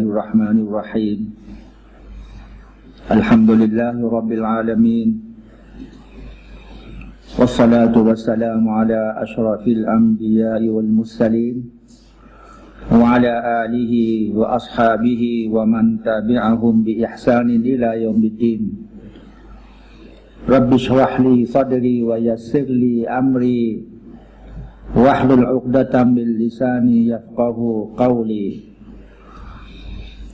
الله الرحمن الرحيم الحمد لله رب العالمين والصلاة والسلام على أشرف الأنبياء والمرسلين وعلى آله وأصحابه ومن تبعهم بإحسان إلى يوم الدين رب اشرح لي صدري ويسر لي أمري واحلل عقدة من لساني يفقه قولي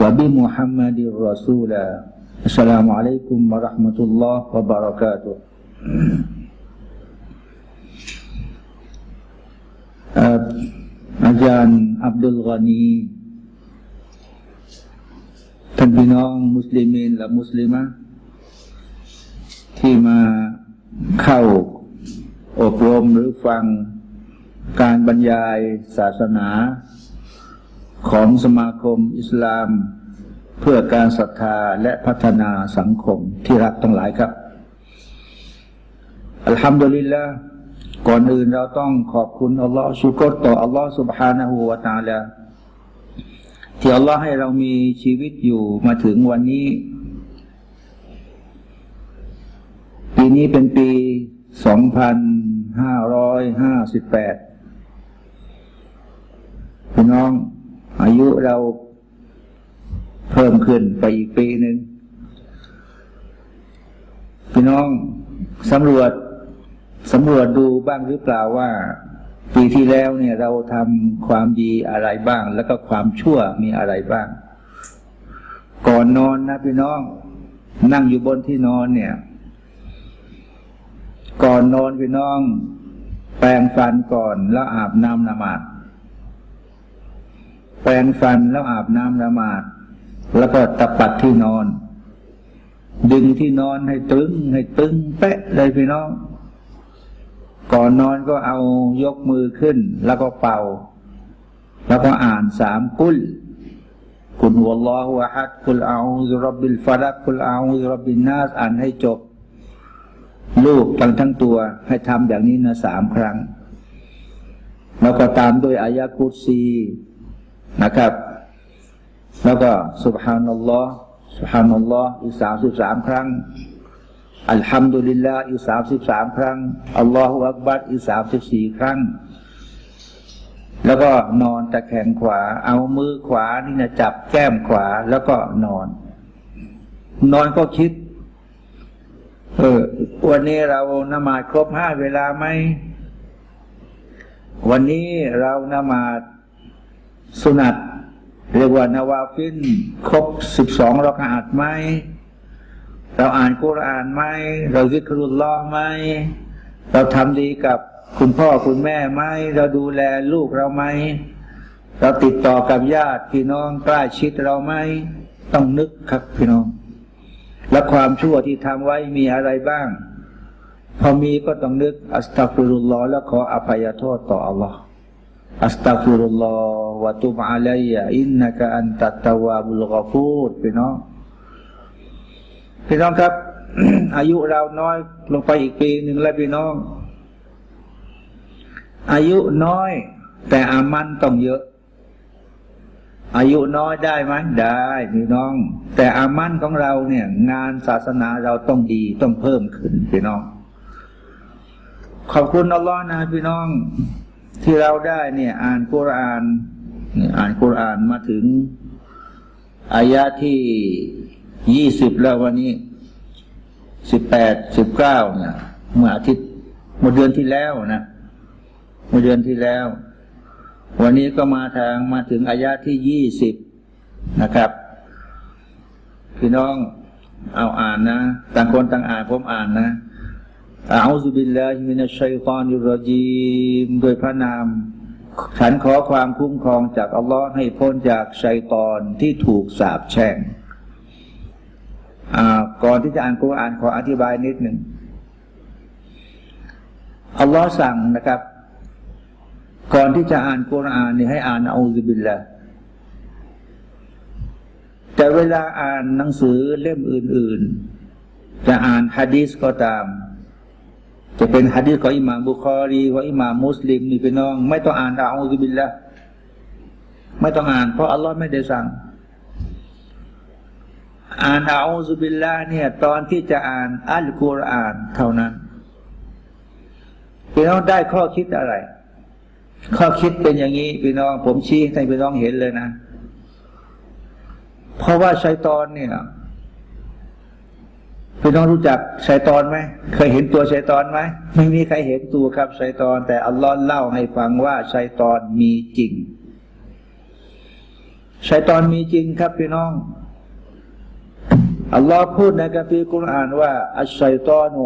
وبمحمد رسولا السلام عليكم ورحمة الله وبركاته อาจารย์อับดุลกานีท่านพี่น้องมุสลิมินและมุสลิมะที่มาเข้าอบรมหรือฟังการบรรยายศาสนา ของสมาคมอิสลาม เพื่อการศรัทธาและพัฒนาสังคมที่รักทั้งหลายครับ อัลฮัมดุลิลละก่อนอื่นเราต้องขอบคุณอัลลอฮฺชุกรต่ออัลลอฮฺ سبحانه และ تعالى ที่อัลลอฮฺให้เรามีชีวิตอยู่มาถึงวันนี้ ปีนี้เป็นปีสองพันห้าร้อยห้าสิบแปดพี่น้อง อายุเราเพิ่มขึ้นไปอีกปีหนึ่งพี่น้องสำรวจสำรวจดูบ้างหรือเปล่าว่า ปีที่แล้วเนี่ยเราทำความดีอะไรบ้าง แล้วก็ความชั่วมีอะไรบ้าง ก่อนนอนนะพี่น้อง นั่งอยู่บนที่นอนเนี่ย ก่อนนอนพี่น้อง แปรงฟันก่อนแล้วอาบน้ำนมาด แปรงฟันแล้วอาบน้ำละหมาด แล้วก็ตะปัดที่นอน ดึงที่นอนให้ตึง ให้ตึงเป๊ะเลยพี่น้อง ก่อนนอนก็เอายกมือขึ้น แล้วก็เป่า แล้วก็อ่านสามกุลกุลวัลลอฮุอะฮัดกุลอาอูซุรับบิลฟารักกุลอาอูซุรับบินนาสอ่านให้จบ ลูกทั้งทั้งตัวให้ทำอย่างนี้นะสามครั้ง แล้วก็ตามด้วยอายะกุซี นะครับ แล้วก็สุบฮานัลลอฮ์สุบฮานัลลอฮ์อีกสามสิบสามครั้งอัลฮัมดุลิลลาห์อีกสามสิบสามครั้งอัลลอฮฺอักบัดอีกสามสิบสี่ครั้ง แล้วก็นอนตะแคงขวา เอามือขวานี่นะจับแก้มขวาแล้วก็นอน นอนก็คิด เออ วันนี้เรานมาครบห้าเวลาไหมวันนี้เรานมา สุนัตเรียกว่านาวาฟินครบสิบสองเรักอาดไหมเราอ่านกุรอานไหมเราวิกรุลลอไหมเราทำดีกับคุณพ่อคุณแม่ไหมเราดูแลลูกเราไหมเราติดต่อกับญาติพี่น้องใกล้ชิดเราไหมต้องนึกครับพี่น้อง และความชั่วที่ทำไว้มีอะไรบ้าง พอมีก็ต้องนึกอัสตัฟุรุลลอฮ์แล้วขออภัยโทษต่ออัลลอฮ์ อัสตัฟิรุลลอฮ์วะตุบอะลัยอินนักอันตัตตวาบุลกฟูดพี่น้องพี่น้องครับ อายุเราน้อยลงไปอีกปีหนึ่งแล้วพี่น้อง อายุน้อย แต่อามันต้องเยอะ อายุน้อยได้ไหมได้พี่น้อง แต่อามันของเราเนี่ย งานศาสนาเราต้องดีต้องเพิ่มขึ้นพี่น้อง ขอบคุณอัลลอฮ์นะพี่น้อง ที่เราได้เนี่ยอ่านกุรานอ่านกุรานมาถึงอายะที่ยี่สิบแล้ววันนี้สิบแปดสิบเก้าเนี่ยเมื่ออาทิตย์เมื่อเดือนที่แล้วนะเมื่อเดือนที่แล้ว วันนี้ก็มาทางมาถึงอายะที่ยี่สิบนะครับ พี่น้องเอาอ่านนะต่างคนต่างอ่านผมอ่านนะ أعوذ بالله من الشيطان الرجيم โดยพระนาม ฉันขอความคุ้มครองจากอัลลอฮ์ให้พ้นจากชัยตอนที่ถูกสาปแช่งก่อนที่จะอ่านกุรอานขออธิบายนิดหนึ่งอัลลอฮ์สั่งนะครับ ก่อนที่จะอ่านกุรอานนี่ให้อ่าน أعوذ باللهแต่เวลาอ่านหนังสือเล่มอื่น ๆ จะอ่านฮะดีสก็ตาม จะเป็นฮะดีของอิหม่ามบุคอรีของอิหม่ามมุสลิมนี่เป็นน้อง ไม่ต้องอ่านอัลลอฮฺบิลละไม่ต้องอ่าน เพราะอัลลอฮ์ไม่ได้สั่ง อ่านอาอุบิลลาเนี่ย ตอนที่จะอ่านอัลกุรอานเท่านั้นพี่น้องได้ข้อคิดอะไร ข้อคิดเป็นอย่างนี้พี่น้อง ผมชี้ให้พี่น้องเห็นเลยนะ เพราะว่าชัยตอนเนี่ย พี่น้องรู้จักชัยตอนไหม เคยเห็นตัวชัยตอนไหม ไม่มีใครเห็นตัวครับชัยตอน แต่อัลลอฮ์เล่าให้ฟังว่าชัยตอนมีจริงชัยตอนมีจริงครับพี่น้อง อัลลอฮ์พูดในกัมภีร์กุรอานว่า อัชัยตอนุ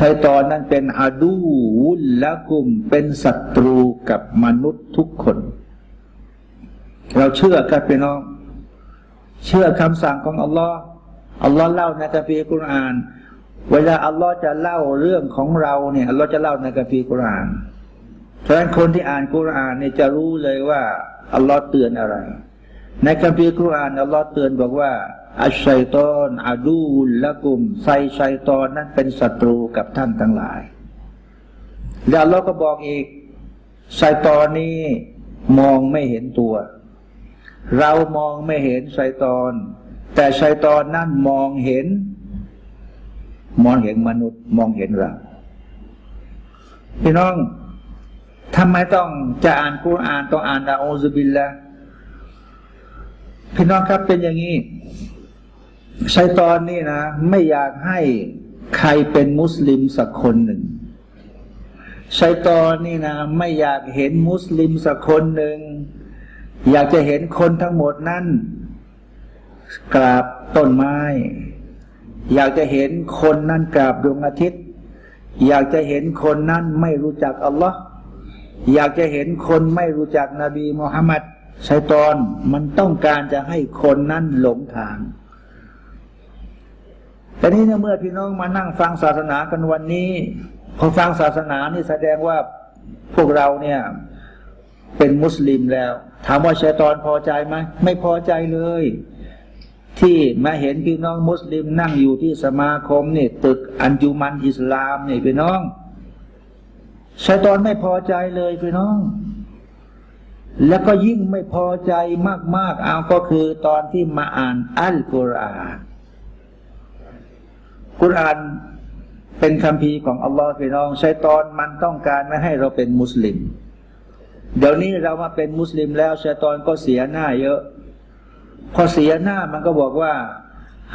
ชัยตอนนั้นเป็นอาดูวุลละกุมเป็นศัตรูกับมนุษย์ทุกคน เราเชื่อกันพี่น้อง เชื่อคำสั่งของอัลลอฮ์ อัลลอฮ์เล่าในกัมภีร์กุรอาน เวลาอัลลอฮ์จะเล่าเรื่องของเราเนี่ยอัลลอฮ์จะเล่าในกัมภีร์กุรอานเพราะฉะนั้นคนที่อ่านกุรอานเนี่ยจะรู้เลยว่าอัลลอฮ์เตือนอะไร ในกัมภีร์กุรอานอัลลอฮ์เตือนบอกว่าอัชชัยตอนอาดูลละกุมไซชัยตอนนั้นเป็นศัตรูกับท่านทั้งหลาย แล้วเราก็บอกอีกชัยตอนนี้มองไม่เห็นตัว เรามองไม่เห็นชัยตอน แต่ชัยตอนนั้นมองเห็น มองเห็นมนุษย์มองเห็นเราพี่น้องทำไมต้องจะอ่านกุรอานต้องอ่านอาอูซุบิลละพี่น้องครับเป็นอย่างนี้ชัยตอนนี่นะ ไม่อยากให้ใครเป็นมุสลิมสักคนหนึ่งชัยตอนนี่นะ ไม่อยากเห็นมุสลิมสักคนหนึ่ง อยากจะเห็นคนทั้งหมดนั้น กราบต้นไม้ อยากจะเห็นคนนั้นกราบดวงอาทิตย์ อยากจะเห็นคนนั้นไม่รู้จักอัลลอฮ์อยากจะเห็นคนไม่รู้จักนบีมุฮัมมัดชัยตอนมันต้องการจะให้คนนั้นหลงทางแต่นี้เนี่ยเมื่อพี่น้องมานั่งฟังศาสนากันวันนี้ พอฟังศาสนานี่แสดงว่าพวกเราเนี่ย เป็นมุสลิมแล้ว ถามว่าชัยตอนพอใจไหมไม่พอใจเลย ที่มาเห็นพี่น้องมุสลิมนั่งอยู่ที่สมาคมนี่ตึกอันจุมันอิสลามนี่พี่น้องชัยตอนไม่พอใจเลยพี่น้อง แล้วก็ยิ่งไม่พอใจมาก ๆ เอาก็คือตอนที่มาอ่านอัลกุรอานกุรอานเป็นคำพีของอัลลอฮ์พี่น้องชัยตอนมันต้องการไม่ให้เราเป็นมุสลิม เดี๋ยวนี้เรามาเป็นมุสลิมแล้วชัยตอนก็เสียหน้าเยอะ พอเสียหน้ามันก็บอกว่า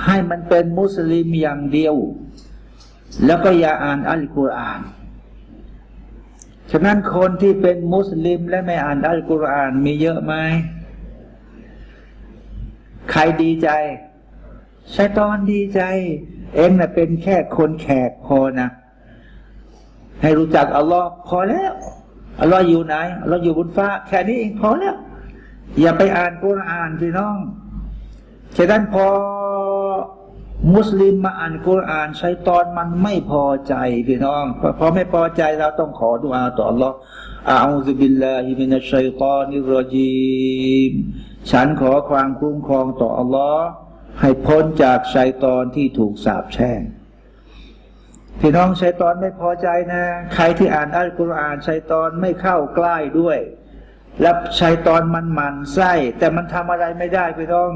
ให้มันเป็นมุสลิมอย่างเดียว แล้วก็อย่าอ่านอัลกุรอาน ฉะนั้นคนที่เป็นมุสลิมและไม่อ่านอัลกุรอานมีเยอะไหมใครดีใจชัยตอนดีใจ เองนะเป็นแค่คนแขกพอนะ ให้รู้จักอัลลอฮ์พอแล้วอัลลอฮ์อยู่ไหนอัลลอฮ์อยู่บนฟ้า แค่นี้เองพอแล้ว อย่าไปอ่านกุรอานพี่น้อง ฉะนั้นพอมุสลิมมาอ่านกุรอานใช้ตอนมันไม่พอใจพี่น้องพอไม่พอใจเราต้องขอดุอาต่ออัลลอฮ์อาอูซุบิลลาฮิมินัชชัยตอนิรจีมฉันขอความคุ้มครองต่ออัลลอฮ์ให้พ้นจากชัยตอนที่ถูกสาปแช่งพี่น้องชัยตอนไม่พอใจนะ ใครที่อ่านอัลกุรอานชัยตอนไม่เข้าใกล้ด้วย แล้วชัยตอนมันหมันไส้แต่มันทำอะไรไม่ได้พี่น้อง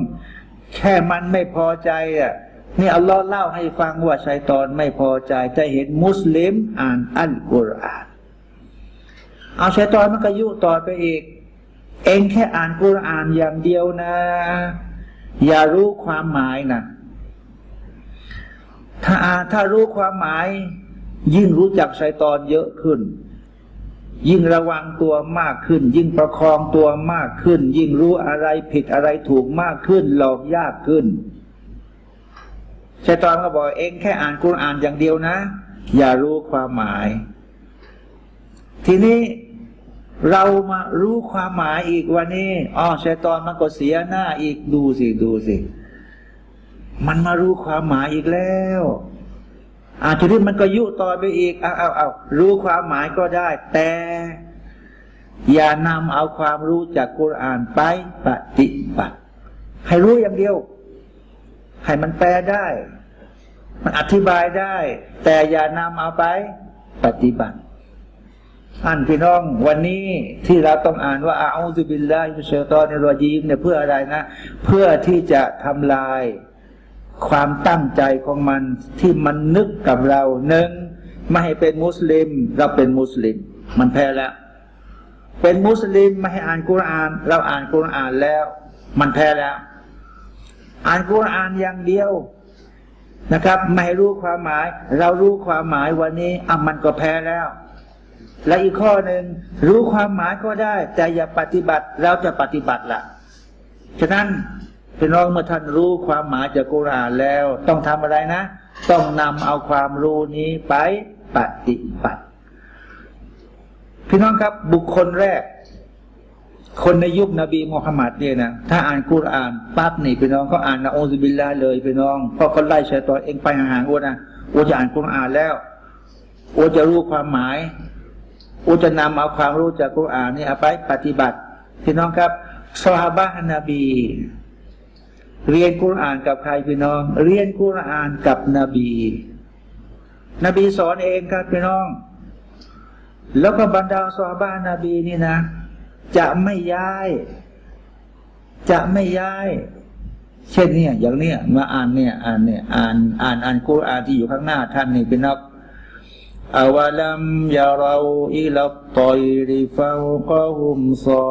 แค่มันไม่พอใจอะนี่อัลลอฮ์เล่าให้ฟังว่าชัยตอนไม่พอใจจะเห็นมุสลิมอ่านอัลกุรอาน เอาชัยตอนมันก็ยุต่อไปอีก เองแค่อ่านกุรอานอย่างเดียวนะ อย่ารู้ความหมายนะถ้าถ้ารู้ความหมาย ยิ่งรู้จักชัยตอนเยอะขึ้น ยิ่งระวังตัวมากขึ้น ยิ่งประคองตัวมากขึ้น ยิ่งรู้อะไรผิดอะไรถูกมากขึ้น หลอกยากขึ้นชัยตอนก็บอกเองแค่อ่านกุรอานอย่างเดียวนะ อย่ารู้ความหมาย ทีนี้เรามารู้ความหมายอีกวันนี้อ๋อชัยตอนมันก็เสียหน้าอีกดูสิดูสิ มันมารู้ความหมายอีกแล้ว อาจจะที่มันก็ยุต่อไปอีกเอาเอาเอารู้ความหมายก็ได้ แต่ อย่านำเอาความรู้จากกุรอานไปปฏิบัติให้รู้อย่างเดียว ให้มันแปลได้ มันอธิบายได้ แต่อย่านำเอาไปปฏิบัติอ่านพี่น้องวันนี้ที่เราต้องอ่านว่าอาอุบิลลาฮิเชตอนในรอยีมเนี่ยเพื่ออะไรนะ เพื่อที่จะทำลาย ความตั้งใจของมันที่มันนึกกับเราหนึ่งไม่ให้เป็นมุสลิม เราเป็นมุสลิม มันแพ้แล้ว เป็นมุสลิมไม่ให้อ่านกุราน เราอ่านกุรานแล้ว มันแพ้แล้ว อ่านกุรานอย่างเดียวนะครับ ไม่รู้ความหมาย เรารู้ความหมายวันนี้อะมันก็แพ้แล้ว และอีกข้อหนึ่งรู้ความหมายก็ได้ แต่อย่าปฏิบัติเราจะปฏิบัติละฉะนั้น พี่น้องเมื่อท่านรู้ความหมายจากกุรอานแล้ว ต้องทำอะไรนะ ต้องนำเอาความรู้นี้ไปปฏิบัติ พี่น้องครับบุคคลแรก คนในยุคนบีมุฮัมมัดเนี่ยนะถ้าอ่านกุรอานปั๊บนี่พี่น้องก็อ่านนะโอซิบิลลาเลยพี่น้องเพราะเขาไล่ชัยตอนเองไปห่างๆอ้วนะโอจะอ่านกุรอานแล้วโอจะรู้ความหมายอุจะนำเอาความรู้จากกุรอานนี่เอาไปปฏิบัติ พี่น้องครับสฮาบะนบี เรียนคุรานกับใครพี่น้อง เรียนคุรานกับนบี นบีสอนเองครับพี่น้อง แล้วก็บรรดาซอบ้านนบีนี่นะ จะไม่ย้าย จะไม่ย้าย เช่นเนี้ยอย่างเนี้ยมาอ่านเนี่ย อ่านเนี่ย อ่านอ่านอ่านกุรานที่อยู่ข้างหน้าท่านนี่พี่น้องอาวลัมยาเราอิลับตอยริฟางกะฮุมซอ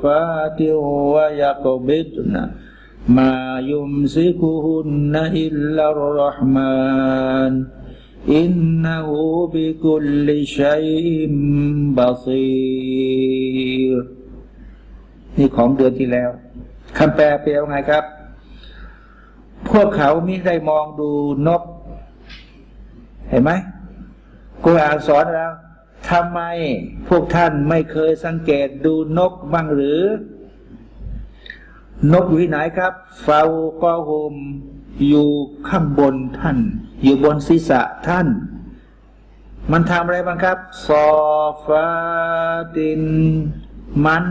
ฟาติวะยักบิดนะ ما يمسكهن إلا الرحمن إنه بكل شيء بصير นี่ของเดือนที่แล้วคำแปลเปลว่าไงครับ พวกเขามิได้มองดูนก เห็นไหมกุรอานสอนแล้วทำไมพวกท่านไม่เคยสังเกตดูนกบ้างหรือ นกอยู่ที่ไหนครับเฝ้าก็โฮมอยู่ข้างบนท่าน อยู่บนศีรษะท่าน มันทำอะไรบ้างครับซอฟาติน มัน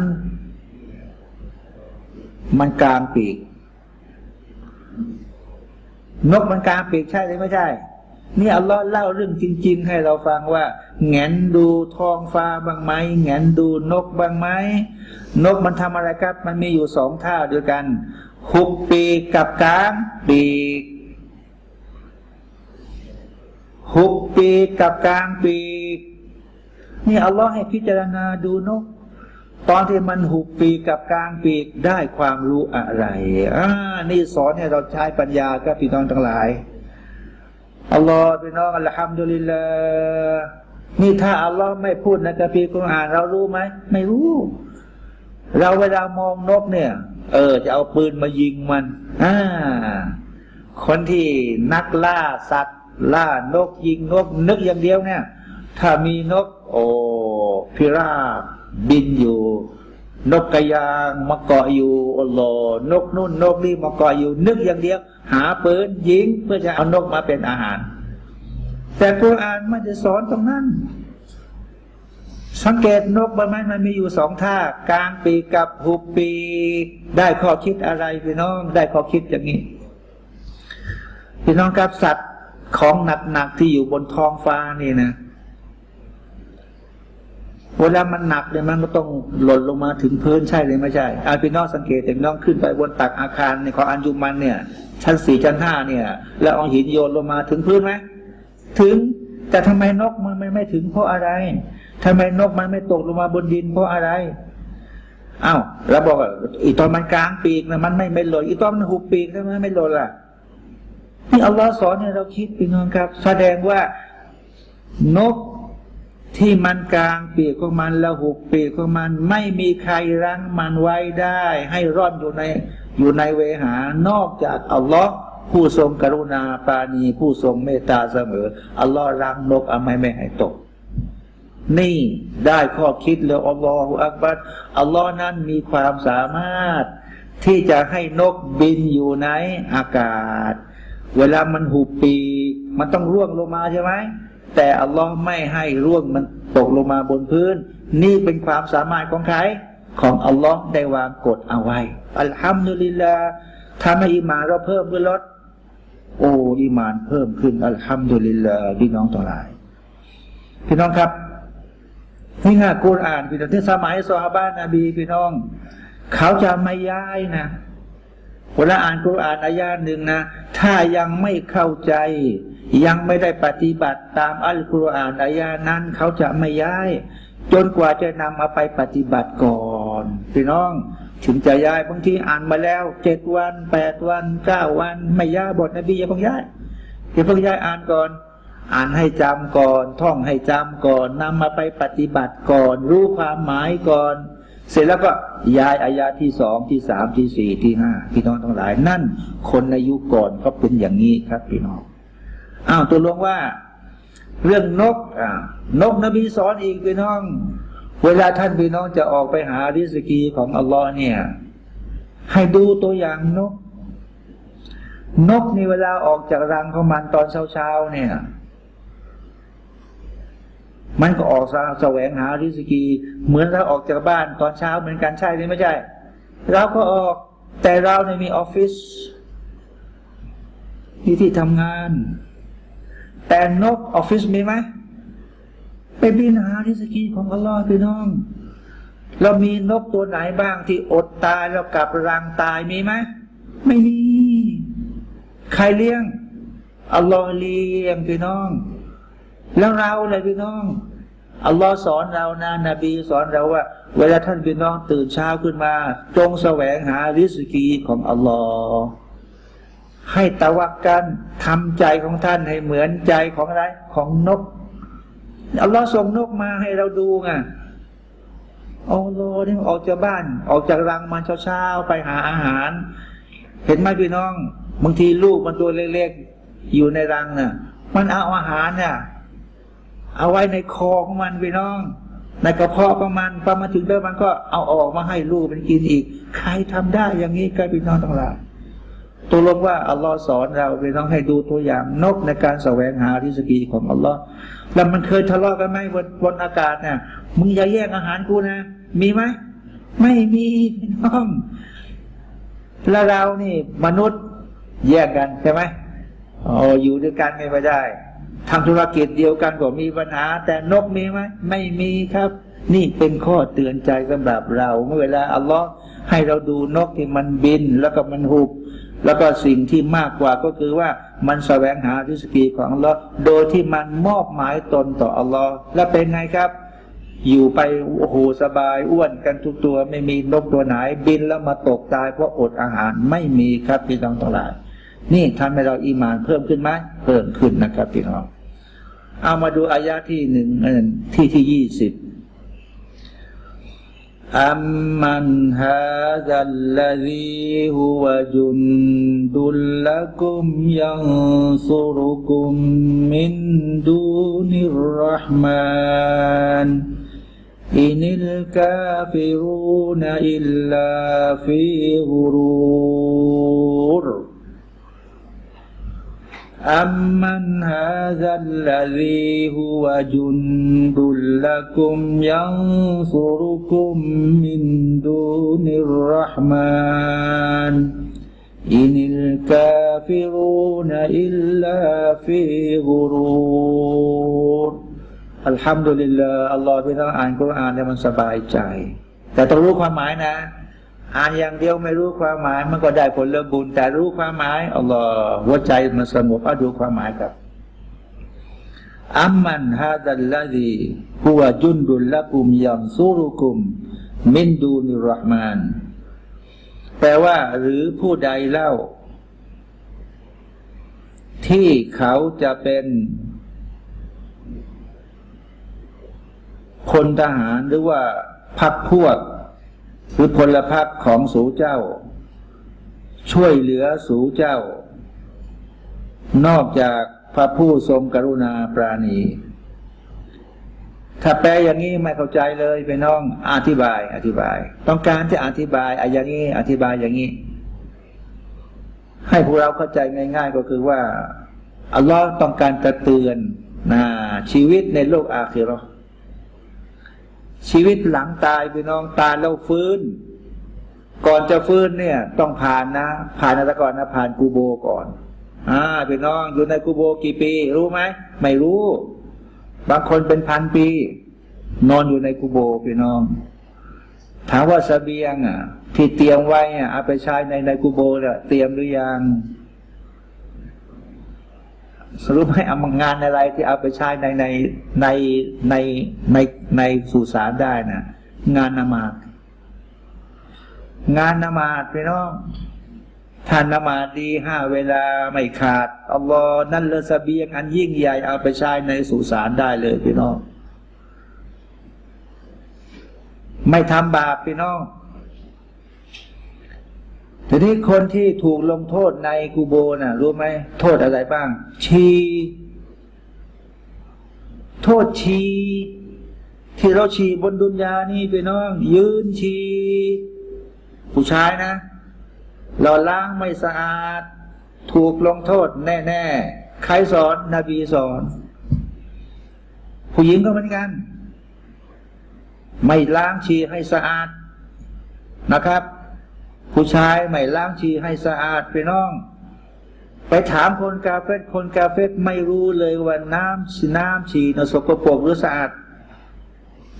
มันกลางปีก นกมันกลางปีกใช่หรือไม่ใช่ นี่อัลลอฮ์เล่าเรื่องจริง ๆ ให้เราฟังว่าแงนดูทองฟ้าบ้างไหมแงนดูนกบ้างไหมนกมันทำอะไรครับ มันมีอยู่สองท่าด้วยกันหุบปีกกับกลางปีกหุบปีกกับกลางปีกนี่อัลลอฮ์ให้พิจารณาดูนก ตอนที่มันหุบปีกกับกลางปีกได้ความรู้อะไรอ่านี่สอนให้เราใช้ปัญญากับพี่น้องทั้งหลาย อัลลอฮ์พี่น้องอัลฮัมดุลิลลานี่ถ้าอัลลอฮ์ไม่พูดในกัมภีกุรอานเรารู้ไหม ไม่รู้ เราเวลามองนกเนี่ย เออ จะเอาปืนมายิงมันอ่าคนที่นักล่าสัตว์ ล่านกยิงนกนึกอย่างเดียวเนี่ย ถ้ามีนก โอพิราบบินอยู่ นกกระยางมาเกาะอยู่อัลลอฮ์นกนู่นนกนี่มาเกาะอยู่ นึกอย่างเดียว หาปืนยิงเพื่อจะเอานกมาเป็นอาหาร แต่กุรอานไม่ได้สอนตรงนั้น สังเกตนกบางไม้มันมีอยู่สองท่ากลางปีกกับหุบปี ได้ข้อคิดอะไรพี่น้องได้ข้อคิดอย่างนี้พี่น้องครับสัตว์ของหนักๆที่อยู่บนท้องฟ้านี่นะ เวลามันหนักเนี่ยมันก็ต้องหล่นลงมาถึงพื้นใช่หรือไม่ใช่อาพี่น้องสังเกตแต่พี่น้องขึ้นไปบนตักอาคารในของอันยุมันเนี่ย ชั้นสี่ชั้นห้าเนี่ย แล้วเอาหินโยนลงมาถึงพื้นไหมถึงแต่ทำไมนกมันไม่ไม่ถึงเพราะอะไรทำไมนกมันไม่ตกลงมาบนดินเพราะอะไรอ้าวเราบอกอีตอนมันกลางปีกนะมันไม่ไม่หล่นอีตอนมันหุบปีกทำไมไม่หล่นล่ะนี่อัลลอฮ์สอนให้เราคิดพี่น้องครับ แสดงว่านก ที่มันกลางปีกของมันและหุบปีกของมันไม่มีใครรั้งมันไว้ได้ ให้รอดอยู่ในอยู่ในเวหานอกจากอัลลอฮ์ผู้ทรงกรุณาปาณีผู้ทรงเมตตาเสมออัลลอฮ์รังนกเอาไม่ไม่ให้ตก นี่ได้ข้อคิดเลยอัลลอฮฺอักบัดอัลลอฮ์นั้นมีความสามารถ ที่จะให้นกบินอยู่ในอากาศ เวลามันหุบปีกมันต้องร่วงลงมาใช่ไหม แต่อัลลอฮ์ไม่ให้ร่วงมันตกลงมาบนพื้น นี่เป็นความสามารถของใครของอัลลอฮ์ได้วางกฎเอาไว้ อัลฮัมดุลิลลาทำให้อิมานเราเพิ่มขึ้นลดโอ้อิมานเพิ่มขึ้นอัลฮัมดุลิลลาพี่น้องทั้งหลาย พี่น้องครับนี่ไงกุรอานพี่น้องที่สมัยซอฮาบานนบีพี่น้อง เขาจะไม่ย้ายนะ เวลาอ่านกุรอานอายาหนึ่งนะ ถ้ายังไม่เข้าใจ ยังไม่ได้ปฏิบัติตามอัลกุรอานอายานั้น เขาจะไม่ย้าย จนกว่าจะนำมาไปปฏิบัติก่อนพี่น้องถึงจะย้ายบางทีอ่านมาแล้วเจ็ดวันแปดวันเก้าวัน ไม่ย้ายบทนบีอย่าเพิ่งย้ายอย่าเพิ่งย้ายอ่านก่อน อ่านให้จำก่อน ท่องให้จำก่อนนำมาไปปฏิบัติก่อน รู้ความหมายก่อน เสร็จแล้วก็ย้ายอายาที่สองที่สามที่สี่ที่ห้าพี่น้องทั้งหลาย นั่นคนในยุคก่อนก็เป็นอย่างนี้ครับพี่น้องอ้าวตัวลงว่า เรื่องนกอ่านกนบีสอนอีกพี่น้อง เวลาท่านพี่น้องจะออกไปหาริสกีของอัลลอฮ์เนี่ย ให้ดูตัวอย่างนก นกในเวลาออกจากรังของมันตอนเช้าๆเนี่ย มันก็ออกแสวงหาริสกี เหมือนเราออกจากบ้านตอนเช้าเหมือนกันใช่หรือไม่ใช่ เราก็ออกแต่เราเนี่ยมีออฟฟิศมีที่ทำงาน แต่นกออฟฟิศมีไหมไปบินหาริสกีของอัลลอฮ์พี่น้อง เรามีนกตัวไหนบ้างที่อดตายแล้วกลับรังตายมีไหมไม่มี ใครเลี้ยงอัลลอฮ์เลี้ยงพี่น้อง แล้วเราเลยพี่น้องอัลลอฮ์สอนเรานะนบีสอนเราว่า เวลาท่านพี่น้องตื่นเช้าขึ้นมา จงแสวงหาริสกีของอัลลอฮ์ให้ตะวักกันทำใจของท่านให้เหมือนใจของอะไรของนกอัลลอฮ์ส่งนกมาให้เราดูไงอัลลอฮ์นี่ออกจากบ้าน ออกจากรังมันเช้าๆไปหาอาหาร เห็นไหมพี่น้อง บางทีลูกมันตัวเล็กๆอยู่ในรังน่ะ มันเอาอาหารเนี่ย เอาไว้ในคอของมันพี่น้อง ในกระเพาะของมันพอมาถึงแล้วมันก็เอาออกมาให้ลูกมันกินอีก ใครทำได้อย่างนี้ก็พี่น้องทั้งหลายตัวลงว่าอัลลอฮ์สอนเราพี่น้องให้ดูตัวอย่างนกในการแสวงหาริสกีของอัลลอฮ์แล้วมันเคยทะเลาะกันไหมบนบนอากาศเนี่ยมึงอย่าแย่งอาหารกูนะ มีไหมไม่มีน้องแล้วเรานี่ มนุษย์แยกกันใช่ไหมอ๋ออยู่ด้วยกันไม่ได้ ทำธุรกิจเดียวกันก็มีปัญหา แต่นกมีไหมไม่มีครับ นี่เป็นข้อเตือนใจสำหรับเราเมื่อเวลาอัลลอฮ์ให้เราดูนกที่มันบินแล้วก็มันหุบแล้วก็สิ่งที่มากกว่าก็คือว่ามันแสวงหาทิสกีของอัลลอฮ์โดยที่มันมอบหมายตนต่ออัลลอฮ์และเป็นไงครับ อยู่ไปโอ้โหสบายอ้วนกันทุกตัวไม่มีนกตัวไหนบินแล้วมาตกตายเพราะอดอาหารไม่มีครับพี่น้องทั้งหลายนี่ทำให้เราอีมานเพิ่มขึ้นไหมเพิ่มขึ้นนะครับพี่น้อง เอามาดูอายะที่หนึ่งที่ที่ยี่สิบอัมมันฮาซัลลัฮิฮุวะจุนดุลละกุมยังซุรุกุมมินดูนิรรห์มานอินิลกาฟิรูนอิลลาฟิฮุรูร์ أمن هذا الذي هو جند لكم ينصركم من دون الرحمن إن الكافرون إلا في غرور الحمد لله الله พี่น้องอ่านกุรอานเนี่ยมันสบายใจ แต่ต้องรู้ความหมายนะ อ่านอย่างเดียวไม่รู้ความหมาย มันก็ได้ผลบุญ แต่รู้ความหมายอัลลอฮ์หัวใจมันสงบเอาดูความหมายครับอัมมันฮาดัลลาดีหัวจุนดุลละกุมยัมซูรุกุม มินดูนิรหมาน แปลว่า หรือผู้ใดเล่า ที่เขาจะเป็นพลทหารหรือว่าพักพวก คือพลพรรคของสูเจ้า ช่วยเหลือสูเจ้า นอกจากพระผู้ทรงกรุณาปราณี ถ้าแปลอย่างนี้ไม่เข้าใจเลยไปน้องอธิบาย อธิบาย ต้องการจะอธิบายอะอย่างนี้อธิบายอย่างนี้ ให้พวกเราเข้าใจง่ายๆก็คือว่าอัลลอฮ์ต้องการจะเตือนนะชีวิตในโลกอาคีรอ ชีวิตหลังตายพี่น้องตายแล้วฟื้น ก่อนจะฟื้นเนี่ย ต้องผ่านนะ ผ่านอะไรก่อนนะผ่านกูโบก่อน อ่าพี่น้องอยู่ในกูโบกี่ปี รู้ไหมไม่รู้ บางคนเป็นพันปี นอนอยู่ในกูโบพี่น้อง ถามว่าสเสบียงอะ ที่เตรียมไว้อะเอาไปใช้ในในกูโบเนี่ยเตรียมหรือยัง สรุปให้เอางานอะไรที่เอาไปใช้ในในในในในในสุสานได้นะงานนมาดงานนมาดพี่น้องท่านนมาดดีห้าเวลาไม่ขาดอัลลอฮ์นั่นเลยสเบียงอันยิ่งใหญ่เอาไปใช้ในสุสานได้เลยพี่น้อง ไม่ทำบาปพี่น้อง ทีนี้คนที่ถูกลงโทษในกูโบนะ่ะ รู้ไหมโทษอะไรบ้าง ชี โทษชี ที่เราชีบนดุนยานี่ไปน้อง ยืนชี ผู้ชายนะเราล้างไม่สะอาด ถูกลงโทษแน่ๆ ใครสอนนบีสอน ผู้หญิงก็เหมือนกัน ไม่ล้างชีให้สะอาดนะครับ ผู้ชายไม่ล้างชีให้สะอาดไปน้อง ไปถามคนกาเฟตคนกาเฟตไม่รู้เลยว่าน้ำน้ำชีนสกปรกหรือสะอาด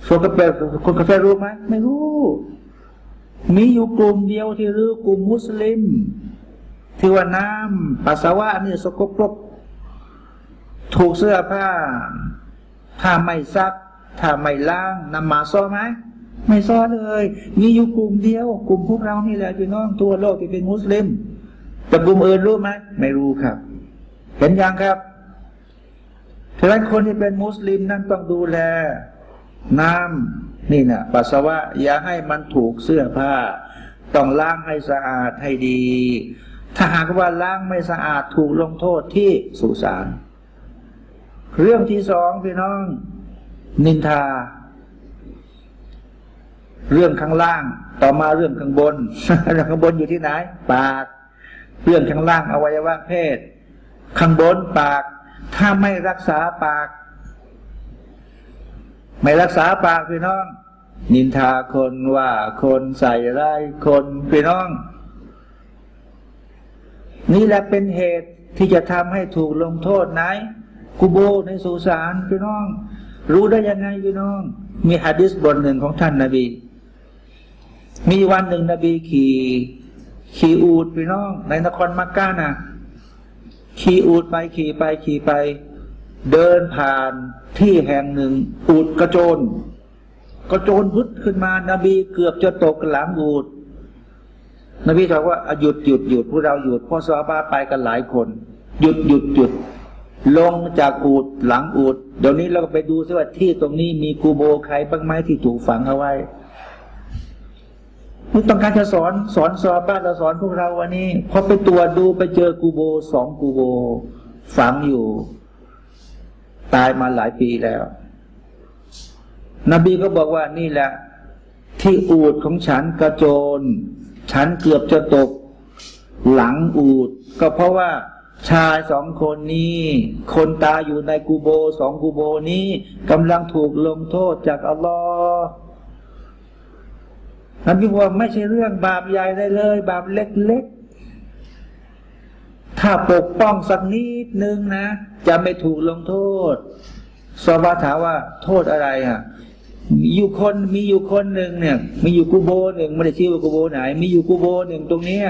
สกปรกคนกาเฟตรู้ไหมไม่รู้ มีอยู่กลุ่มเดียวที่รู้กลุ่มมุสลิม ที่ว่าน้ำปัสสาวะนี่สกปรกถูกเสื้อผ้า ถ้าไม่ซัก ถ้าไม่ล้างนำมาซ้อไหม ไม่ซ้อนเลย มีอยู่กลุ่มเดียว กลุ่มพวกเรานี่แหละพี่น้องทั่วโลกที่เป็นมุสลิมแต่กลุ่มอื่นรู้ไหมไม่รู้ครับ เห็นยังครับฉะนั้นคนที่เป็นมุสลิมนั้นต้องดูแล น้ำนี่นะปัสสาวะอย่าให้มันถูกเสื้อผ้า ต้องล้างให้สะอาดให้ดี ถ้าหากว่าล้างไม่สะอาดถูกลงโทษที่สุสานเรื่องที่สองพี่น้อง นินทา เรื่องข้างล่าง ต่อมาเรื่องข้างบนเรื่องข้างบนอยู่ที่ไหน ปาก เรื่องข้างล่างอวัยวะเพศ ข้างบนปาก ถ้าไม่รักษาปาก ไม่รักษาปากพี่น้อง นินทาคนว่าคนใส่ร้ายคนพี่น้อง นี่แหละเป็นเหตุที่จะทำให้ถูกลงโทษไหนกูโบในสุสานพี่น้อง รู้ได้ยังไงพี่น้อง มีฮะดิษบทหนึ่งของท่านนาบี มีวันหนึ่งนบีขี่ขี่อูดพี่น้อง ในนครมักกะนะขี่อูดไปขี่ไปขี่ไป เดินผ่านที่แห่งหนึ่ง อูดกระโจนกระโจนพุทธขึ้นมานบีเกือบจะตกหลังอูดนบีบอกว่าหยุดหยุดหยุดพวกเราหยุดพ่อสวาบาไปกันหลายคน หยุดหยุดหยุดลงจากอูดหลังอูดเดี๋ยวนี้เราก็ไปดูซิว่าที่ตรงนี้มีกูโบใครบ้างไหมที่ถูกฝังเอาไว้ นี่ต้องการจะสอนสอนสอนบ้านเราสอนพวกเราวันนี้พอไปตรวจดูไปเจอกูโบสองกูโบ ฝังอยู่ ตายมาหลายปีแล้ว นบีก็บอกว่านี่แหละ ที่อูดของฉันกระโจน ฉันเกือบจะตก หลังอูด ก็เพราะว่าชายสองคนนี้ คนตายอยู่ในกูโบสองกูโบนี้กำลังถูกลงโทษจากอัลลอฮ นบีว่าไม่ใช่เรื่องบาปใหญ่ได้เลย บาปเล็กๆ ถ้าปกป้องสักนิดนึงนะ จะไม่ถูกลงโทษสอบาถามว่า โทษอะไรอะมีอยู่คนมีอยู่คนหนึ่งเนี่ย มีอยู่กูโบหนึ่งไม่ได้ชื่อว่ากูโบไหน มีอยู่กูโบหนึ่งตรงเนี้ย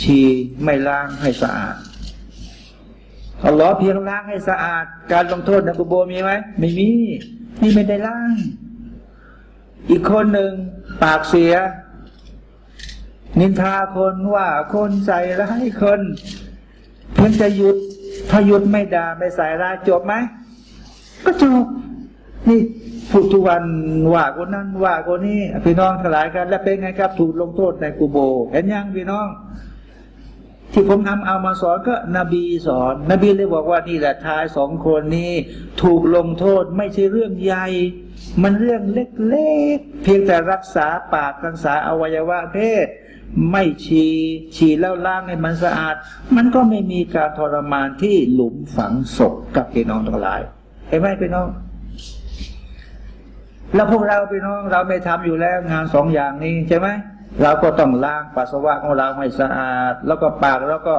ชีไม่ล้างให้สะอาดเอัลลอเพียงล้างให้สะอาด การลงโทษในกูโบมีไหมไม่มีนี่ไม่ได้ล้าง อีกคนหนึ่งปากเสีย นินทาคนว่าคนใส่ร้ายคนเพื่อจะหยุด ถ้าหยุดไม่ด่าไม่ใส่ร้ายจบไหม ก็จบ นี่ผู้ทุกวันว่าคนนั้นว่าคนนี้พี่น้องทลายกัน แล้วเป็นไงครับ ถูกลงโทษในกูโบ เห็นยังพี่น้อง ที่ผมทำเอามาสอนก็นบีสอน นบีเลยบอกว่านี่แหละชายสองคนนี้ ถูกลงโทษไม่ใช่เรื่องใหญ่ มันเรื่องเล็กๆ เพียงแต่รักษาปากรักษาอวัยวะเพศ ไม่ฉี่ฉี่แล้วล้างให้มันสะอาด มันก็ไม่มีการทรมานที่หลุมฝังศพกับพี่น้องทั้งหลายเห็นไหมพี่น้อง แล้วพวกเราพี่น้องเราไม่ทำอยู่แล้วงานสองอย่างนี้ใช่ไหม เราก็ต้องล้างปัสสาวะของเราให้สะอาด แล้วก็ปากแล้วก็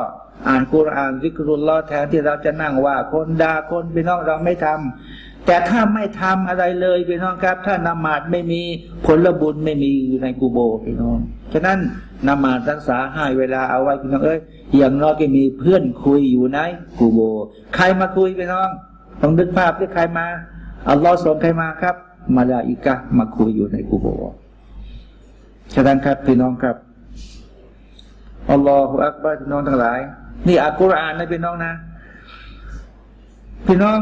อ่านกุรอานวิกรุลลอแทนที่เราจะนั่งว่าคนด่าคนพี่น้องเราไม่ทำแต่ถ้าไม่ทำอะไรเลยพี่น้องครับ ถ้านมาดไม่มีผลบุญไม่มีอยู่ในกูโบพี่น้องฉะนั้นนมาดรักษาให้เวลาเอาไว้พี่น้องเอ้ยอย่างน้อยก็มีเพื่อนคุยอยู่ในกูโบ ใครมาคุยพี่น้องต้องดึกภาพที่ใครมาอัลลอฮ์ส่งใครมาครับ มาลาอิกะมาคุยอยู่ในกูโบ ฉะนั้นครับพี่น้องครับอัลลอฮฺอักบารพี่น้องทั้งหลาย นี่อัลกุรอานนะพี่น้องนะ พี่น้อง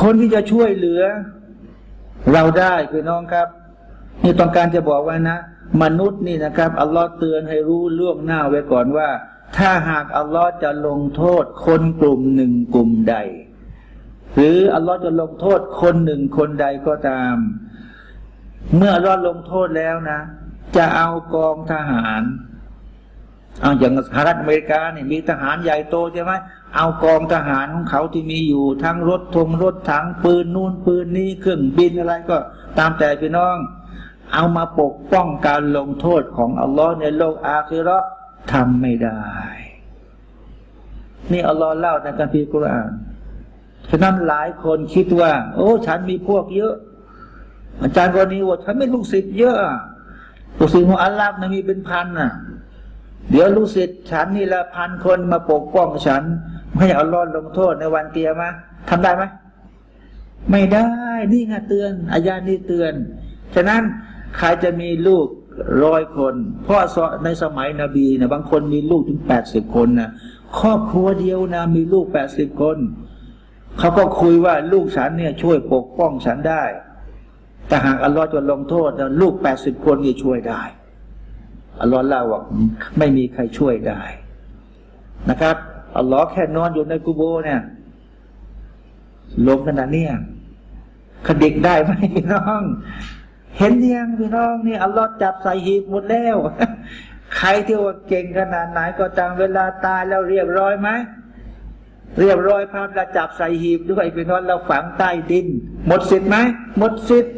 คนที่จะช่วยเหลือ เราได้พี่น้องครับ นี่ต้องการจะบอกว่านะ มนุษย์นี่นะครับอัลลอฮ์เตือนให้รู้ล่วงหน้าไว้ก่อนว่า ถ้าหากอัลลอฮ์จะลงโทษคนกลุ่มหนึ่งกลุ่มใด หรืออัลลอฮ์จะลงโทษคนหนึ่งคนใดก็ตาม เมื่อรอดลงโทษแล้วนะ จะเอากองทหารเอาอย่างสหรัฐอเมริกาเนี่ยมีทหารใหญ่โตใช่ไหมเอากองทหารของเขาที่มีอยู่ทั้งรถทงรถถังปืนนู่นปืนนี้เครื่องบินอะไรก็ ตามแต่พี่น้อง เอามาปกป้องการลงโทษของอัลลอฮ์ในโลกอาคิรอทำไม่ได้ นี่อัลลอฮ์เล่าในคัมภีร์กุรอานฉะนั้นหลายคนคิดว่า โอ้ ฉันมีพวกเยอะ อาจารย์คนนี้ว่าฉันไม่ลูกศิษย์เยอะลูกศิษย์ของอัลลอฮ์นะมีเป็นพันน่ะ เดี๋ยวลูกศิษย์ฉันนี่ละพันคนมาปกป้องฉัน ไม่เอาลอดลงโทษในวันเตียมาทำได้ไหมไม่ได้นี่ไงเตือนอาญานี่เตือน ฉะนั้นใครจะมีลูกร้อยคน เพราะในสมัยนบีนะบางคนมีลูกถึงแปดสิบคนนะครอบครัวเดียวนะมีลูกแปดสิบคน เขาก็คุยว่าลูกฉันเนี่ยช่วยปกป้องฉันได้ แต่หากอัลลอฮ์จะลงโทษลูกแปดสิบคนนี่ช่วยได้ อัลลอฮ์เล่าว่าไม่มีใครช่วยได้ นะครับ อัลลอฮ์แค่นอนอยู่ในกูโบเนี่ยลมขนาดนี้ขดิกได้ไหมพี่น้อง เห็นยังพี่น้องนี่อัลลอฮ์จับใส่หีบหมดแล้ว ใครที่ว่าเก่งขนาดไหนก็ตามเวลาตายแล้วเรียบร้อยไหมเรียบร้อยภาพเราจับใส่หีบด้วยพี่น้องเราฝังใต้ดิน หมดสิทธิ์ไหมหมดสิทธิ์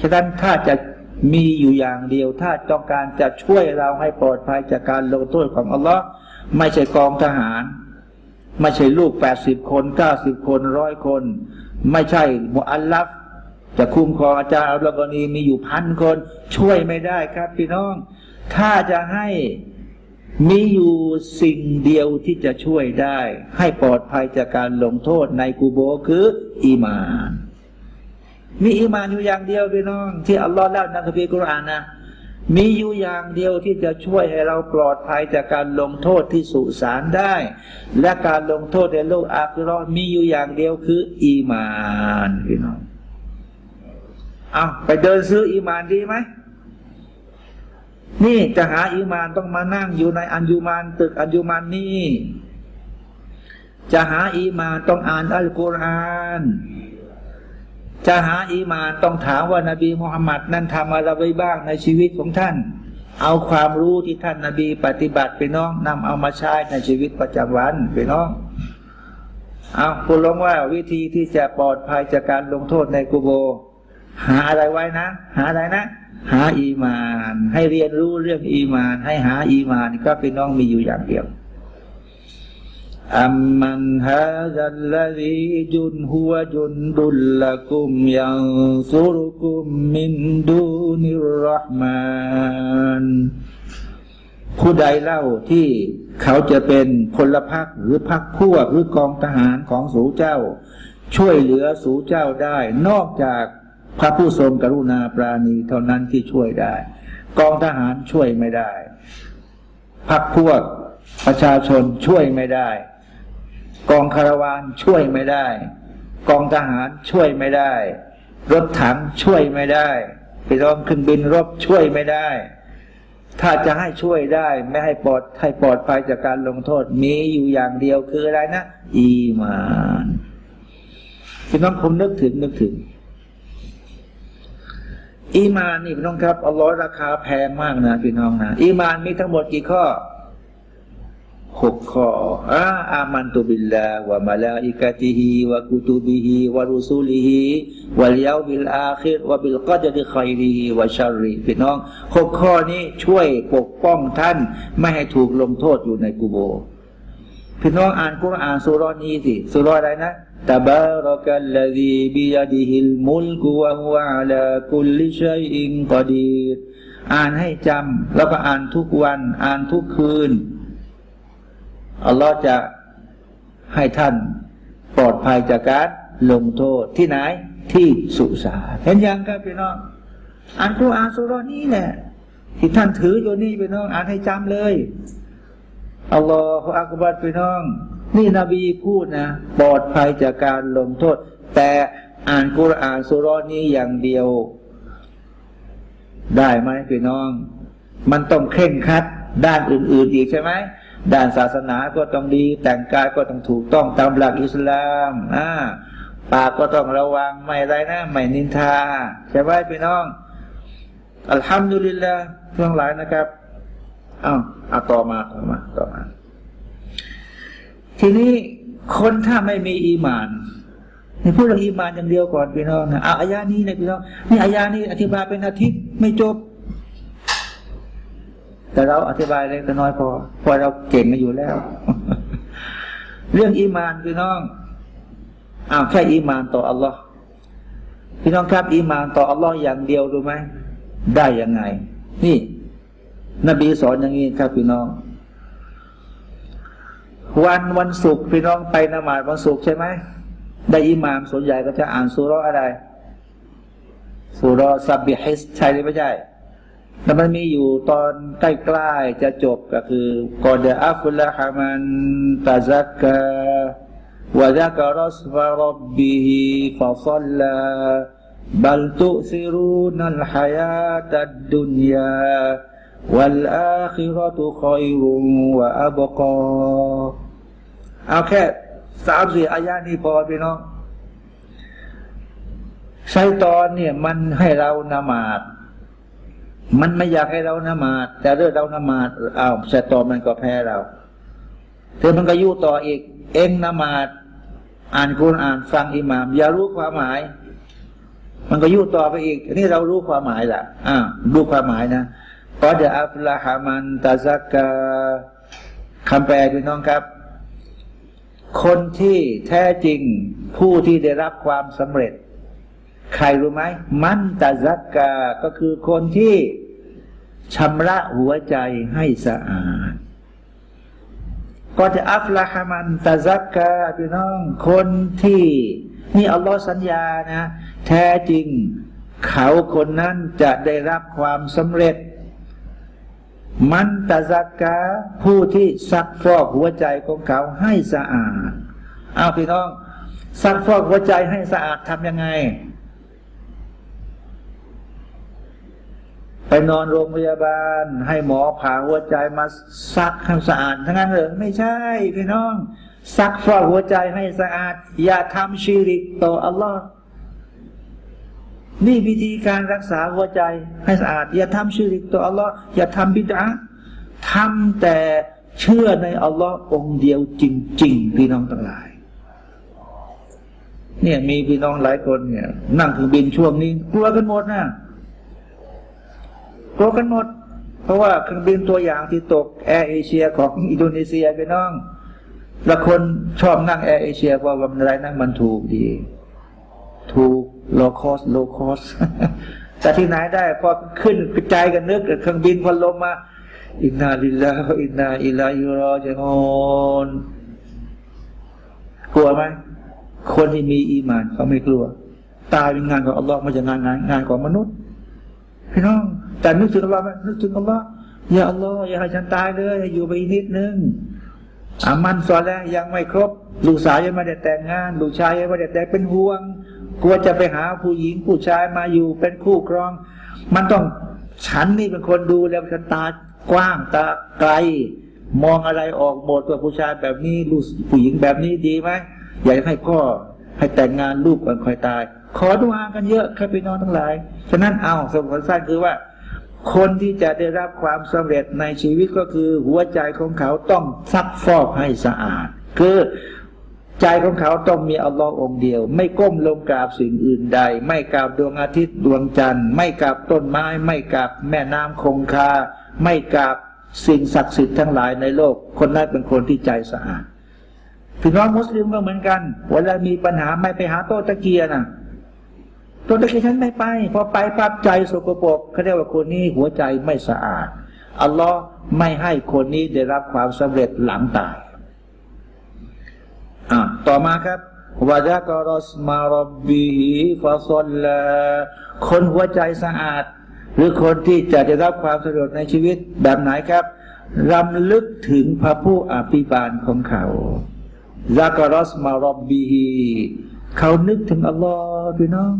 ฉะนั้นถ้าจะมีอยู่อย่างเดียว ถ้าต้องการจะช่วยเราให้ปลอดภัยจากการลงโทษของอัลลอฮ์ไม่ใช่กองทหาร ไม่ใช่ลูกแปดสิบคนเก้าสิบคนร้อยคน ไม่ใช่มุอัลลัฟจะคุ้มครองอาจารย์อัลกรณีมีอยู่พันคน ช่วยไม่ได้ครับพี่น้อง ถ้าจะให้มีอยู่สิ่งเดียวที่จะช่วยได้ ให้ปลอดภัยจากการลงโทษในกูโบคือ อีมาน มีอิมานอยู่อย่างเดียวพี่น้อง ที่อัลลอฮ์เล่าในคัมภีร์กุรอานนะมีอยู่อย่างเดียวที่จะช่วยให้เราปลอดภัยจากการลงโทษที่สุสานได้ และการลงโทษในโลกอาคิรอมีอยู่อย่างเดียวคือ อีมานพี่น้องเอาไปเดินซื้ออีมานดีไหมนี่จะหาอีมานต้องมานั่งอยู่ในอันยูมานตึกอันยูมานนี่ จะหาอีมานต้องอ่านอัลกุรอาน จะหาอีมานต้องถามว่านาบีมุฮัมมัดนั้นทำอะไรไว้บ้างในชีวิตของท่าน เอาความรู้ที่ท่านนาบีปฏิบัติไปน้องนำเอามาใช้ในชีวิตประจำวันไปน้องเอาคุณลงว่าวิธีที่จะปลอดภัยจากการลงโทษในกูโบ หาอะไรไว้นะ หาอะไรนะ หาอีมาน ให้เรียนรู้เรื่องอีมาน ให้หาอีมานก็เป็นน้องมีอยู่อย่างเดียว أمن هذا الذي جن هو جند لكم ينصركم من دون الرحمن ผู้ใดเล่าที่เขาจะเป็นพลพรรคหรือพรรคพวกหรือกองทหารของสูเจ้า ช่วยเหลือสูเจ้าได้ นอกจากพระผู้ทรงกรุณาปราณีเท่านั้นที่ช่วยได้ กองทหารช่วยไม่ได้พรรคพวกประชาชนช่วยไม่ได้ กองคาราวานช่วยไม่ได้ กองทหารช่วยไม่ได้ รถถังช่วยไม่ได้ไปรองเครื่องบินรบช่วยไม่ได้ ถ้าจะให้ช่วยได้ ไม่ให้ปลอดให้ปลอดภัยจากการลงโทษมีอยู่อย่างเดียวคืออะไรนะอีมานพี่น้องผมนึกถึงนึกถึง อีมานนี่พี่น้องครับอัลลอฮ์ราคาแพงมากนะพี่น้องนะอีมานมีทั้งหมดกี่ข้อ หกข้ออา آمنت بالله وملائكته وكتبه ورسله واليوم الآخر وبالقدر خيره وشره พี่น้องหกข้อนี้ช่วยปกป้องท่าน ไม่ให้ถูกลงโทษอยู่ในกุโบพี่น้องอ่านกุรอานสุรอนี้สิสุรออะไรนะتبارك الذي بيده الملك وهو على كل شيء قديرอ่านให้จำแล้วก็อ่านทุกวัน อ่านทุกคืน อัลลอฮ์จะให้ท่านปลอดภัยจากการลงโทษที่ไหนที่สุสานเห็นยังครับพี่น้องอ่านคุรอานสุรนี้แหละที่ท่านถืออยู่นี่พี่น้อง อ่านให้จำเลยอัลลอฮฺอักบัดพี่น้อง นี่นบีพูดนะปลอดภัยจากการลงโทษ แต่อ่านคุรอานสุรนี้อย่างเดียว ได้ไหมพี่น้อง มันต้องเคร่งคัดด้านอื่น ๆ อีกใช่ไหม ด้านศาสนาก็ต้องดี แต่งกายก็ต้องถูกต้องตามหลักอิสลามอ่าปากก็ต้องระวังไม่ไรนะไม่นินทาใช่ไหมพี่น้องอัลฮัมดุลิลละเพื่องหลายนะครับอ้าวเอาต่อมาต่อมาต่อมา ทีนี้คนถ้าไม่มีอีมานนี่พูดเรื่องอีมานอย่างเดียวก่อนพี่น้องนะอาอายานี้นะพี่น้องนี่อายานี้อธิบายเป็นอาทิตย์ไม่จบ แต่เราอธิบายเล็กน้อยพอพอเราเก่งมาอยู่แล้ว เรื่องอีมานพี่น้องอ้าวแค่อีมานต่ออัลลอฮ์พี่น้องครับอีมานต่ออัลลอฮ์อย่างเดียวรู้ไหมได้ยังไง นี่ นบีสอนอย่างนี้ครับพี่น้อง วันวันศุกร์พี่น้องไปนมาดวันศุกร์ใช่ไหมได้อิมามส่วนใหญ่ก็จะอ่านสุรอะไรสุร سبح اسم ใช่หรือไม่ใช่ แล้วมันมีอยู่ตอนใกล้ๆจะจบก็คือقد أفلح من تزكى وذكر اسم ربه فصلىบัลตุซิรูนัลฮายาตัดดุนยาวัลอาคิรตุคอยรุวะอับกอเอาแค่สามสี่อายานี้พอพี่น้องใช้ตอนเนี่ยมันให้เรานมาด มันไม่อยากให้เรานมาดแต่เรื่องเรานมาดอ้าวชะตอมันก็แพ้เราเธอมันก็ยุ่ต่ออีก เองนมาดอ่านคุณอ่านฟังอิหมาม อย่ารู้ความหมาย มันก็ยุ่ต่อไปอีก นี่เรารู้ความหมายละอ่ารู้ความหมายนะกอดอัฟลาฮามันตาซักกาคำแปลพี่น้องครับ คนที่แท้จริงผู้ที่ได้รับความสำเร็จ ใครรู้ไหมมันตาซักกาก็คือคนที่ชำระหัวใจให้สะอาดก็จะอัฟลาฮามันตาซักกาพี่น้อง คนที่ นี่อัลลอฮ์สัญญานะ แท้จริง เขาคนนั้นจะได้รับความสำเร็จ มันตาซักกาผู้ที่ซักฟอกหัวใจของเขาให้สะอาด เอาพี่น้องซักฟอกหัวใจให้สะอาดทำยังไง ไปนอนโรงพยาบาล ให้หมอผ่าหัวใจมาซักให้สะอาดทั้งนั้นเลยไม่ใช่พี่น้อง ซักฟอกหัวใจให้สะอาด อย่าทำชีริกต่ออัลลอฮ์นี่วิธีการรักษาหัวใจให้สะอาด อย่าทำชีริกต่ออัลลอฮ์อย่าทำบิดาทำแต่เชื่อในอัลลอฮ์องเดียวจริง ๆ พี่น้องทั้งหลาย เนี่ยมีพี่น้องหลายคนเนี่ย นั่งเครื่องบินช่วงนี้กลัวกันหมดน่ะ กลัวกันหมด เพราะว่าเครื่องบินตัวอย่างที่ตกแอร์เอเชียของอินโดนีเซียไปน้องละคนชอบนั่งแอร์เอเชียเพราะว่ามันอะไรนั่งมันถูกดี ถูก low cost low cost แต่ที่ไหนได้พอขึ้นกระจายกันนึกเครื่องบินพอลงมา إنا لله إنا إليه راجعون กลัวไหมคนที่มีอีมานเขาไม่กลัว ตายเป็นงานของอัลลอฮ์ไม่ใช่งานงานงานของมนุษย์ พี่น้อง แต่นึกถึงอัลลอฮ์ไหมนึกถึงอัลลอฮ์อย่าอัลลอฮ์อย่าให้ฉันตายเลยอยู่ไปอีกนิดนึงอามันสอแล้ยังไม่ครบ ลูกสาวยังไม่ได้แต่งงาน ลูกชายยังไม่ได้แต่งเป็นห่วง กลัวจะไปหาผู้หญิงผู้ชายมาอยู่เป็นคู่ครอง มันต้องฉันนี่เป็นคนดูแล้วฉันตากว้างตาไกล มองอะไรออกหมดว่าผู้ชายแบบนี้ลูกผู้หญิงแบบนี้ดีไหมอยากให้พ่อให้แต่งงานลูกก่อนคอยตาย ขอดูอากันเยอะครับพี่น้องทั้งหลาย ฉะนั้นเอาสมผลสั้นคือว่า คนที่จะได้รับความสำเร็จในชีวิตก็คือ หัวใจของเขาต้องซักฟอกให้สะอาด คือใจของเขาต้องมีอัลลอฮ์องเดียว ไม่ก้มลงกราบสิ่งอื่นใด ไม่กราบดวงอาทิตย์ดวงจันทร์ไม่กราบต้นไม้ ไม่กราบแม่น้ำคงคา ไม่กราบสิ่งศักดิ์สิทธิ์ทั้งหลายในโลก คนนั้นเป็นคนที่ใจสะอาดพี่น้องมุสลิมก็เหมือนกันเวลามีปัญหาไม่ไปหาโต๊ะตะเกียนะโตตะเกียฉันไม่ไป พอไปปั๊บใจสกปรกเขาเรียกว่าคนนี้หัวใจไม่สะอาด อัลลอฮ์ไม่ให้คนนี้ได้รับความสำเร็จหลังตายอ่าต่อมาครับวะดะกรสมารบบีฟาซอลลาคนหัวใจสะอาด หรือคนที่จะได้รับความสะดวกในชีวิตแบบไหนครับรำลึกถึงพระผู้อภิบาลของเขาذكر اسم ربه เขานึกถึงอัลลอฮ์พี่น้อง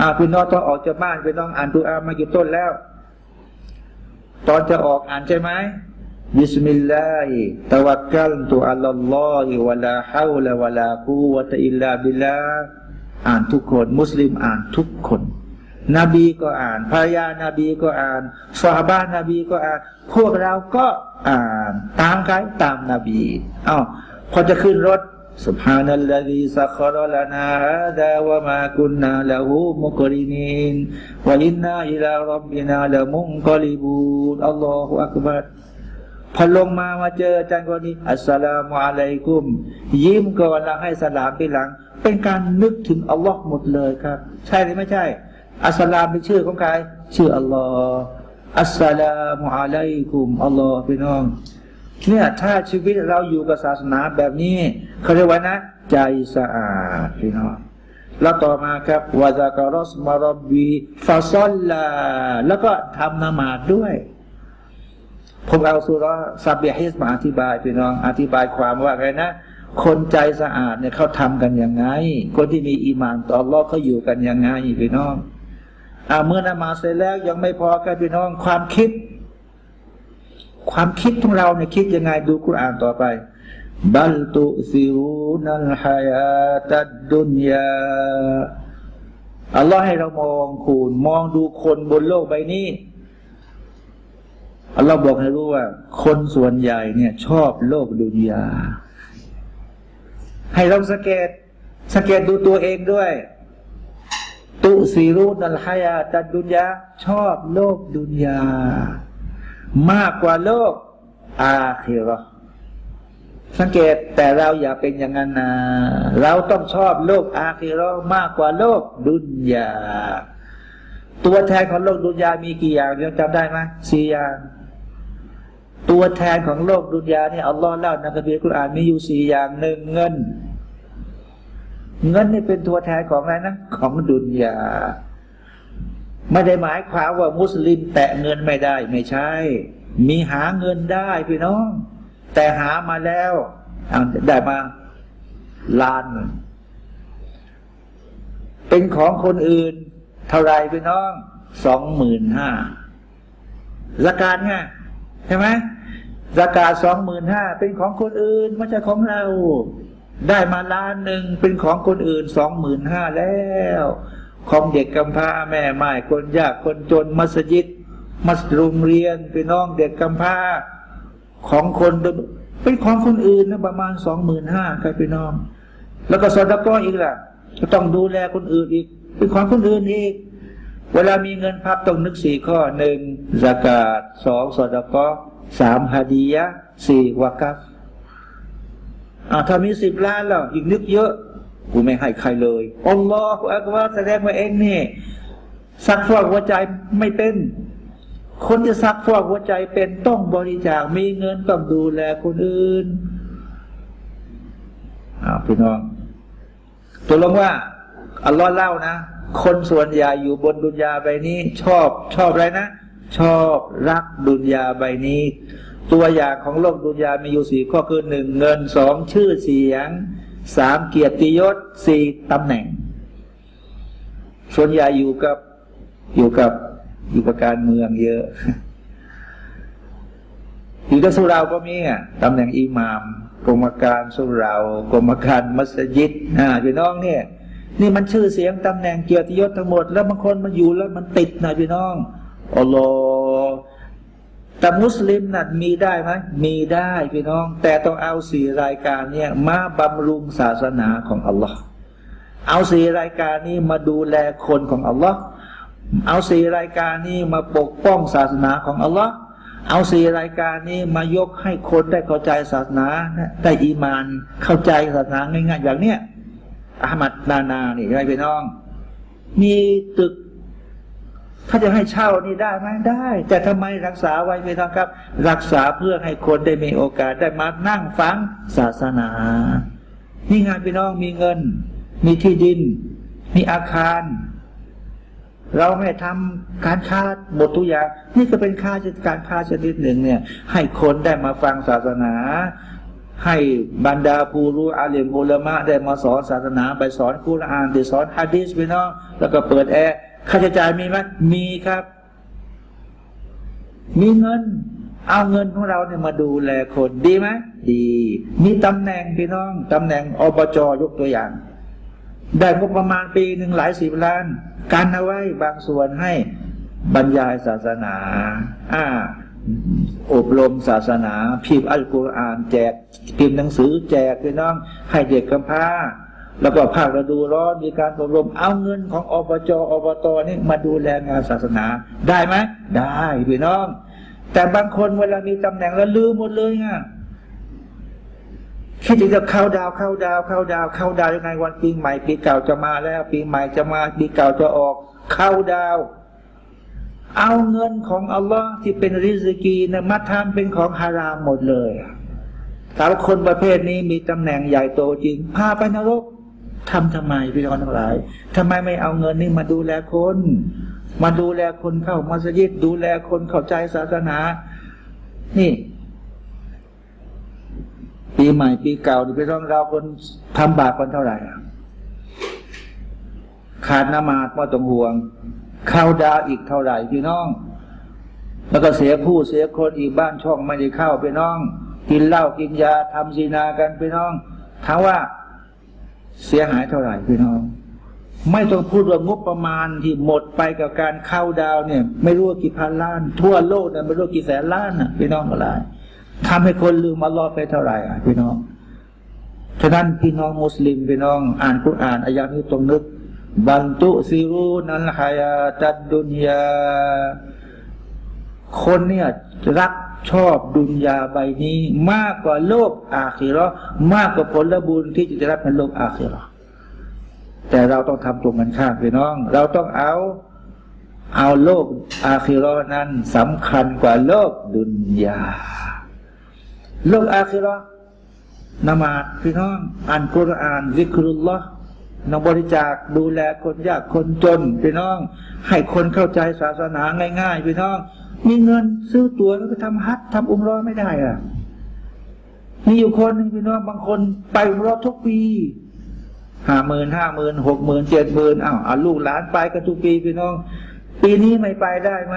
อาพี่น้องตอนออกจากบ้านพี่น้องอ่านดูอามากี่ต้นแล้ว ตอนจะออกอ่านใช่ไหมبسم الله توكلت على الله ولا حول ولا قوة إلا باللهอ่านทุกคน มุสลิมอ่านทุกคน นบีก็อ่านภรรยานาบีก็อ่านสาบานนาบีก็อ่าน พวกเราก็อ่าน ตามใครตามนาบีอ้าวพอจะขึ้นรถ سبحان الذي سخر لنا هذا وما كنا له مقرنين وإنا إلى ربنا لمنقلبون الله أكبر พอลงมามาเจออาจารย์คนนี้ อัสสลามุอะลัยกุม ยิ้มก่อนแล้วให้สลามไปหลัง เป็นการนึกถึงอัลลอฮ์หมดเลยครับ ใช่หรือไม่ใช่ อัสสลามเป็นชื่อของใคร ชื่ออัลลอฮ์อัสสลามุอะลัยกุม อัลลอฮ์พี่น้อง เนี่ยถ้าชีวิตเราอยู่กับศาสนาแบบนี้เขาเรียกว่านะ ใจสะอาดพี่น้องแล้วต่อมาครับวาจากรอสมารบีฟาซอลลาแล้วก็ทำนามาดด้วย ผมเอาสุรซาเบียฮิสมาอธิบายพี่น้อง อธิบายความว่าไงนะ คนใจสะอาดเนี่ยเขาทำกันยังไง คนที่มีอีมานต่อรอเขาอยู่กันยังไงพี่น้องอ่าเมื่อนามาเสร็จแล้วยังไม่พอกันพี่น้องความคิด ความคิดของเราเนี่ยคิดยังไงดูกุรอานต่อไปบัลตุซิรูนัลฮายาตัดดุนยาอัลลอฮ์ให้เรามองคูณมองดูคนบนโลกใบนี้อัลลอฮ์บอกให้รู้ว่า คนส่วนใหญ่เนี่ย ชอบโลกดุนยา ให้เราสังเกตสังเกตดูตัวเองด้วย ตุซีรูนัลฮายาตัดดุนยา ชอบโลกดุนยา มากกว่าโลก อาคิรอสังเกตแต่เราอย่าเป็นอย่างนั้นนะเราต้องชอบโลกอาคิรอมากกว่าโลกดุนยา ตัวแทนของโลกดุนยามีกี่อย่างยังจำได้ไหมสี่อย่างตัวแทนของโลกดุนยาเนี่ยอัลลอฮ์เล่าในคัมภีร์คุรานมีอยู่สี่อย่างหนึ่งเงิน เงินนี่เป็นตัวแทนของอะไรนะ ของดุนยา ไม่ได้หมายความว่ามุสลิมแตะเงินไม่ได้ไม่ใช่ มีหาเงินได้พี่น้อง แต่หามาแล้วได้มาล้าน เป็นของคนอื่น เท่าไรพี่น้องสองหมื่นห้าสกาดไงใช่ไหมสกาดสองหมื่นห้าเป็นของคนอื่นไม่ใช่ของเรา ได้มาล้านหนึ่งเป็นของคนอื่นสองหมื่นห้าแล้ว ของเด็กกำพร้าแม่ไม้คนยากคนจนมัสยิด มัสโรงเรียนพี่น้องเด็กกำพร้าของคนเป็นของคนอื่นนะประมาณสองหมื่นห้าครับพี่น้อง แล้วก็สอดก้ออีกล่ะก็ต้องดูแลคนอื่นอีก เป็นของคนอื่นอีก เวลามีเงินพับต้องนึกสี่ข้อหนึ่งสกาดสองสอดก้อสามฮาดียะสี่วากัฟอ่าถ้ามีสิบล้านแล้วอีกนึกเยอะ กูไม่ให้ใครเลยอัลลอฮฺอักบารแสดงว่าเองนี่ซักฟอกหัวใจไม่เป็น คนจะซักฟอกหัวใจเป็นต้องบริจาคมีเงินต้องดูแลคนอื่นอ้าพี่น้องตัวลงว่าอัลลอฮ์เล่านะ คนส่วนใหญ่อยู่บนดุนยาใบนี้ ชอบชอบอะไรนะ ชอบรักดุนยาใบนี้ ตัวอย่างของโลกดุนยามีอยู่สี่ข้อคือหนึ่งเงินสองชื่อเสียง สามเกียรติยศสี่ตำแหน่ง ส่วนใหญ่อยู่กับอยู่กับอยู่กับการเมืองเยอะ อยู่กับสุราก็มีอะตำแหน่งอิหมาม กรมการสุรากรมการมัสยิดอ่าพี่น้องเนี่ย นี่มันชื่อเสียงตำแหน่งเกียรติยศทั้งหมด แล้วบางคนมันอยู่แล้วมันติดนะพี่น้องอัลลอฮ์ แต่มุสลิมนั่นมีได้ไหมมีได้พี่น้อง แต่ต้องเอาสี่รายการเนี่ยมาบำรุงศาสนาของอัลลอฮ์เอาสี่รายการนี้มาดูแลคนของอัลลอฮ์เอาสี่รายการนี้มาปกป้องศาสนาของอัลลอฮ์เอาสี่รายการนี้มายกให้คนได้เข้าใจศาสนาได้อีมานเข้าใจศาสนาง่ายๆอย่างเนี้ยอามัดนานานี่ไงพี่น้อง มีตึก ถ้าจะให้เช่านี่ได้ไหมได้ แต่ทำไมรักษาไว้พี่น้องครับ รักษาเพื่อให้คนได้มีโอกาสได้มานั่งฟังศาสนา นี่งานพี่น้องมีเงิน มีที่ดิน มีอาคาร เราไม่ทำการค้าหมดทุกอย่าง นี่ก็เป็นค่าการค้าชนิดหนึ่งเนี่ย ให้คนได้มาฟังศาสนาให้บรรดาผู้รู้อาเลียมอุลมะได้มาสอนศาสนา ไปสอนคุรานไปสอนฮะดีสพี่น้องแล้วก็เปิดแอร์ ค่าใช้จ่ายมีไหมมีครับ มีเงิน เอาเงินของเราเนี่ยมาดูแลคนดีไหมดี มีตำแหน่งพี่น้องตำแหน่งอบจยกตัวอย่าง ได้งบประมาณปีหนึ่งหลายสิบล้าน การเอาไว้บางส่วนให้บรรยายศาสนา อ่า อบรมศาสนา พิมพ์อัลกุรอานแจกพิมพ์หนังสือแจกพี่น้อง ให้เด็กกำพร้า แล้วก็ภาคฤดูร้อนมีการอบรมเอาเงินของอบจอบตนี่มาดูแลงานศาสนา ได้ไหมได้พี่น้อง แต่บางคนเวลามีตำแหน่งแล้วลืมหมดเลยไงคิดถึงจะเข้าดาวเข้าดาวเข้าดาวเข้าดาวยังไงวันปีใหม่ปีเก่าจะมาแล้ว ปีใหม่จะมาปีเก่าจะออก เข้าดาว เอาเงินของอัลลอฮ์ที่เป็นริสกีนะมาทำเป็นของฮารามหมดเลยแต่คนประเภทนี้มีตำแหน่งใหญ่โตจริงพาไปนรก ทำทำไมพี่น้องทั้งหลายทำไมไม่เอาเงินนี่มาดูแลคน มาดูแลคนเข้ามัสยิดดูแลคนเข้าใจศาสนา นี่ ปีใหม่ปีเก่านี่พี่น้องเราคนทำบาปกันเท่าไหร่ขาดนมาดว่าต้องห่วงเข้าดาวอีกเท่าไหร่พี่น้อง แล้วก็เสียผู้เสียคนอีกบ้านช่องไม่ได้เข้าพี่น้อง กินเหล้ากินยาทำศีนากันพี่น้องถามว่า เสียหายเท่าไหร่พี่น้อง ไม่ต้องพูดว่างบประมาณที่หมดไปกับการเข้าดาวเนี่ย ไม่รู้กี่พันล้าน ทั่วโลกเนี่ยไม่รู้กี่แสนล้านอะพี่น้องอะไรทำให้คนลืมมาลอไปเท่าไหร่อะพี่น้องฉะนั้นพี่น้องมุสลิมพี่น้อง อ่านคุรอ่านอายะนี้ตรงนึกบันตุซิรูนัลฮายาตัดดุนยาคนเนี่ยรัก ชอบดุนยาใบนี้ มากกว่าโลกอาคิรอมากกว่าผลบุญที่จะได้รับในโลกอาคิรอแต่เราต้องทำตรงกันข้ามพี่น้อง เราต้องเอาเอาโลกอาคิรอนั้นสำคัญกว่าโลกดุนยา โลกอาคิรอนมาดพี่น้อง อ่านกุรอานวิกรุลลอฮ์นบริจาคดูแลคนยากคนจน พี่น้อง ให้คนเข้าใจศาสนาง่ายๆ พี่น้อง มีเงินซื้อตั๋วแล้วไปทำฮัททำอุมรอไม่ได้อะมีอยู่คนหนึ่งพี่น้องบางคนไปอุมรอทุกปีห้าหมื่นห้าหมื่นหกหมื่นเจ็ดหมื่นอ้าวเอาลูกหลานไปกันทุกปีพี่น้อง ปีนี้ไม่ไปได้ไหม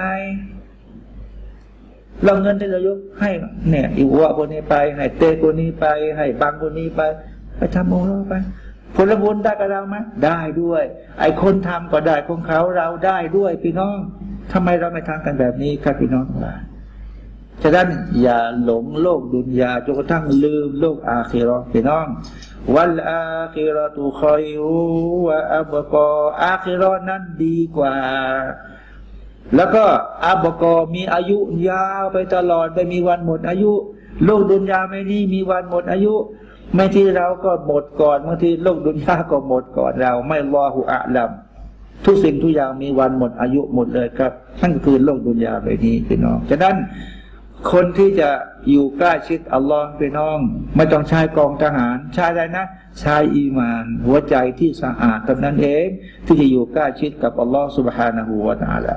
เราเงินที่เรายกให้เนี่ยอีวัวคนนี้ไป ให้เตคนนี้ไป ให้บางคนนี้ไป ไปทำอุมรอไปผลบุญได้กับเราไหมได้ด้วย ไอ้คนทำก็ได้ของเขาเราได้ด้วยพี่น้อง ทำไมเราไม่ทำกันแบบนี้ครับพี่น้องทั้งหลายฉะนั้นอย่าหลงโลกดุนยาจนกระทั่งลืมโลกอาคีรอพี่น้อง วัลอาคีรอตุคอยรูวะอับกออาคีรอนั้นดีกว่า แล้วก็อับกอมีอายุยาวไปตลอดไม่มีวันหมดอายุ โลกดุนยาไม่นี่มีวันหมดอายุไม่ที่เราก็หมดก่อนบางทีโลกดุนยาก็หมดก่อนเรา ไม่รอหุอะลัม ทุกสิ่งทุกอย่างมีวันหมดอายุหมดเลยครับนั่นคือโลกดุนยาไปนี้พี่น้องฉะนั้นคนที่จะอยู่ใกล้ชิดอัลลอฮ์พี่น้อง ไม่ต้องใช้กองทหาร ใช้อะไรนะใช้อีมาน หัวใจที่สะอาดเท่านั้นเอง ที่จะอยู่ใกล้ชิดกับอัลลอฮ์ سبحانه และ تعالى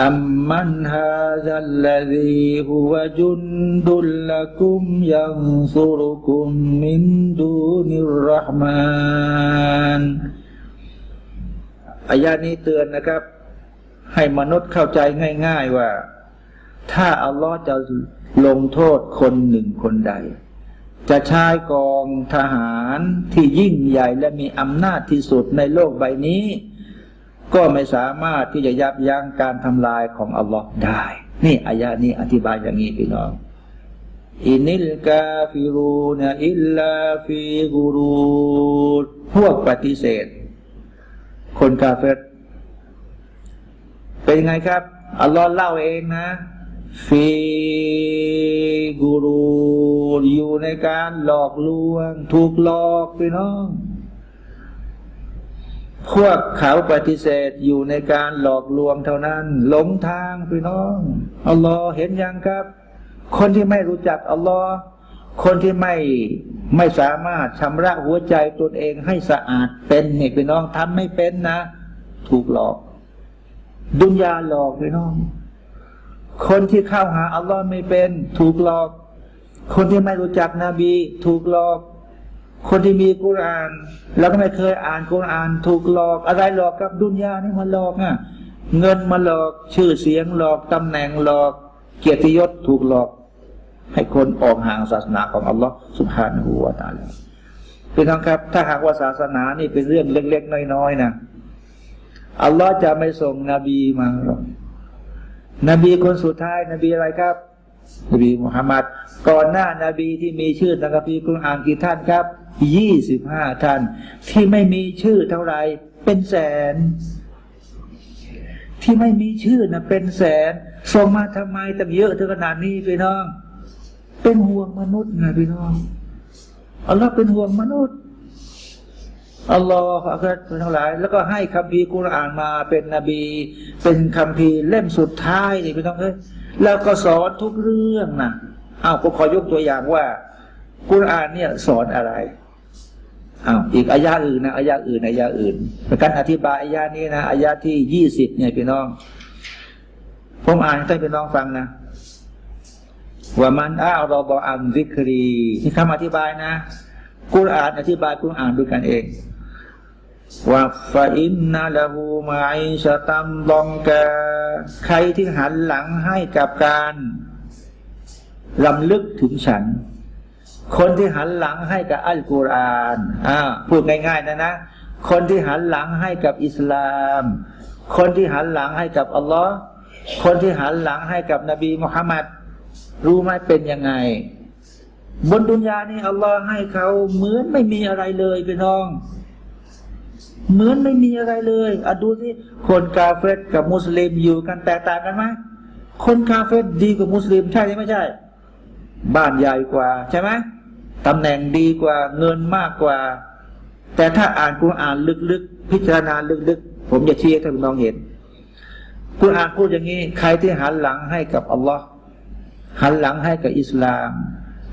อัมมันฮาซัลลซีฮุวะจุนดุลลักุมยังซุรุกุมมินดูนิรราะห์มาน อายานี้เตือนนะครับ ให้มนุษย์เข้าใจง่าย ๆว่า ถ้าอัลลอฮ์จะลงโทษคนหนึ่งคนใด จะใช้กองทหารที่ยิ่งใหญ่และมีอำนาจที่สุดในโลกใบนี้ ก็ไม่สามารถที่จะยับยั้งการทำลายของอัลลอฮ์ได้ นี่อายานี้อธิบายอย่างนี้พี่น้องإن الكافرون إلا في غرور พวกปฏิเสธ คนกาเฟรเป็นไงครับอัลลอฮ์เล่าเองนะฟีกูรูอยู่ในการหลอกลวง ถูกหลอกไปน้อง พวกเขาปฏิเสธอยู่ในการหลอกลวงเท่านั้น หลงทางไปน้องอัลลอฮ์เห็นยังครับ คนที่ไม่รู้จักอัลลอฮ์ คนที่ไม่ไม่สามารถชำระหัวใจตนเองให้สะอาดเป็นนี่ไปน้องทำไม่เป็นนะ ถูกหลอก ดุนยาหลอกไปน้อง คนที่เข้าหาอัลลอฮ์ไม่เป็น ถูกหลอก คนที่ไม่รู้จักนบี ถูกหลอก คนที่มีกุราน แล้วก็ไม่เคยอ่านกุราน ถูกหลอก อะไรหลอกกับดุนยานี่มันหลอกอะเงินมาหลอกชื่อเสียงหลอกตำแหน่งหลอก เกียรติยศถูกหลอก ให้คนออกห่างศาสนาของอัลลอฮ์สุบฮานหูวตาลพี่น้องครับ ถ้าหากว่าศาสนานี่เป็นเรื่องเล็ก ๆ น้อยๆนะอัลลอฮ์จะไม่ส่งนบีมาหรอกนบีคนสุดท้าย นบีอะไรครับ นบีมุฮัมมัดก่อนหน้านาบีที่มีชื่อในกัมภีร์กุรอานกี่ท่านครับยี่สิบห้าท่าน ที่ไม่มีชื่อเท่าไหร่เป็นแสน ที่ไม่มีชื่อนะเป็นแสนส่งมาทำไมตั้งเยอะถึงขนาดนี้พี่น้อง เป็นห่วงมนุษย์ไงพี่น้องอัลลอฮ์เป็นห่วงมนุษย์อัลลอฮฺอักบทั้งหลาย แล้วก็ให้คัมภีร์กุรอานมาเป็นนบี เป็นคัมภีร์เล่มสุดท้ายนี่พี่น้องเอ้ยแล้วก็สอนทุกเรื่องนะอ้าวผมขอยกตัวอย่างว่า กุรอานเนี่ยสอนอะไรอ้าวอีกอายาอื่นนะอายาอื่นอายาอื่นเป็นการอธิบายอายานี้นะอายาที่ยี่สิบเนี่ยพี่น้อง ผมอ่านให้พี่น้องฟังนะ ว่ามันอ้าวเราบอกอันซิกรีนี่คำอธิบายนะ กุรอานอธิบายกุรอานด้วยกันเองว่าฟาอินนาละหูมาอิชตัมลองกาใครที่หันหลังให้กับการลำลึกถึงฉัน คนที่หันหลังให้กับอัลกุรอานอ่าพูดง่ายๆนะนะ คนที่หันหลังให้กับอิสลาม คนที่หันหลังให้กับอัลลอฮ์คนที่หันหลังให้กับนบีมุฮัมมัด รู้ไหมเป็นยังไง บนดุนยานี้อัลลอฮ์ให้เขาเหมือนไม่มีอะไรเลยพี่น้อง เหมือนไม่มีอะไรเลยอะดูสิคนกาเฟตกับมุสลิมอยู่กันแตกต่างกันไหมคนกาเฟตดีกว่ามุสลิมใช่ไหมไม่ใช่ บ้านใหญ่กว่าใช่ไหมตำแหน่งดีกว่าเงินมากกว่า แต่ถ้าอ่านกุรอานลึกๆ พิจารณาลึกๆ ผมจะชี้ให้ท่านน้องเห็นกุรอานพูดอย่างนี้ ใครที่หันหลังให้กับอัลลอฮ์ หันหลังให้กับอิสลาม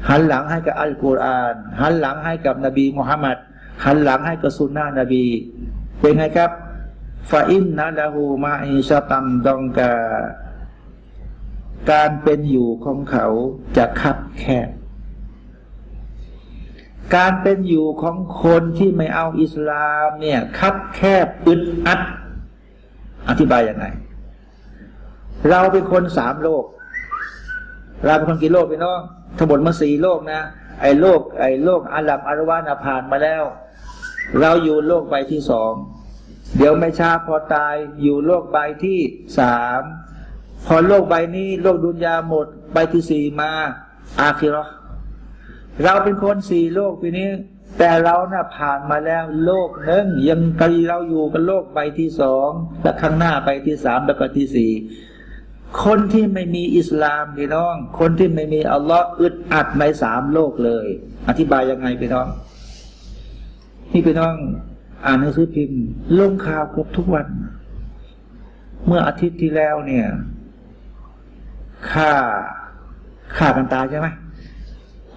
หันหลังให้กับอัลกุรอาน หันหลังให้กับนบีมุฮัมมัดหันหลังให้กับสุนนะนบี เป็นไงครับฟาอินนะลาหูมาอิชาตัมดองกา การเป็นอยู่ของเขาจะคับแคบการเป็นอยู่ของคนที่ไม่เอาอิสลามเนี่ยคับแคบอึดอัด อธิบายยังไง เราเป็นคนสามโลก เราเป็นคนกี่โลกพี่น้องทั้งหมดมาสี่โลกนะ ไอ้โลก ไอ้โลกอาลัมอารวานาผ่านมาแล้ว เราอยู่โลกใบที่สอง เดี๋ยวไม่ช้าพอตายอยู่โลกใบที่สาม พอโลกใบนี้โลกดุนยาหมดใบที่สี่มา อาคิรอเราเป็นคนสี่โลกปีนี้ แต่เรานะ่ะผ่านมาแล้วโลกหนึ่งยังกเราอยู่กันโลกใบที่สองและข้างหน้าใบที่สามแล้วก็ที่สี่ คนที่ไม่มีอิสลามพี่น้อง คนที่ไม่มีอัลลอฮ์อึดอัดในสามโลกเลย อธิบายยังไงพี่น้อง นี่พี่น้อง อ่านหนังสือพิมพ์ลงข่าวเกือบทุกวัน เมื่ออาทิตย์ที่แล้วเนี่ยฆ่าฆ่ากันตายใช่ไหม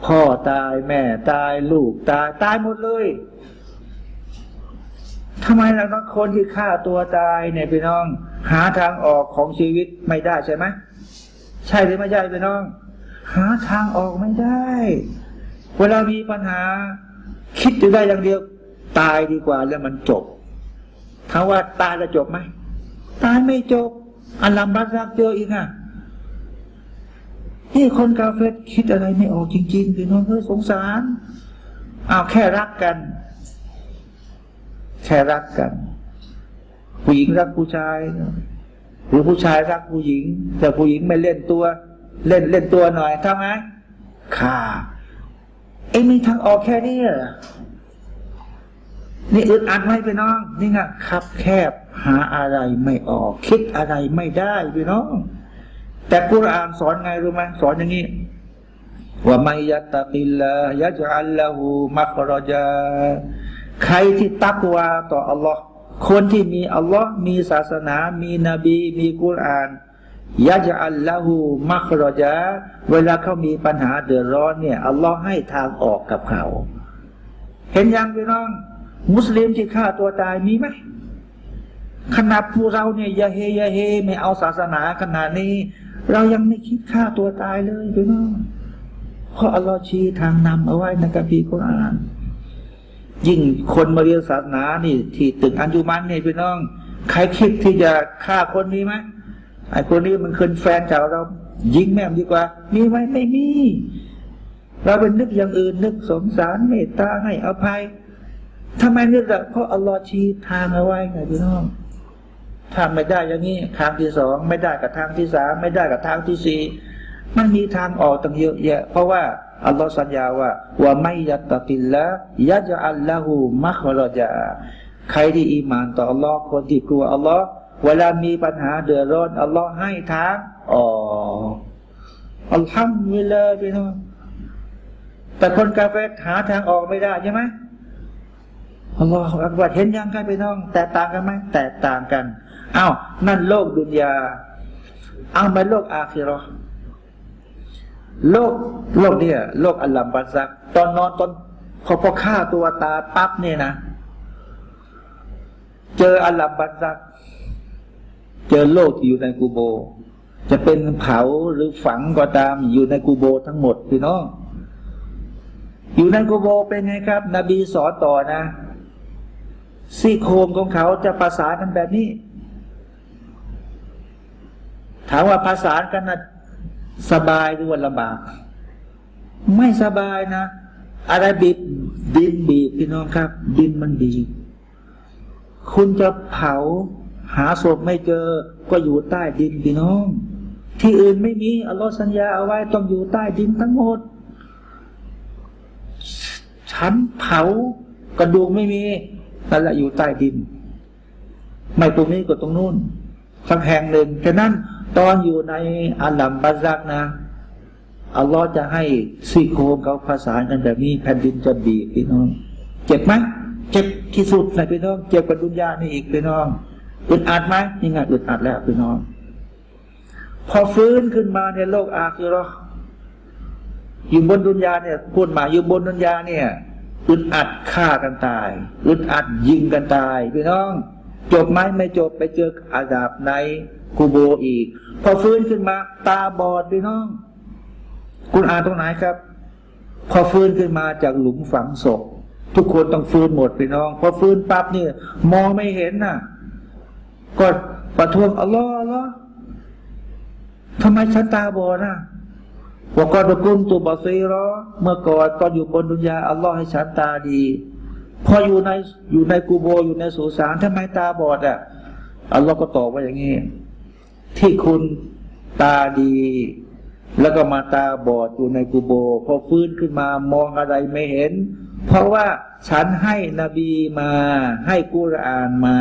พ่อตายแม่ตายลูกตายตายหมดเลย ทำไมล่ะคนที่ฆ่าตัวตายเนี่ยพี่น้อง หาทางออกของชีวิตไม่ได้ใช่ไหมใช่หรือไม่ใช่พี่น้อง หาทางออกไม่ได้ เวลามีปัญหา คิดอยู่ได้อย่างเดียว ตายดีกว่าแล้วมันจบถามว่าตายแล้วจบไหมตายไม่จบอัลลัมบัซักเจออีกอะนี่คนกาเฟตคิดอะไรไม่ออกจริงๆพี่น้องเฮ้ยสงสารอ้าวแค่รักกัน แค่รักกัน ผู้หญิงรักผู้ชาย หรือผู้ชายรักผู้หญิง แต่ผู้หญิงไม่เล่นตัว เล่นเล่นตัวหน่อยทำไงข่าเอ็มีทางออกแค่นี้เหรอนี่อึดอัดไหมพี่น้อง นี่ไงคับแคบหาอะไรไม่ออก คิดอะไรไม่ได้พี่น้อง แต่กุรอานสอนไงรู้ไหมสอนอย่างนี้ว่าไม่ยัตตะกิลละยะจัลละหูมักรจา ใครที่ตักวาต่ออัลลอฮ์คนที่มีอัลลอฮ์มีศาสนา มีนบี มีกุรอานยะจัลละหูมักรอจาเวลาเขามีปัญหาเดือดร้อนเนี่ยอัลลอฮ์ให้ทางออกกับเขา เห็นยังพี่น้อง มุสลิมที่ฆ่าตัวตายมีไหมขนาดพวกเราเนี่ยยาเฮยาเฮไม่เอาศาสนาขนาดนี้ เรายังไม่คิดฆ่าตัวตายเลยพี่น้องเพราะอัลลอฮ์ชี้ทางนำเอาไว้ในกัมภีร์คุรอาน ยิ่งคนมาเรียนศาสนานี่ ที่ตึกอันจุมันเนี่ยพี่น้อง ใครคิดที่จะฆ่าคนนี้ไหมไอ้คนนี้มันคืนแฟนจากเรา ยิงแม่มดีกว่า มีไหมไม่มี เราเป็นนึกอย่างอื่นนึกสงสารเมตตาให้อภัยทำไมนึกแบบเพราะอัลลอฮ์ชี้ทางเอาไว้ไงพี่น้องถ้าไม่ได้อย่างนี้ทางที่สองไม่ได้กับทางที่สามไม่ได้กับทางที่สี่ มันมีทางออกตั้งเยอะแยะ เพราะว่าอัลลอฮ์สัญญาว่าว่าไม่ยัตติลละยะจะอัลลอฮูมัครจะใครที่อีมานต่ออัลลอฮ์คนที่กลัวอัลลอฮ์เวลามีปัญหาเดือดร้อนอัลลอฮ์ให้ทางออกอัลฮัมดุลิลลาห์พี่น้องแต่คนกาเฟหาทางออกไม่ได้ใช่ไหมอัลลอฮฺอักบัดเห็นยังกันพี่น้อง แตกต่างกันไหมแตกต่างกันอ้าวนั่นโลกดุนยาเอามาโลกอาคิรอ โลกโลกเนี่ยโลกอัลลัมบัซักตอนนอนตอนพอพอฆ่าตัวตาปั๊บเนี่ยนะ เจออัลลัมบัซักเจอโลกที่อยู่ในกูโบ จะเป็นเผาหรือฝังก็ตามอยู่ในกูโบทั้งหมดพี่น้องอยู่ในกูโบเป็นไงครับ นบีสอนต่อนะซี่โครงของเขาจะประสานกันแบบนี้ ถามว่าประสานกันนะ สบายหรือว่าลำบาก ไม่สบายนะ อะไรบีบดินบีบพี่น้องครับ ดินมันบีบคุณจะเผา หาศพไม่เจอ ก็อยู่ใต้ดินพี่น้อง ที่อื่นไม่มีอัลลอฮ์สัญญาเอาไว้ต้องอยู่ใต้ดินทั้งหมด ฉันเผากระดูกไม่มีนั่นแหละอยู่ใต้ดิน ไม่ตรงนี้ก็ตรงนู้นสักแห่งหนึ่งฉะนั้น ตอนอยู่ในอัลลัมบาซักนะอัลลอฮ์จะให้ซี่โครงเขาภาษากันแบบนี้แผ่นดินจะบีบพี่น้อง เจ็บไหมเจ็บที่สุดเลยพี่น้อง เจ็บกว่าดุนยานี่อีกพี่น้องอึดอัดไหมนี่ไงอึดอัดแล้วพี่น้อง พอฟื้นขึ้นมาในโลกอาคือเรออยู่บนดุนยาเนี่ยพูดมาอยู่บนดุนยาเนี่ยอึดอัดฆ่ากันตายอึดอัดยิงกันตายพี่น้อง จบไหมไม่จบไปเจออาดาบใน กูโบอีก พอฟื้นขึ้นมา ตาบอดพี่น้อง คุณอ่านตรงไหนครับ พอฟื้นขึ้นมาจากหลุมฝังศพทุกคนต้องฟื้นหมดพี่น้อง พอฟื้นปั๊บเนี่ยมองไม่เห็นน่ะ ก็ประท้วงอัลลอฮ์อัลลอฮ์ทำไมฉันตาบอดน่ะว่าก่อนกุนตุบอซีรอเมื่อก่อนตอนอยู่บนดุนยาอัลลอฮ์ให้ฉันตาดี พออยู่ในอยู่ในกูโบอยู่ในสุสานทำไมตาบอดอะอัลลอฮ์ก็ตอบว่าอย่างนี้ ที่คุณตาดี แล้วก็มาตาบอดอยู่ในกูโบ พอฟื้นขึ้นมามองอะไรไม่เห็น เพราะว่าฉันให้นบีมา ให้กุรอานมา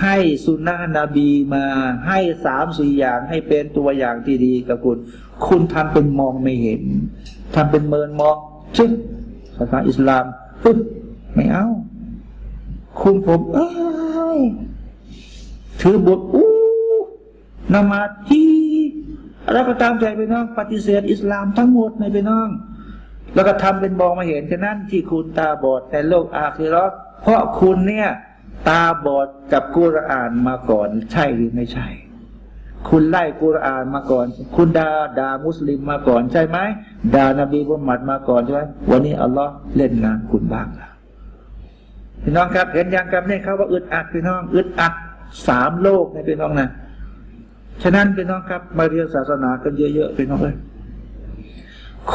ให้สุนนะนบีมา ให้สามสี่อย่างให้เป็นตัวอย่างที่ดีกับคุณ คุณทำเป็นมองไม่เห็นทำเป็นเมินมองชึกศาสนาอิสลามปึ๊บไม่เอา คุณผมเอ้ยถือบทอู้ นมาที่อะไรก็ตามใจไปน้องปฏิเสธอิสลามทั้งหมดในไปน้อง แล้วก็ทำเป็นบองมาเห็นฉะนั้นที่คุณตาบอดแต่โลกอาคีรอเพราะคุณเนี่ย ตาบอดกับกุรอานมาก่อนใช่หรือไม่ใช่ คุณไล่กุรอานมาก่อน คุณดาดามุสลิมมาก่อนใช่ไหมดานบีบุมัดมาก่อนใช่ไหมวันนี้อัลลอฮ์เล่นงานคุณบ้างละพี่น้องครับ เห็นยังกับนี่เขาว่าอึดอัดพี่น้องอึดอัดสามโลกในพี่น้องนะ ฉะนั้นพี่น้องครับ มาเรียนศาสนากันเยอะๆพี่น้องเลย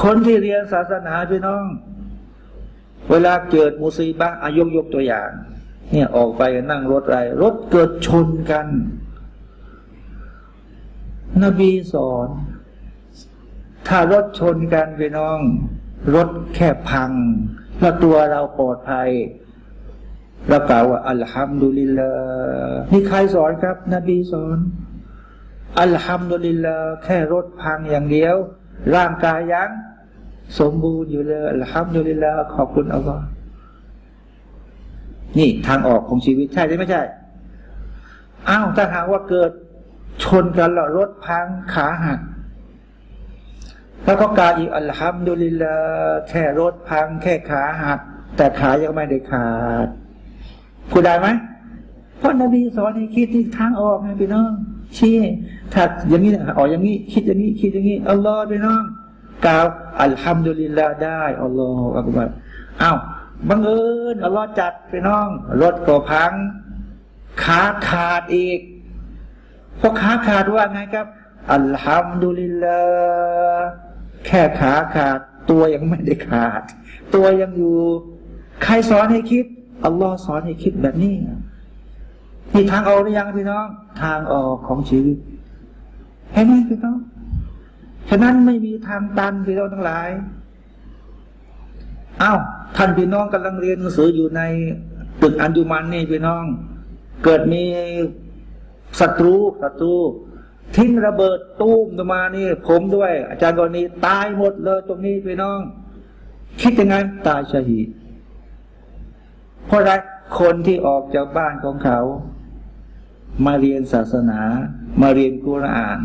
คนที่เรียนศาสนาพี่น้อง เวลาเกิดมุสีบะอายกยกตัวอย่าง เนี่ยออกไปนั่งรถอะไรรถเกิดชนกัน นบีสอน ถ้ารถชนกันพี่น้อง รถแค่พัง แล้วตัวเราปลอดภัยเรากล่าวว่าอัลฮัมดุลิลลาห์นี่ใครสอนครับ นบีสอน อัลฮัมดุลิลลาห์แค่รถพังอย่างเดียว ร่างกายยังสมบูรณ์อยู่เลยอัลฮัมดุลิลลาห์ขอบคุณอัลลอฮ์นี่ทางออกของชีวิตใช่หรือไม่ใช่ อ้าวถ้าหากว่าเกิดชนกันแล้วรถพังขาหักแล้วก็กลาวอีกอัลฮัมดุลิลลาห์แค่รถพังแค่ขาหัก แต่ขายังไม่ได้ขาดพูดได้ไหมเพราะนบีสอนให้คิดที่ทางออกไงพี่น้อง ชี้ถ้าอย่างนี้อออย่างนี้ คิดอย่างนี้คิดอย่างนี้อัลลอฮ์พี่น้องกล่าวอัลฮัมดุลิลลาห์ได้อัลลอฮ์อักบัรอ้าวบังเอิญอัลลอฮ์จัดพี่น้อง รถก็พังขาขาดอีกพราะขาขาดว่าไงครับ อัลฮัมดุลิลลาห์แค่ขาขาด ตัวยังไม่ได้ขาด ตัวยังอยู่ ใครสอนให้คิด อัลลอฮ์สอนให้คิดแบบนี้ มีทางออกหรือยังพี่น้อง ทางออกของชีวิตเห็นไหมพี่น้องฉะนั้นไม่มีทางตันพี่น้องทั้งหลายอ้าวท่านพี่น้องกำลังเรียนหนังสืออยู่ในตึกอันยุมันนี่พี่น้อง เกิดมีศัตรูศัตรู ทิ้งระเบิดตูมมานี่ ผมด้วย อาจารย์กรณีตายหมดเลยตรงนี้พี่น้อง คิดยังไงตายชาหีเพราะอะไรคนที่ออกจากบ้านของเขา มาเรียนศาสนา มาเรียนกุรอาน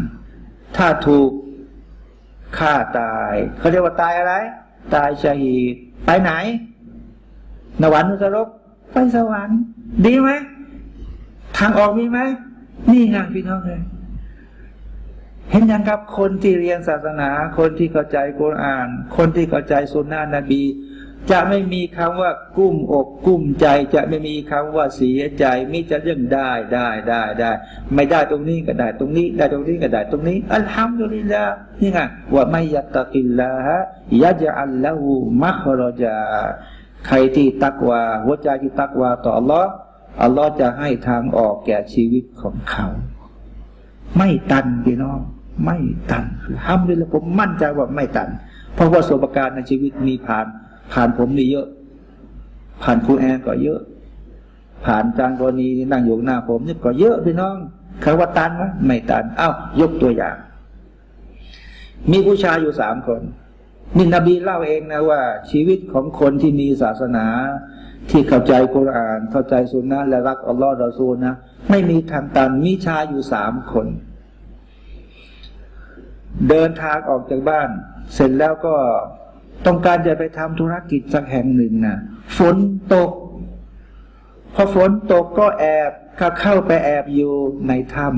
ถ้าถูกฆ่าตายเขาเรียกว่าตายอะไร ตายชาหีไปไหนนวันนุสรกไปสวรรค์ ดีไหมทางออกมีไหมนี่ไงพี่น้องเลยเห็นยังครับคนที่เรียนศาสนา คนที่เข้าใจกุรอาน คนที่เข้าใจสุนนะนบี จะไม่มีคำว่ากุ้มอกกุ้มใจ จะไม่มีคำว่าเสียใจมิจะเรื่องได้ได้ได้ได้ ไม่ได้ตรงนี้ก็ได้ตรงนี้ ได้ตรงนี้ก็ได้ตรงนี้ อัลฮัมดุลิลลาห์นี่ไงว่าไม่ยัตตะกิลลาฮะยะจะอัลละหูมัครจาใครที่ตักวาหัวใจที่ตักวาต่ออัลลอฮ์อัลลอฮ์จะให้ทางออกแก่ชีวิตของเขา ไม่ตันพี่น้อง ไม่ตันทำเลยแล้วผมมั่นใจว่าไม่ตัน เพราะว่าประสบการณ์ในชีวิตมีผ่าน ผ่านผมนี่เยอะ ผ่านครูแอนก็เยอะ ผ่านจางกรณีนั่งอยู่หน้าผมนี่ก็เยอะพี่น้องคำว่าตันไหมไม่ตันอ้าวยกตัวอย่าง มีผู้ชายอยู่สามคนนี่นบีเล่าเองนะว่า ชีวิตของคนที่มีศาสนา ที่เข้าใจกุรอาน เข้าใจสุนนะและรักอัลลอฮ์ดอซูลนะไม่มีทางตันมีชายอยู่สามคน เดินทางออกจากบ้าน เสร็จแล้วก็ ต้องการจะไปทำธุรกิจสักแห่งหนึ่งนะฝนตก พอฝนตกก็แอบก็เข้าไปแอบอยู่ในถ้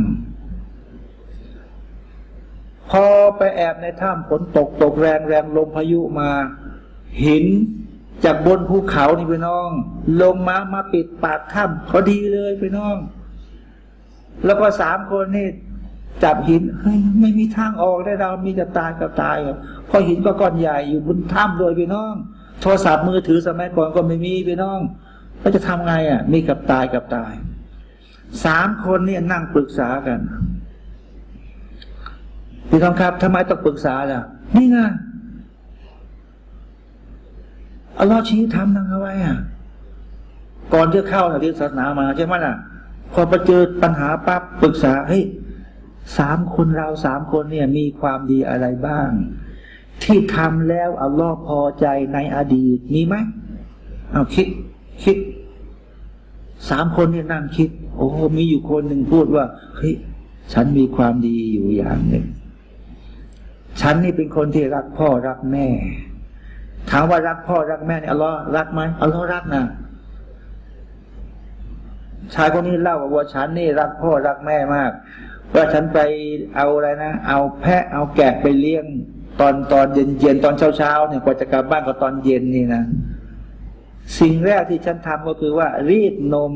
ำพอไปแอบในถ้ำฝนตกตกแรงแรงลมพายุมา หินจากบนภูเขานี่ไปน้อง ลงมามาปิดปากถ้ำพอดีเลยไปน้อง แล้วก็สามคนนี่ จับหินเฮ้ยไม่มีทางออกได้เรามีแต่ตายกับตายเพราะหินก็ก้อนใหญ่อยู่บนถ้ำโดยพี่น้อง โทรศัพท์มือถือสมัยก่อนก็ไม่มีพี่น้องแล้วจะทำไงอะ มีกับตายกับตายสามคนเนี่ยนั่งปรึกษากันพี่น้องครับทำไมต้องปรึกษาล่ะ นี่ไงอัลลอฮ์ชี้ทำนั่งเอาไว้อะก่อนจะเข้าในศาสนามาใช่ไหมล่ะ พอไปเจอปัญหาปั๊บปรึกษาเฮ้ย สามคนเราสามคนเนี่ยมีความดีอะไรบ้าง ที่ทำแล้วอัลลอฮ์พอใจในอดีตมีไหมเอาคิดคิดสามคนเนี่ยนั่งคิด โอ้มีอยู่คนหนึ่งพูดว่าเฮ้ยฉันมีความดีอยู่อย่างหนึ่ง ฉันนี่เป็นคนที่รักพ่อรักแม่ ถามว่ารักพ่อรักแม่เนี่ยอัลลอฮ์รักไหมอัลลอฮ์รักนะชายคนนี้เล่าว่าฉันนี่รักพ่อรักแม่มาก ว่าฉันไปเอาอะไรนะ เอาแพะเอาแกะไปเลี้ยง ตอนตอนเย็นเย็นตอนเช้าเช้าเนี่ยกว่าจะกลับบ้านก็ตอนเย็นนี่นะ สิ่งแรกที่ฉันทำก็คือว่า รีดนม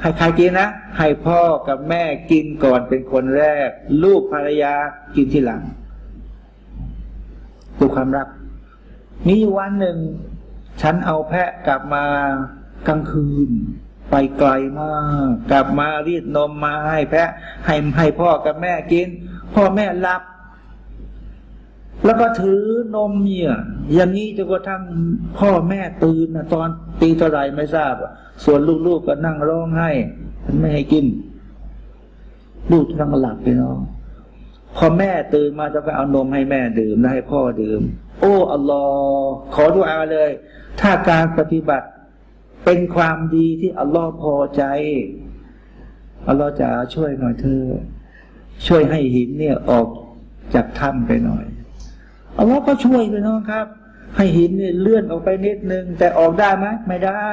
ให้ใครกินนะ ให้พ่อกับแม่กินก่อนเป็นคนแรก ลูกภรรยากินทีหลังดูความรัก มีวันหนึ่ง ฉันเอาแพะกลับมากลางคืน ไปไกลมาก กลับมารีดนมมาให้แพะ ให้ให้พ่อกับแม่กิน พ่อแม่หลับ แล้วก็ถือนมเนี่ยอย่างนี้จนกระทั่งพ่อแม่ตื่นนะตอนตีเท่าไรไม่ทราบ ส่วนลูกๆก็นั่งร้องไห้ฉันไม่ให้กิน ลูกทั้งหลับไปน้องพอแม่ตื่นมาจะไปเอานมให้แม่ดื่มและให้พ่อดื่ม โอ้อัลลอฮ์ขอดุอาเลย ถ้าการปฏิบัติ เป็นความดีที่อัลลอฮ์พอใจอัลลอฮ์จะช่วยหน่อยเธอ ช่วยให้หินเนี่ยออกจากถ้ำไปหน่อยอัลลอฮ์ก็ช่วยไปน้องครับ ให้หินเนี่ยเลื่อนออกไปนิดนึง แต่ออกได้ไหมไม่ได้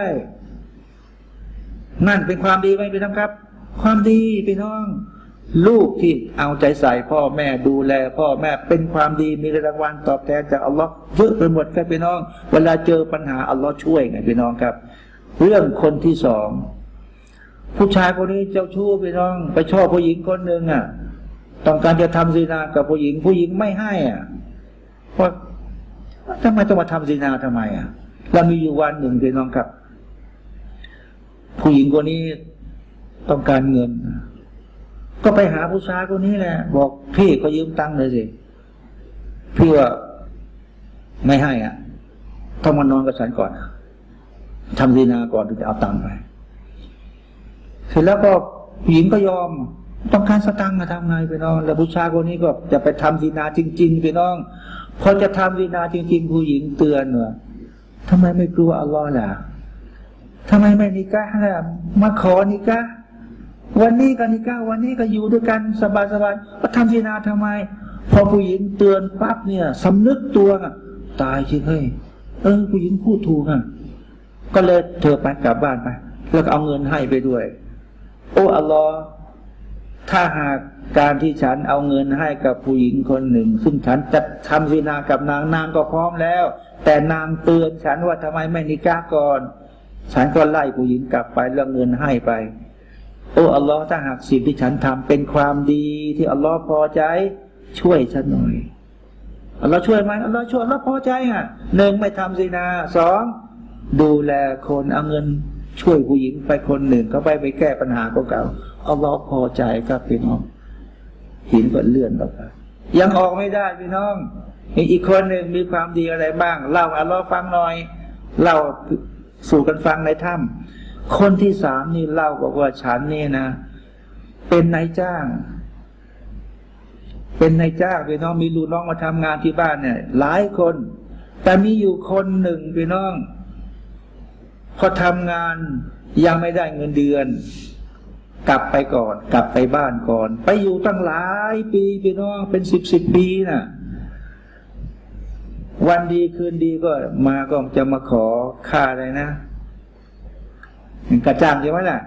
นั่นเป็นความดีไหมพี่น้องครับ ความดีพี่น้อง ลูกที่เอาใจใส่พ่อแม่ดูแล พ่อแม่เป็นความดีมีรางวัลตอบแทนจากอัลลอฮ์เยอะไปหมดครับพี่น้อง เวลาเจอปัญหาอัลลอฮ์ช่วยไงพี่น้องครับ เรื่องคนที่สองผู้ชายคนนี้เจ้าชู้พี่น้อง ไปชอบผู้หญิงคนหนึ่งอะ ต้องการจะทำซีนากับผู้หญิง ผู้หญิงไม่ให้อะเพราะทำไมต้องมาทำซีนาทำไมอะเรามีอยู่วันหนึ่งพี่น้องครับ ผู้หญิงคนนี้ต้องการเงิน ก็ไปหาผู้ชายคนนี้แหละบอกพี่ก็ยืมตังค์เลยสิพี่ว่าไม่ให้อะต้องมานอนกับฉันก่อน ทำดีนาก่อนถึงจะเอาตังค์ไปเสร็จแล้วก็หญิงก็ยอม ต้องการสตังค์มาทำไงไปน้อง แล้วผู้ชายคนนี้ก็จะไปทำดีนาจริงๆไปน้องพอจะทำดีนาจริง ๆ ผู้หญิงเตือนว่าทำไมไม่กลัวอัลลอฮ์ล่ะทำไมไม่นิกะล่ะมาขอนิกะวันนี้กันนิก้าวันนี้ก็อยู่ด้วยกันสบายสบายก็ทำซีนาทำไม พอผู้หญิงเตือนปั๊บเนี่ยสำนึกตัวตายจริงเฮ้ยเออผู้หญิงพูดถูกอะ ก็เลยเธอไปกลับบ้านไปแล้วก็เอาเงินให้ไปด้วย โอ้อัลลอฮ์ถ้าหากการที่ฉันเอาเงินให้กับผู้หญิงคนหนึ่ง ซึ่งฉันจะทำซีนากับนางนางก็พร้อมแล้ว แต่นางเตือนฉันว่าทำไมไม่นิก้าก่อน ฉันก็ไล่ผู้หญิงกลับไปแล้วเงินให้ไป โอ้อัลลอฮ์ถ้าหากสิ่งที่ฉันทำเป็นความดีที่อัลลอฮ์พอใจ ช่วยฉันหน่อยอัลลอฮ์ช่วยไหมอัลลอฮ์ช่วยอัลลอฮ์พอใจอะหนึ่งไม่ทำสินาสอง ดูแลคนเอาเงินช่วยผู้หญิงไปคนหนึ่งเขาไปไปแก้ปัญหาเก่าเอัลลอพอใจครับพี่น้อง หินก็เลื่อนออกไปยังออกไม่ได้พี่น้องอีกคนหนึ่งมีความดีอะไรบ้าง เล่าอัลลอฮ์ฟังหน่อย เล่าสู่กันฟังในถ้ำคนที่สามนี่เล่าบอกว่าฉันนี่นะ เป็นนายจ้าง เป็นนายจ้างพี่น้องมีลูกน้องมาทำงานที่บ้านเนี่ย หลายคน แต่มีอยู่คนหนึ่งพี่น้อง พอทำงานยังไม่ได้เงินเดือน กลับไปก่อน กลับไปบ้านก่อน ไปอยู่ตั้งหลายปีพี่น้องเป็นสิบสิบปีนะ่ะ วันดีคืนดีก็มาก็จะมาขอค่าอะไรนะกระจ้างใช่ไหมล่ะ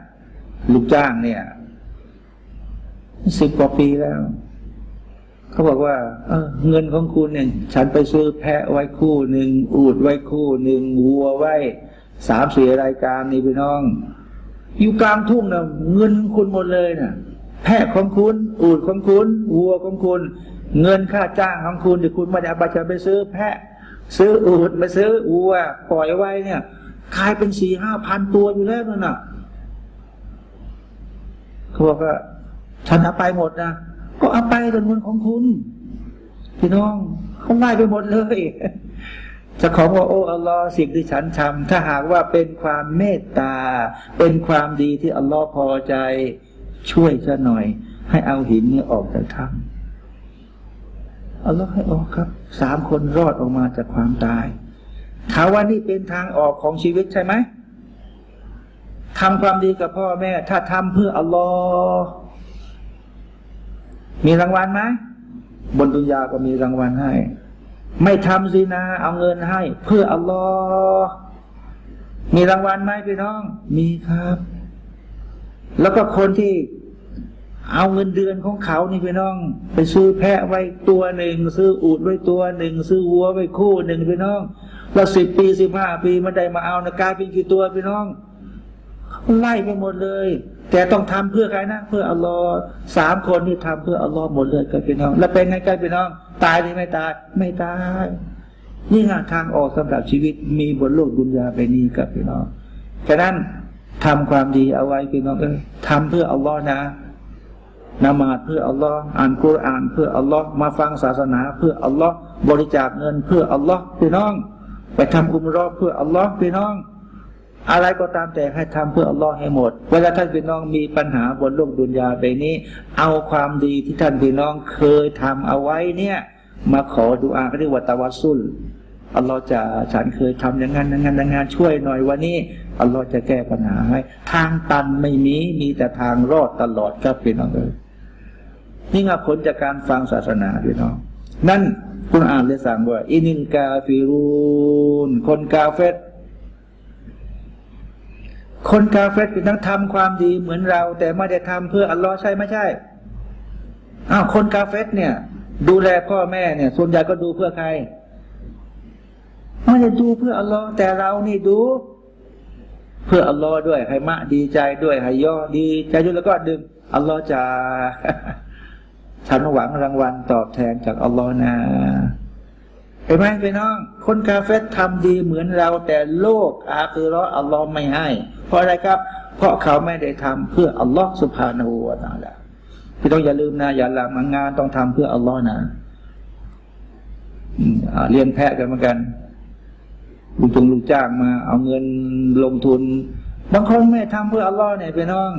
ลูกจ้างเนี่ยสิบกว่าปีแล้ว เขาบอกว่า เออ เงินของคุณเนี่ย ฉันไปซื้อแพะไว้คู่หนึ่งอูดไว้คู่หนึ่งวัวไว้ สามสี่รายการนี่พี่น้อง อยู่กลางทุ่งนะเงินคุณหมดเลยนะ่ะ แพะของคุณ อูดของคุณ วัวของคุณ เงินค่าจ้างของคุณที่คุณไม่ได้เอาไปไปซื้อ แพะ ซื้ออูดมาซื้อวัวปล่อยไว้เนี่ยกลายเป็นสี่ห้าพันตัวอยู่แล้วนั่นน่ะเขาบอกว่าฉันเอาไปหมดนะก็เอาไปเป็นเงินของคุณ พี่น้องเขาไล่ไปหมดเลย จะขอว่าโอ้อัลลอฮ์สิ่งที่ฉันทำถ้าหากว่าเป็นความเมตตา เป็นความดีที่อัลลอฮ์พอใจ ช่วยฉันหน่อย ให้เอาหินนี้ออกจากถ้ำอัลลอฮ์ให้ออกครับสามคนรอดออกมาจากความตายถามว่านี่เป็นทางออกของชีวิตใช่ไหมทำความดีกับพ่อแม่ ถ้าทำเพื่ออัลลอฮ์มีรางวัลไหมบนดุนยาก็มีรางวัลให้ ไม่ทำซีนา เอาเงินให้ เพื่ออัลลอฮ์มีรางวัลไหมพี่น้อง มีครับ แล้วก็คนที่เอาเงินเดือนของเขานี่พี่น้อง ไปซื้อแพะไว้ตัวหนึ่งซื้ออูดไว้ตัวหนึ่งซื้อวัวไว้คู่หนึ่งพี่น้องแล้วสิบปีสิบห้าปีมันได้มาเอานะกลายเป็นกี่ตัวพี่น้องไล่ไปหมดเลย แต่ต้องทำเพื่อใครนะเพื่ออัลลอฮ์สามคนที่ทำเพื่ออัลลอฮ์หมดเลยกันพี่น้อง แล้วเป็นไงกันพี่น้อง ตายหรือไม่ตาย ไม่ตายนี่งานทางออกสำหรับชีวิตมีบนโลกดุนยาไปนี้กับพี่น้องฉะนั้นทำความดีเอาไว้พี่น้องเออทำเพื่ออัลลอฮ์นะนมาดเพื่ออัลลอฮ์อ่านกุรอาน เพื่ออัลลอฮ์มาฟังศาสนา เพื่ออัลลอฮ์บริจาคเงิน เพื่ออัลลอฮ์พี่น้อง ไปทำอุมรอเพื่ออัลลอฮ์พี่น้อง อะไรก็ตามแต่ให้ทำเพื่ออัลลอฮ์ให้หมด เวลาท่านพี่น้องมีปัญหาบนโลกดุนยาไปนี้ เอาความดีที่ท่านพี่น้องเคยทำเอาไว้เนี่ย มาขอดูอาเรียกว่าตะวัสซุลอัลลอฮ์จะฉันเคยทำอย่างนั้นอย่างนั้นอย่างนั้นช่วยหน่อยวันนี้อัลลอฮ์จะแก้ปัญหาให้ ทางตันไม่มีมีแต่ทางรอดตลอดครับพี่น้องเลยนี่ไงผลจากการฟังศาสนาพี่น้อง นั่นคุณอ่านเลยสั่งว่าอินินกาฟิรูนคนกาเฟต คนกาเฟตเป็นทั้งทำความดีเหมือนเรา แต่ไม่ได้ทำเพื่ออัลลอฮ์ใช่ไม่ใช่อ้าวคนกาเฟตเนี่ย ดูแลพ่อแม่เนี่ย ส่วนใหญ่ก็ดูเพื่อใครไม่ได้ดูเพื่ออัลลอฮ์แต่เรานี่ดู เพื่ออัลลอฮ์ด้วยให้มะดีใจด้วยให้ย่อดีใจด้วยแล้วก็ดึงอัลลอฮ์จะฉันหวังรางวัลตอบแทนจากอัลลอฮ์นะ ห็นไหมพี่น้อง คนกาเฟตทำดีเหมือนเรา แต่โลกอาคือรออัลลอฮ์ไม่ให้ เพราะอะไรครับ เพราะเขาไม่ได้ทำเพื่ออัลลอฮ์สุภาณหูวตาละพี่ต้องอย่าลืมนะอย่าหลังงานต้องทำเพื่ออัลลอฮ์นะเรียนแพะกันเหมือนกันลูกจงลูกจ้างมา เอาเงินลงทุนบางคนไม่ทำเพื่ออัลลอฮ์เนี่ยพี่น้อง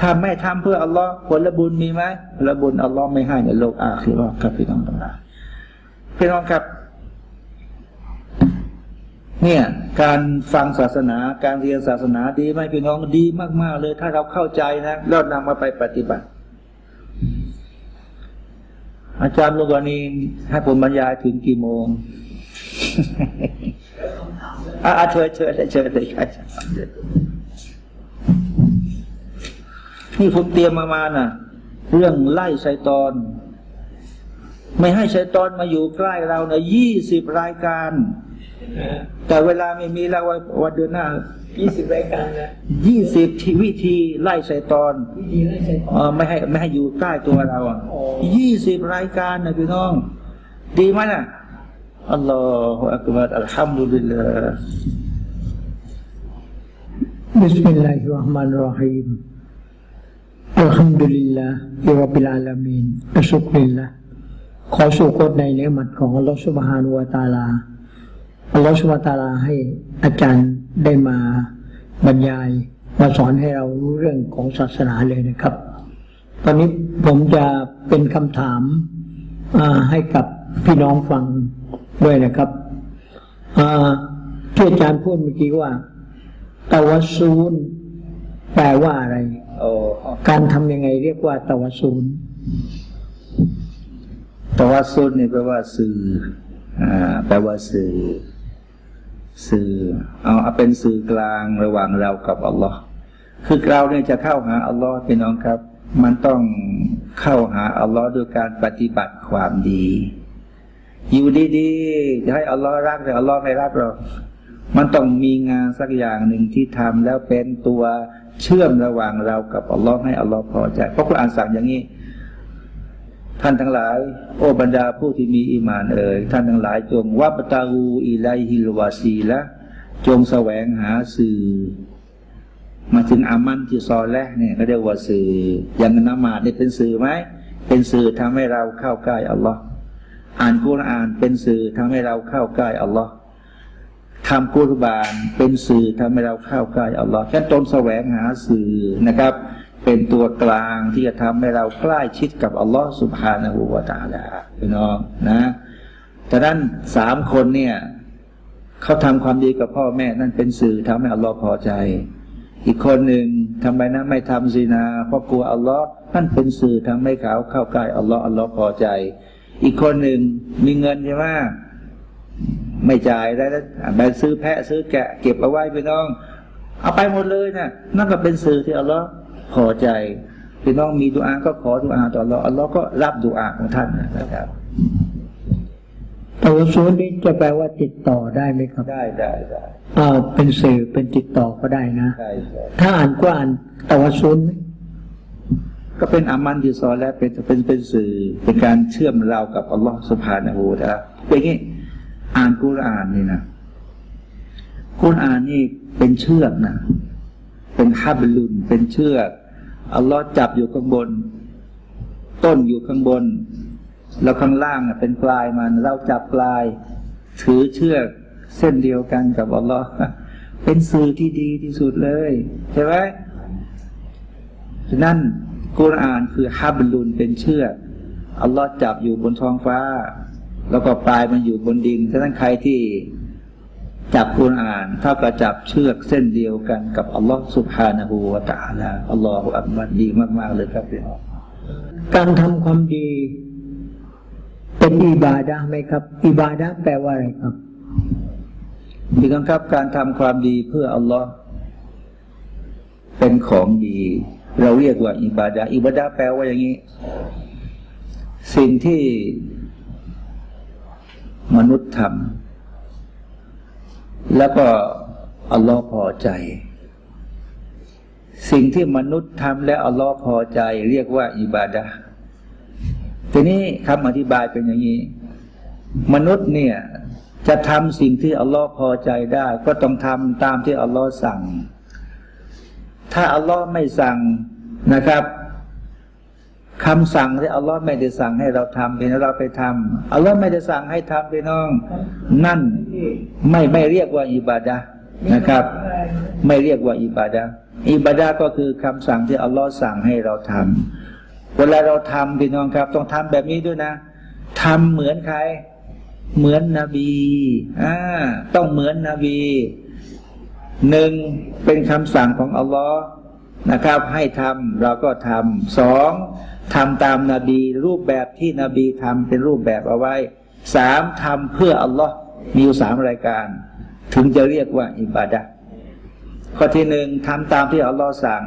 ถ้าไม่ทำเพื่ออัลลอฮ์ผลบุญมีไหมผลบุญอัลลอฮ์ไม่ให้ในโลกอาคีรอครับพี่น้องทั้งหลาย พี่น้องครับ เนี่ย การฟังศาสนาการเรียนศาสนาดีไหมพี่น้องดีมากๆเลย ถ้าเราเข้าใจนะแล้วนำมาไปปฏิบัติ อาจารย์ลูกนีให้ผมบรรยายถึงกี่โมงอ่าเชิญเชิญเชิญเลยครับนี่ผมเตรียมมามาน่ะ เรื่องไล่ไซตอน ไม่ให้ไซตอนมาอยู่ใกล้เรานะยี่สิบรายการ แต่เวลาไม่มีแล้ววันเดือนหน้ายี่สิบรายการนะยี่สิบทีวิธีไล่ไซตอนวิธีไล่ไซตอนไม่ให้ไม่ให้อยู่ใกล้ตัวเราอ่ะยี่สิบรายการนะพี่น้อง ดีไหมน่ะอัลลอฮฺอักบัรอัลฮัมดุลิลลาห์ بسم الله الرحمن الرحيم الحمد لله رب العالمين อัสุกริลละ ขอสุกดในเนื้อมัดของอัลลอฮฺสุบฮานุวาตาลาอัลลอฮฺสุบฮาตาลาให้อาจารย์ได้มาบรรยายมาสอนให้เรารู้เรื่องของศาสนาเลยนะครับ ตอนนี้ผมจะเป็นคำถามให้กับพี่น้องฟังด้วยนะครับที่อาจารย์พูดเมื่อกี้ว่าตะวัสูนแปลว่าอะไร การทำยังไงเรียกว่าตะวัสูน ตะวัสูนนี่แปลว่าสื่ออ่าแปลว่าสื่อ สื่อ เอาเอาเป็นสื่อกลางระหว่างเรากับอัลลอฮ์คือเราเนี่ยจะเข้าหาอัลลอฮ์พี่น้องครับ มันต้องเข้าหาอัลลอฮ์ด้วยการปฏิบัติความดี อยู่ดีๆจะให้อัลลอฮ์รักแต่อัลลอฮ์ไม่รักเรามันต้องมีงานสักอย่างหนึ่งที่ทำแล้วเป็นตัวเชื่อมระหว่างเรากับอัลลอฮ์ให้อัลลอฮ์พอใจเพราะคุณอ่านสั่งอย่างนี้ ท่านทั้งหลาย โอ้บรรดาผู้ที่มีอีมานเอ่ยท่านทั้งหลายจงวับตาอูอิไลฮิลวาซีละจงแสวงหาสื่อ มาถึงอามันที่ซอแลเนี่ยเขาเรียกว่าสื่ออย่างนมาดเนี่ยเป็นสื่อไหมเป็นสื่อทำให้เราเข้าใกล้อัลลอฮ์อ่านกุรอานเป็นสื่อทำให้เราเข้าใกล้อัลลอฮ์ทำกุรบานเป็นสื่อทำให้เราเข้าใกล้อัลลอฮ์แค่ตนแสวงหาสื่อนะครับ เป็นตัวกลางที่จะทำให้เราใกล้ชิดกับอัลลอฮ์สุบฮานาหูวาตาลาพี่น้องนะแต่นั้นสามคนเนี่ยเขาทำความดีกับพ่อแม่นั่นเป็นสื่อทำให้อัลลอฮ์พอใจ อีกคนหนึ่งทำไมนะไม่ทำซีนา เพราะกลัวอัลลอฮ์นั่นเป็นสื่อทำให้เขาเข้าใกล้อัลลอฮ์อัลลอฮ์พอใจ อีกคนหนึ่งมีเงินใช่ไหมไม่จ่ายได้แล้วไปซื้อแพะซื้อแกะ เก็บเอาไว้พี่น้อง เอาไปหมดเลยนะนั่นก็เป็นสื่อที่อัลลอฮ์ พอใจพี่น้องมีดุอาก็ขอดุอาต่ออัลลอฮ์อัลลอฮ์ก็รับดุอาของท่านนะครับตวัสูนนี้จะแปลว่าติดต่อได้ไหมครับ ได้ได้ได้อ่าเป็นสื่อเป็นติดต่อก็ได้นะใช่ใช่ถ้าอ่านก็อ่านตวัสูนไหมก็เป็นอามันที่สอนแล้วเป็นเป็นเป็นสื่อเป็นการเชื่อมเรากับอัลลอฮฺสุบฮานะฮูวะตะอาลาเป็นอย่างนี้อ่านกุรอานนี่นะกุรอานนี่เป็นเชือกนะเป็นฮับลุนเป็นเชือก อัลลอฮ์จับอยู่ข้างบน ต้นอยู่ข้างบน แล้วข้างล่างเป็นปลายมัน เราจับปลาย ถือเชือกเส้นเดียวกันกับอัลลอฮ์เป็นสื่อที่ดีที่สุดเลย ใช่ไหมนั้นกุรอานคือฮับลุนเป็นเชือกอัลลอฮ์จับอยู่บนท้องฟ้า แล้วก็ปลายมันอยู่บนดินฉะนั้นใครที่ จับกุรอานเท่ากับจับเชือกเส้นเดียวกันกับอัลลอฮ์สุบฮานะฮูวะตะอาลาอัลลอฮฺอัลบัดดีมาก ๆ เลยครับพี่น้องการทำความดี เป็นอิบาดะไหมครับ อิบาดะแปลว่าอะไรครับพี่น้องครับการทำความดีเพื่ออัลลอฮ์เป็นของดี เราเรียกว่าอิบาดะอิบาดะแปลว่าอย่างนี้ สิ่งที่มนุษย์ทำ แล้วก็อัลลอฮ์พอใจ สิ่งที่มนุษย์ทำและอัลลอฮ์พอใจ เรียกว่า อิบาดะห์ทีนี้คำอธิบายเป็นอย่างนี้ มนุษย์เนี่ย จะทำสิ่งที่อัลลอฮ์พอใจได้ ก็ต้องทำตามที่อัลลอฮ์สั่ง ถ้าอัลลอฮ์ไม่สั่งนะครับ คำสั่งที่อัลลอฮ์ไม่ได้สั่งให้เราทำเป็นเราไปทำอัลลอฮ์ไม่ได้สั่งให้ทำไปน้อง นั่นไม่ไม่เรียกว่าอิบาดะนะครับ ไม่เรียกว่าอิบาดะอิบาดะก็คือคำสั่งที่อัลลอฮ์สั่งให้เราทำเวลาเราทำพี่น้องครับ ต้องทำแบบนี้ด้วยนะทำเหมือนใคร เหมือนนบีอ่าต้องเหมือนนบีหนึ่งเป็นคำสั่งของอัลลอฮ์นะครับ ให้ทำเราก็ทำสอง ทำตามนาบีรูปแบบที่นบีทำเป็นรูปแบบเอาไว้สามทำเพื่ออัลลอฮ์มีอยู่สามรายการ ถึงจะเรียกว่าอิบาดะห์ข้อที่หนึ่งทำตามที่อัลลอฮ์สั่ง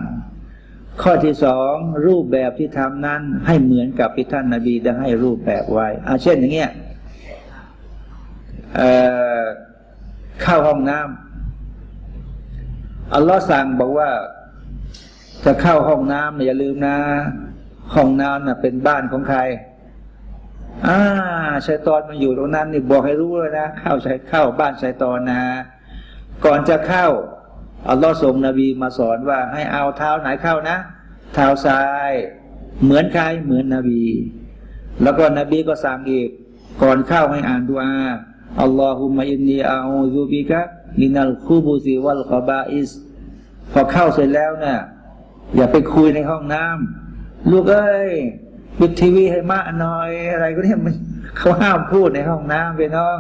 ข้อที่สองรูปแบบที่ทำนั้นให้เหมือนกับที่ท่านนาบีได้ให้รูปแบบไว้อาเช่นอย่างเงี้ยเเข้าห้องน้ำอัลลอฮ์สั่งบอกว่าจะเข้าห้องน้ำอย่าลืมนะ ห้องน้ำน่ะเป็นบ้านของใคร อ่าชัยตอนมันอยู่ตรงนั้นนี่บอกให้รู้เลยนะเข้าชัยเข้าบ้านชัยตอนนะก่อนจะเข้าอัลลอฮ์ส่งนบีมาสอนว่าให้เอาเท้าไหนเข้านะ เท้าซ้าย เหมือนใครเหมือนนบี แล้วก็นบีก็สั่งอีก ก่อนเข้าให้อ่านดูอาอัลลอฮุมะอินนีอาอูซุบิกะมินัลคูบุซิวัลกบาอิสพอเข้าเสร็จแล้วเนี่ยอย่าไปคุยในห้องน้ำ ลูกเอ้ยปิดทีวีให้มะหน่อยอะไรก็เนี่ยมันเขาห้ามพูดในห้องน้ำไปน้อง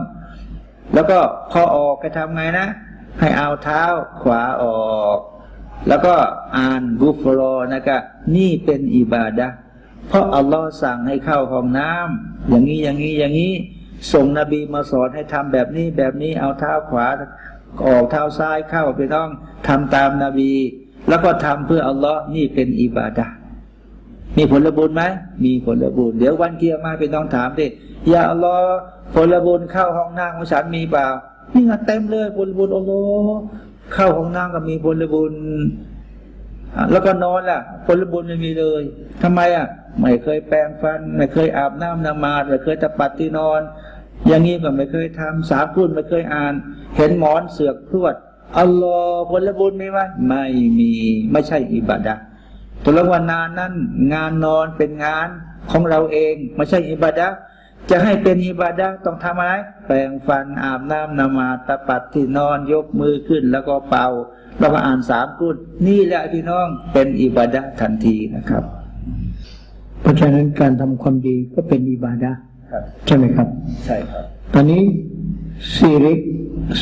แล้วก็พอออกก็ทำไงนะ ให้เอาเท้าขวาออก แล้วก็อ่านกุฟรอนะครับนี่เป็นอิบาดะเพราะอัลลอฮ์สั่งให้เข้าห้องน้ำอย่างนี้อย่างนี้อย่างนี้ส่งนบีมาสอนให้ทำแบบนี้แบบนี้เอาเท้าขวาออกเท้าซ้ายเข้าไปต้องทำตามนาบี แล้วก็ทำเพื่ออัลลอฮ์นี่เป็นอิบาดะห์ มีผลบุญไหมมีผลบุญ เดี๋ยววันเกียร์มาเป็นต้องถามดิอย่าอัลลอฮ์ผลบุญเข้าห้องน้ำของฉันมีเปล่านี่ไงเต็มเลยผลบุญอัลลอฮ์เข้าห้องน้ำก็มีผลบุญแล้วก็นอนล่ะผลบุญไม่มีเลยทำไมอะ ไม่เคยแปรงฟัน ไม่เคยอาบน้ำนมาดไม่เคยตะปัดที่นอน อย่างนี้ก็ไม่เคยทำสาคุณไม่เคยอ่าน เห็นหมอนเสือกพรวดอัลลอฮ์ผลบุญไหมวะไม่มี ไม่ใช่อิบาดะห์ ตัวละวันนานนั้น งานนอนเป็นงานของเราเองไม่ใช่อิบาดะห์จะให้เป็นอิบาดะห์ต้องทำอะไรแปรงฟันอาบน้ำนมาดตะปัดที่นอนยกมือขึ้นแล้วก็เป่าแล้วก็อ่านสามกุศนี่แหละพี่น้องเป็นอิบาดะห์ทันทีนะครับ เพราะฉะนั้นการทำความดีก็เป็นอิบาดะห์ครับใช่ไหมครับ ใช่ครับ ตอนนี้ซีริก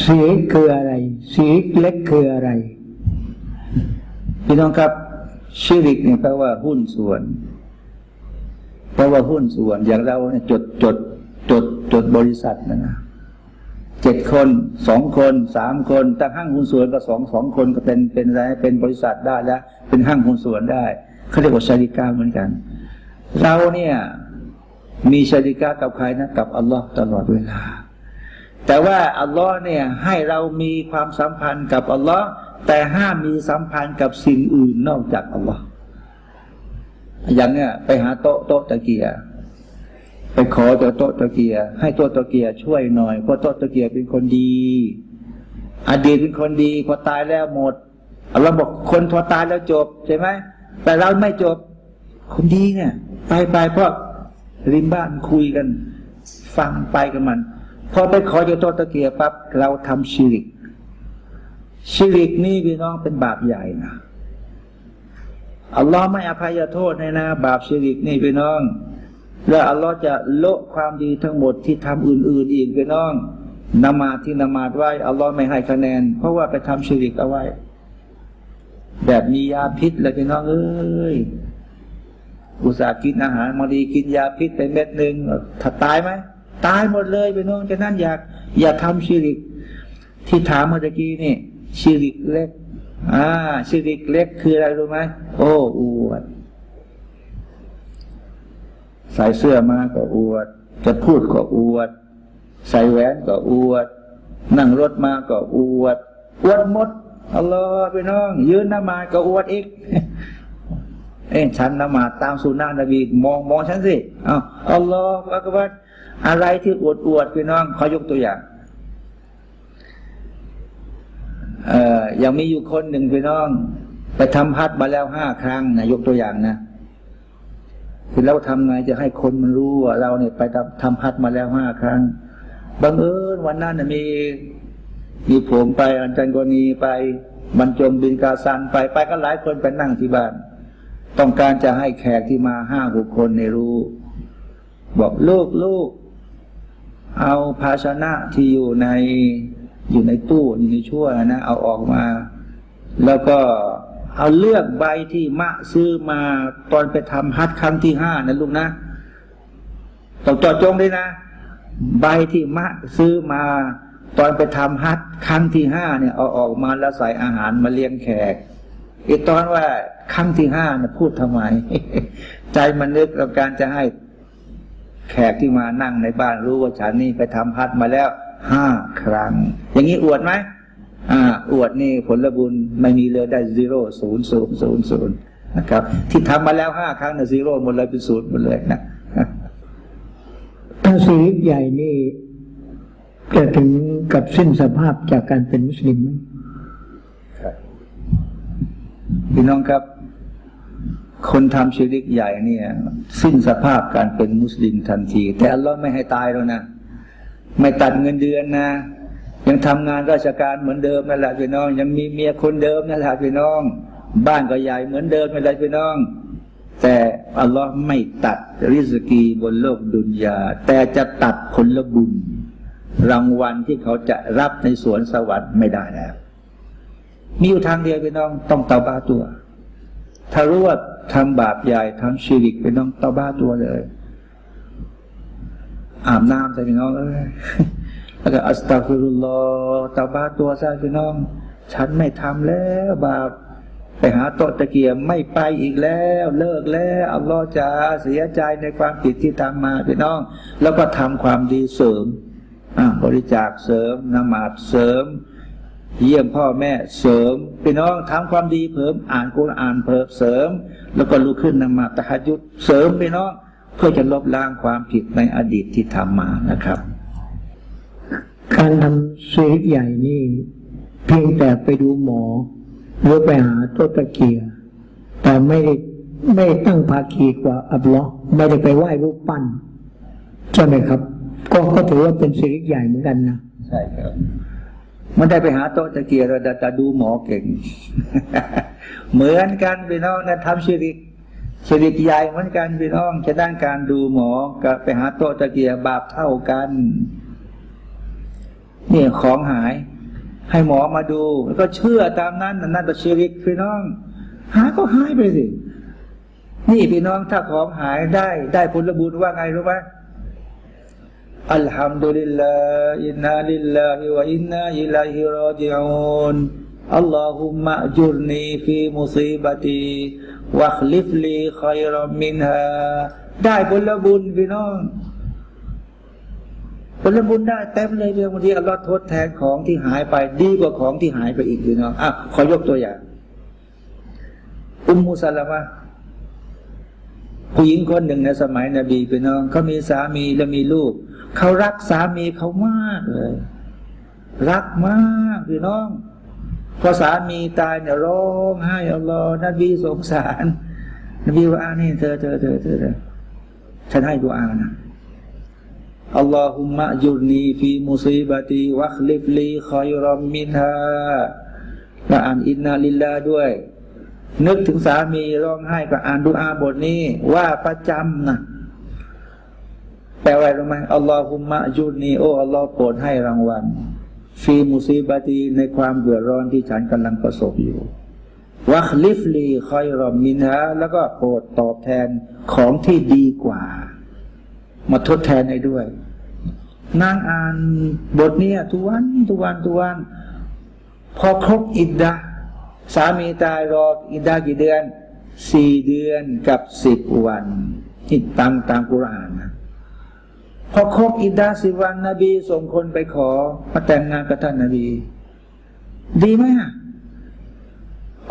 ซีริกคืออะไรซีริกเล็กคืออะไร พี่น้องครับ ชิริกเนี่ยแปลว่าหุ้นส่วนแปลว่าหุ้นส่วนอย่างเราเนี่ยจดจดจดจดบริษัทนะนะเจ็ดคนสองคนสามคนตั้งห้างหุ้นส่วนก็สองสองคนก็เป็นเป็นอะไรเป็นบริษัทได้แล้ว เป็นห้างหุ้นส่วนได้เขาเรียกว่าชาริกาเหมือนกัน เราเนี่ยมีชาริกากับใครนะกับอัลลอฮ์ตลอดเวลา แต่ว่าอัลลอฮ์เนี่ยให้เรามีความสัมพันธ์กับอัลลอฮ์ แต่ห้ามมีสัมพันธ์กับสิ่งอื่นนอกจากอัลลอฮ์อย่างเนี้ยไปหาโต๊ะโต๊ะตะเกียไปขอจากโต๊ะตะเกียให้โต๊ะตะเกียช่วยหน่อยเพราะโต๊ะตะเกียเป็นคนดี อดีตเป็นคนดี พอตายแล้วหมดเราบอกคนพอตายแล้วจบใช่ไหมแต่เราไม่จบ คนดีเนี่ย ไปไปเพราะริมบ้านคุยกัน ฟังไปกันมัน พอไปขอจากโต๊ะตะเกียปั๊บเราทำชิริก ชิริกนี่พี่น้องเป็นบาปใหญ่นะอัลลอฮ์ไม่อภัยโทษให้นะ บาปชิริกนี่พี่น้อง แล้วอัลลอฮ์จะโละความดีทั้งหมดที่ทำอื่น ๆ อีกพี่น้องนมาที่นมาดไว้อัลลอฮ์ไม่ให้คะแนน เพราะว่าไปทำชิริกเอาไว้ แบบมียาพิษเลยพี่น้องเอ้ยอุตส่าห์กินอาหารมาดีกินยาพิษไปเม็ดหนึ่งถ้าตายไหมตายหมดเลยพี่น้องฉะนั้นอยากอย่าทำชิริก ที่ถามเมื่อกี้นี่ ชิริกเล็ก อ่าชิริกเล็กคืออะไรรู้ไหมโอ้อวดใส่เสื้อมาก็อวด จะพูดก็อวด ใส่แหวนก็อวด นั่งรถมาก็อวด อวดหมดอัลลอฮ์พี่น้อง ยืนนมาก็อวดอีก เอ้ฉันนมาตามสุนานะบีมองมองฉันสิอ้าวอัลลอฮ์อักบัรอะไรที่อวดอวดพี่น้องขอยกตัวอย่าง เอ่อยังมีอยู่คนหนึ่งพี่น้อง ไปทำพัดมาแล้วห้าครั้งนะยกตัวอย่างนะคือเราทำไงจะให้คนมันรู้ว่าเราเนี่ยไปทำทำพัดมาแล้วห้าครั้งบังเอิญวันนั้นมี มีผมไปอันจันกรณีไปบรรจมบินกาซันไปไปก็หลายคนไปนั่งที่บ้าน ต้องการจะให้แขกที่มาห้าหกคนในรู้ บอกลูกลูกเอาภาชนะที่อยู่ใน อยู่ในตู้อยู่ในชั่วนะเอาออกมา แล้วก็เอาเลือกใบที่มะซื้อมาตอนไปทำฮัทครั้งที่ห้านะลูกนะต้องจอดจงด้วยนะ ใบที่มะซื้อมาตอนไปทำฮัทครั้งที่ห้าเนี่ยเอาออกมาแล้วใส่อาหารมาเลี้ยงแขกไอีกตอนว่าครั้งที่ห้าเนี่ยพูดทำไม ใจมันนึกกับการจะให้แขกที่มานั่งในบ้านรู้ว่าฉันนี่ไปทำพัดมาแล้ว ห้าครั้ง อย่างนี้อวดไหมอ่า อวดนี่ผลบุญไม่มีเลยได้ซีโร่ศูนย์ศูนย์ศูนย์ศูนย์นะครับ ที่ทำมาแล้วห้าครั้งนะซีโร่หมดเลยเป็นศูนย์หมดเลยนะถ้าชีวิตใหญ่นี่จะถึงกับสิ้นสภาพจากการเป็นมุสลิมไหมพี่น้องครับ คนทำชีริกใหญ่เนี่ย สิ้นสภาพการเป็นมุสลิมทันที แต่อัลลอฮ์ไม่ให้ตายแล้วนะ ไม่ตัดเงินเดือนนะ ยังทำงานราชการเหมือนเดิมนั่นแหละพี่น้อง ยังมีเมียคนเดิมนั่นแหละพี่น้อง บ้านก็ใหญ่เหมือนเดิมนั่นแหละพี่น้อง แต่อัลลอฮ์ไม่ตัดริสกีบนโลกดุนยา แต่จะตัดผลบุญ รางวัลที่เขาจะรับในสวนสวรรค์ไม่ได้แล้วมีอยู่ทางเดียวพี่น้องต้องเตาบ้าตัว ถ้ารู้ว่าทำบาปใหญ่ทำชีริกพี่น้องเตาบ้าตัวเลย อาบน้ำใส่พี่น้องเอ้ยแล้วก็อัสตัฟิรุลลอตาบาตัวซะพี่น้อง ฉันไม่ทำแล้วบาปไปหาโตตะเกียบไม่ไปอีกแล้ว เลิกแล้วอัลลอฮ์จะเสียใจในความผิดที่ทำมาพี่น้อง แล้วก็ทำความดีเสริมบริจาคเสริมนมาดเสริม เยี่ยมพ่อแม่เสริมพี่น้องทำความดีเพิ่มอ่านกุรอ่านเพิ่มเสริม แล้วก็ลุกขึ้นนมาตะฮัยุดเสริมพี่น้อง เพื่อจะลบล้างความผิดในอดีตที่ทำมานะครับ การทำซีริใหญ่นี่ เพียงแต่ไปดูหมอ หรือไปหาต้นตะเกียแต่ไม่ได้ไม่ตั้งภาคีกว่าอับลอไม่ได้ไปไหว้รูปปั้นใช่ไหมครับ ก็ก็ถือว่าเป็นซีริใหญ่เหมือนกันนะใช่ครับมันได้ไปหาโต๊ะตะเกียเราแต่ดูหมอเก่ง เหมือนกันไปน้องนะทำชีริก ชริตใหญ่เหมือนกันพี่น้องจะด้านการดูหมอกับไปหาโต๊ะตะเกียบบาปเท่ากันนี่ของหาย ให้หมอมาดู แล้วก็เชื่อตามนั้นนั่นต่ชีริตพี่น้อง หาก็หายไปสินี่พี่น้องถ้าของหายได้ ได้ผลบุญว่าไงรู้ไหมالحمد لله إنا لله وإنا إليه راجعون اللهم أجرني في مصيبتي واخلف لي خيرا منها ได้ผลบุญพี่น้องผลบุญได้เต็มเลยเรื่องบางทีอัลลอฮ์ทดแทนของที่หายไปดีกว่าของที่หายไปอีกพี่น้องอะขอยกตัวอย่าง อุมมุสลามะผู้หญิงคนหนึ่งในสมัยนบีพี่น้องเขามีสามีและมีลูกเขารักสามีเขามากเลย รักมากพี่น้อง พอสามีตายเนี่ยร้องไห้อัลลอฮ์นบีสงสาร นบีว่าอ่านี่เธอเธอเธอเธอฉันให้ดูอานะاللهم أجرني في مصيبتي واخلف لي خيرا منها และอ่าน إنا لله ด้วย นึกถึงสามีร้องไห้ก็อ่านดูอาบทนี้ ว่าประจำนะแปลว่าอะไรรู้ไหมاللهم أجرني โออัลลอฮ์โปรดให้รางวัล في مصيبتيในความเดือดร้อนที่ฉันกำลังประสบอยู่واخلف لي خيرا منهاแล้วก็โปรดตอบแทนของที่ดีกว่า มาทดแทนให้ด้วยนางอ่านบทนี้ทุกวันทุกวันทุกวัน พอครบอิดดาสามีตายรออิดดากี่เดือนสี่เดือนกับสิบวันที่ตามตามกุรานนะ พอครบอิดาสิวันนบีส่งคนไปขอมาแต่งงานกับท่านนบี ดีไหมอะ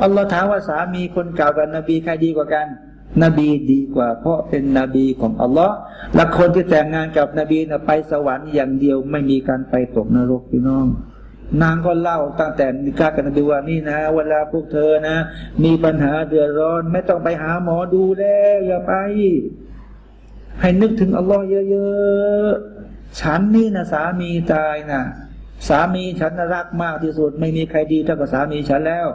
อัลลอฮ์ถามว่าสามีคนเก่ากับนบีใครดีกว่ากัน นบีดีกว่า เพราะเป็นนบีของอัลลอฮ์และคนที่แต่งงานกับนบีนะไปสวรรค์อย่างเดียวไม่มีการไปตกนรกพี่น้องนางก็เล่าตั้งแต่นิกากันนบีว่านี่นะ เวลาพวกเธอนะ มีปัญหาเดือดร้อน ไม่ต้องไปหาหมอดูแล้วอย่าไป ให้นึกถึงอัลลอฮ์เยอะๆ ฉันนี่นะสามีตายนะสามีฉันรักมากที่สุด ไม่มีใครดีเท่ากับสามีฉันแล้ว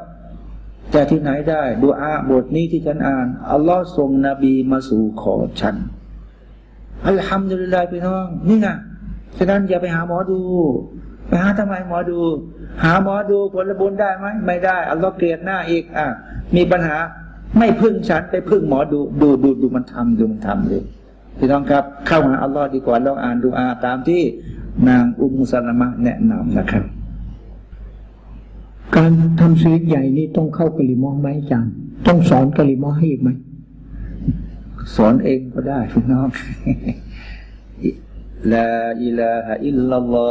แต่ที่ไหนได้ดูอาบทนี้ที่ฉันอ่าน อัลลอฮ์ส่งนบีมาสู่ขอฉัน อัลฮัมดุลิลลาห์พี่น้อง นี่ไงฉะนั้นอย่าไปหาหมอดู ไปหาทำไมหมอดู หาหมอดูผลบุญได้ไหมไม่ได้ อัลลอฮ์เกลียดหน้าอีกอะมีปัญหาไม่พึ่งฉันไปพึ่งหมอดู ดูดูดูมันทำดูมันทำเลย พี่น้องครับ เข้าหาอัลลอฮ์ดีกว่าลองอ่านดูอาตามที่นางอุมุสลามะแนะนำนะครับ การทำชีวิตใหญ่นี่ต้องเข้ากะลิมอไหมอาจารย์ต้องสอนกะลิมอให้อีกไหมสอนเองก็ได้พี่น้องลาอิลาฮะอิลลัลลอ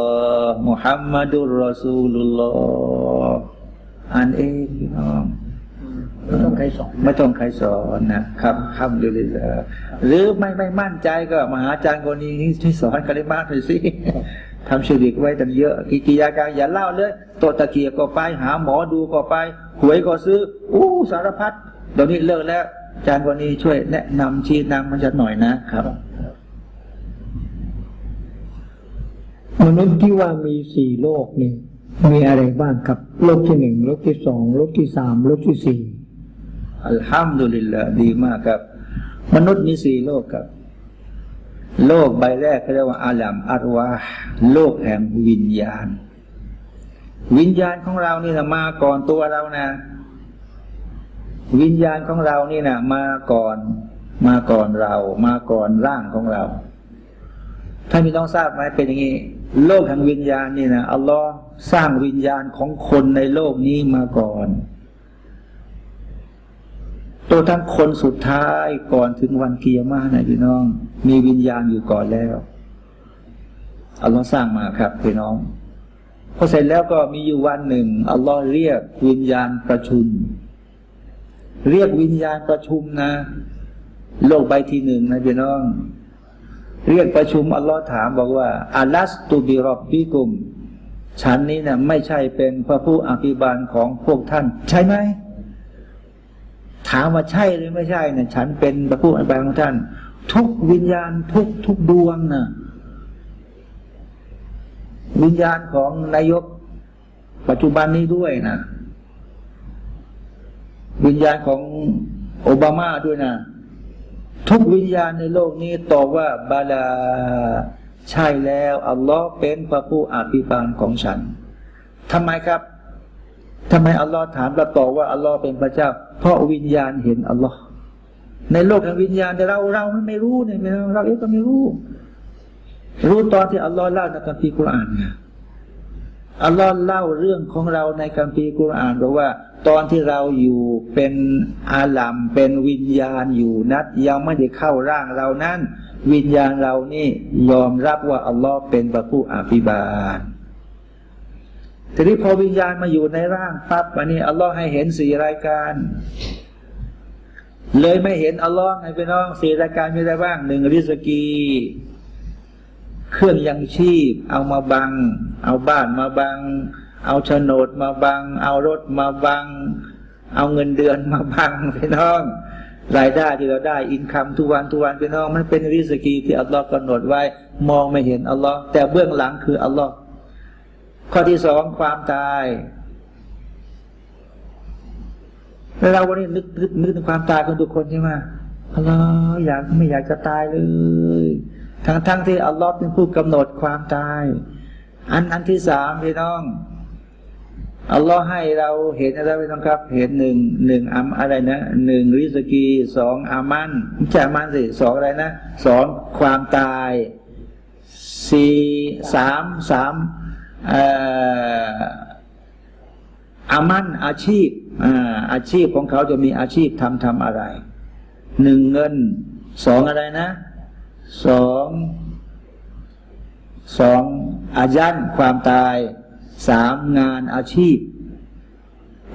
ฮ์มุฮัมมัดุลรอซูลุลลอฮ์อ่านเองพี่น้อง ไม่ต้องใครสอนไม่ต้องใครสอนนะครับคำเดียวเลยหรือไม่ไม่มั่นใจก็มาหาอาจารย์คนนี้ที่สอนกะลิมาหน่อยสิทำชีริกไว้ตั้งเยอะกิจยาการอย่าเล่าเลยตัวตะเกียบก็ไปหาหมอดูก็ไปหวยก็ซื้ออู้สารพัดเดี๋ยวนี้เลิกแล้วอาจารย์วันนี้ช่วยแนะนำชี้นำมันจะหน่อยนะครับมนุษย์ที่ว่ามีสี่โลกนี่มีอะไรบ้างครับ โลกที่หนึ่งโลกที่สองโลกที่สามโลกที่สี่ อัลฮัมดุลิลละดีมากครับ มนุษย์มีสี่โลกครับ โลกใบแรกเขาเรียกว่าอาลัมอารวาโลกแห่งวิญญาณ วิญญาณของเรานี่นะมาก่อนตัวเรานะ วิญญาณของเรานี่นะมาก่อน มาก่อนเรา มาก่อนร่างของเราท่านมีต้องทราบไหมเป็นอย่างนี้โลกแห่งวิญญาณนี่นะอัลลอฮ์สร้างวิญญาณของคนในโลกนี้มาก่อน ตัวทั้งคนสุดท้ายก่อนถึงวันเกียร์มานะพี่น้อง มีวิญญาณอยู่ก่อนแล้วอัลลอฮ์สร้างมาครับพี่น้องพอเสร็จแล้วก็มีอยู่วันหนึ่งอัลลอฮ์เรียกวิญญาณประชุม เรียกวิญญาณประชุมนะ โลกใบที่หนึ่งนะพี่น้อง เรียกประชุมอัลลอฮ์ถามบอกว่าอัลัสตูบิรอบบิกุมฉันนี้นะไม่ใช่เป็นพระผู้อภิบาลของพวกท่าน ใช่ไหม ถามว่าใช่หรือไม่ใช่เนี่ยฉันเป็นพระผู้อภิบาลของท่าน ทุกวิญญาณทุกทุกดวงนะ่ะวิญญาณของนายกปัจจุบันนี้ด้วยนะวิญญาณของโอบามาด้วยนะทุกวิญญาณในโลกนี้ตอบว่าบาลาใช่แล้ว อัลลอฮ์เป็นพระผู้อภิบาลของฉันทำไมครับ ทำไมอัลลอฮ์ถามเราตอบว่าอัลลอฮ์เป็นพระเจ้า เพราะวิญญาณเห็นอัลลอฮ์ในโลกแห่งวิญญาณแต่เราเราไม่รู้เนี่ยเราเองก็ไม่รู้ รู้ตอนที่อัลลอฮ์เล่าในคัมภีร์กุรอานอัลลอฮ์เล่าเรื่องของเราในคัมภีร์กุรอานบอกว่า ตอนที่เราอยู่เป็นอาลัมเป็นวิญญาณอยู่นัดยังไม่ได้เข้าร่างเรานั้น วิญญาณเรานี่ยอมรับว่าอัลลอฮ์เป็นพระผู้อภิบาล ทีนี้พอวิญญาณมาอยู่ในร่างปั๊บวันนี้อัลลอฮ์ให้เห็นสี่รายการ เลยไม่เห็นอัลลอฮ์ไงพี่น้องสี่รายการมีอะไรบ้างหนึ่งริสกี เครื่องยังชีพ เอามาบัง เอาบ้านมาบัง เอาโฉนดมาบัง เอารถมาบัง เอาเงินเดือนมาบังพี่น้องรายได้ที่เราได้อินคัมทุกวันทุกวันพี่น้องมันเป็นริสกีที่อัลลอฮ์กำหนดไว้ มองไม่เห็นอัลลอฮ์แต่เบื้องหลังคืออัลลอฮ์ ข้อที่สองความตาย เราวันนี้นึกนึกนึกถึงความตายของทุกคนใช่ไหมอัลลอฮ์อยากไม่อยากจะตายเลย ทั้งทั้งที่อัลลอฮ์เป็นผู้กำหนดความตาย อันอันที่สามพี่น้องอัลลอฮ์ให้เราเห็นอะไรไม่ต้องครับ เห็นหนึ่งหนึ่งอัมอะไรนะหนึ่งริสกีสองอามันไม่ใช่อามันสิสองอะไรนะสองความตายสี่สามสาม อามั่นอาชีพอาชีพของเขาจะมีอาชีพทำทำอะไรหนึ่งเงินสองอะไรนะสองสองอายันความตายสามงานอาชีพ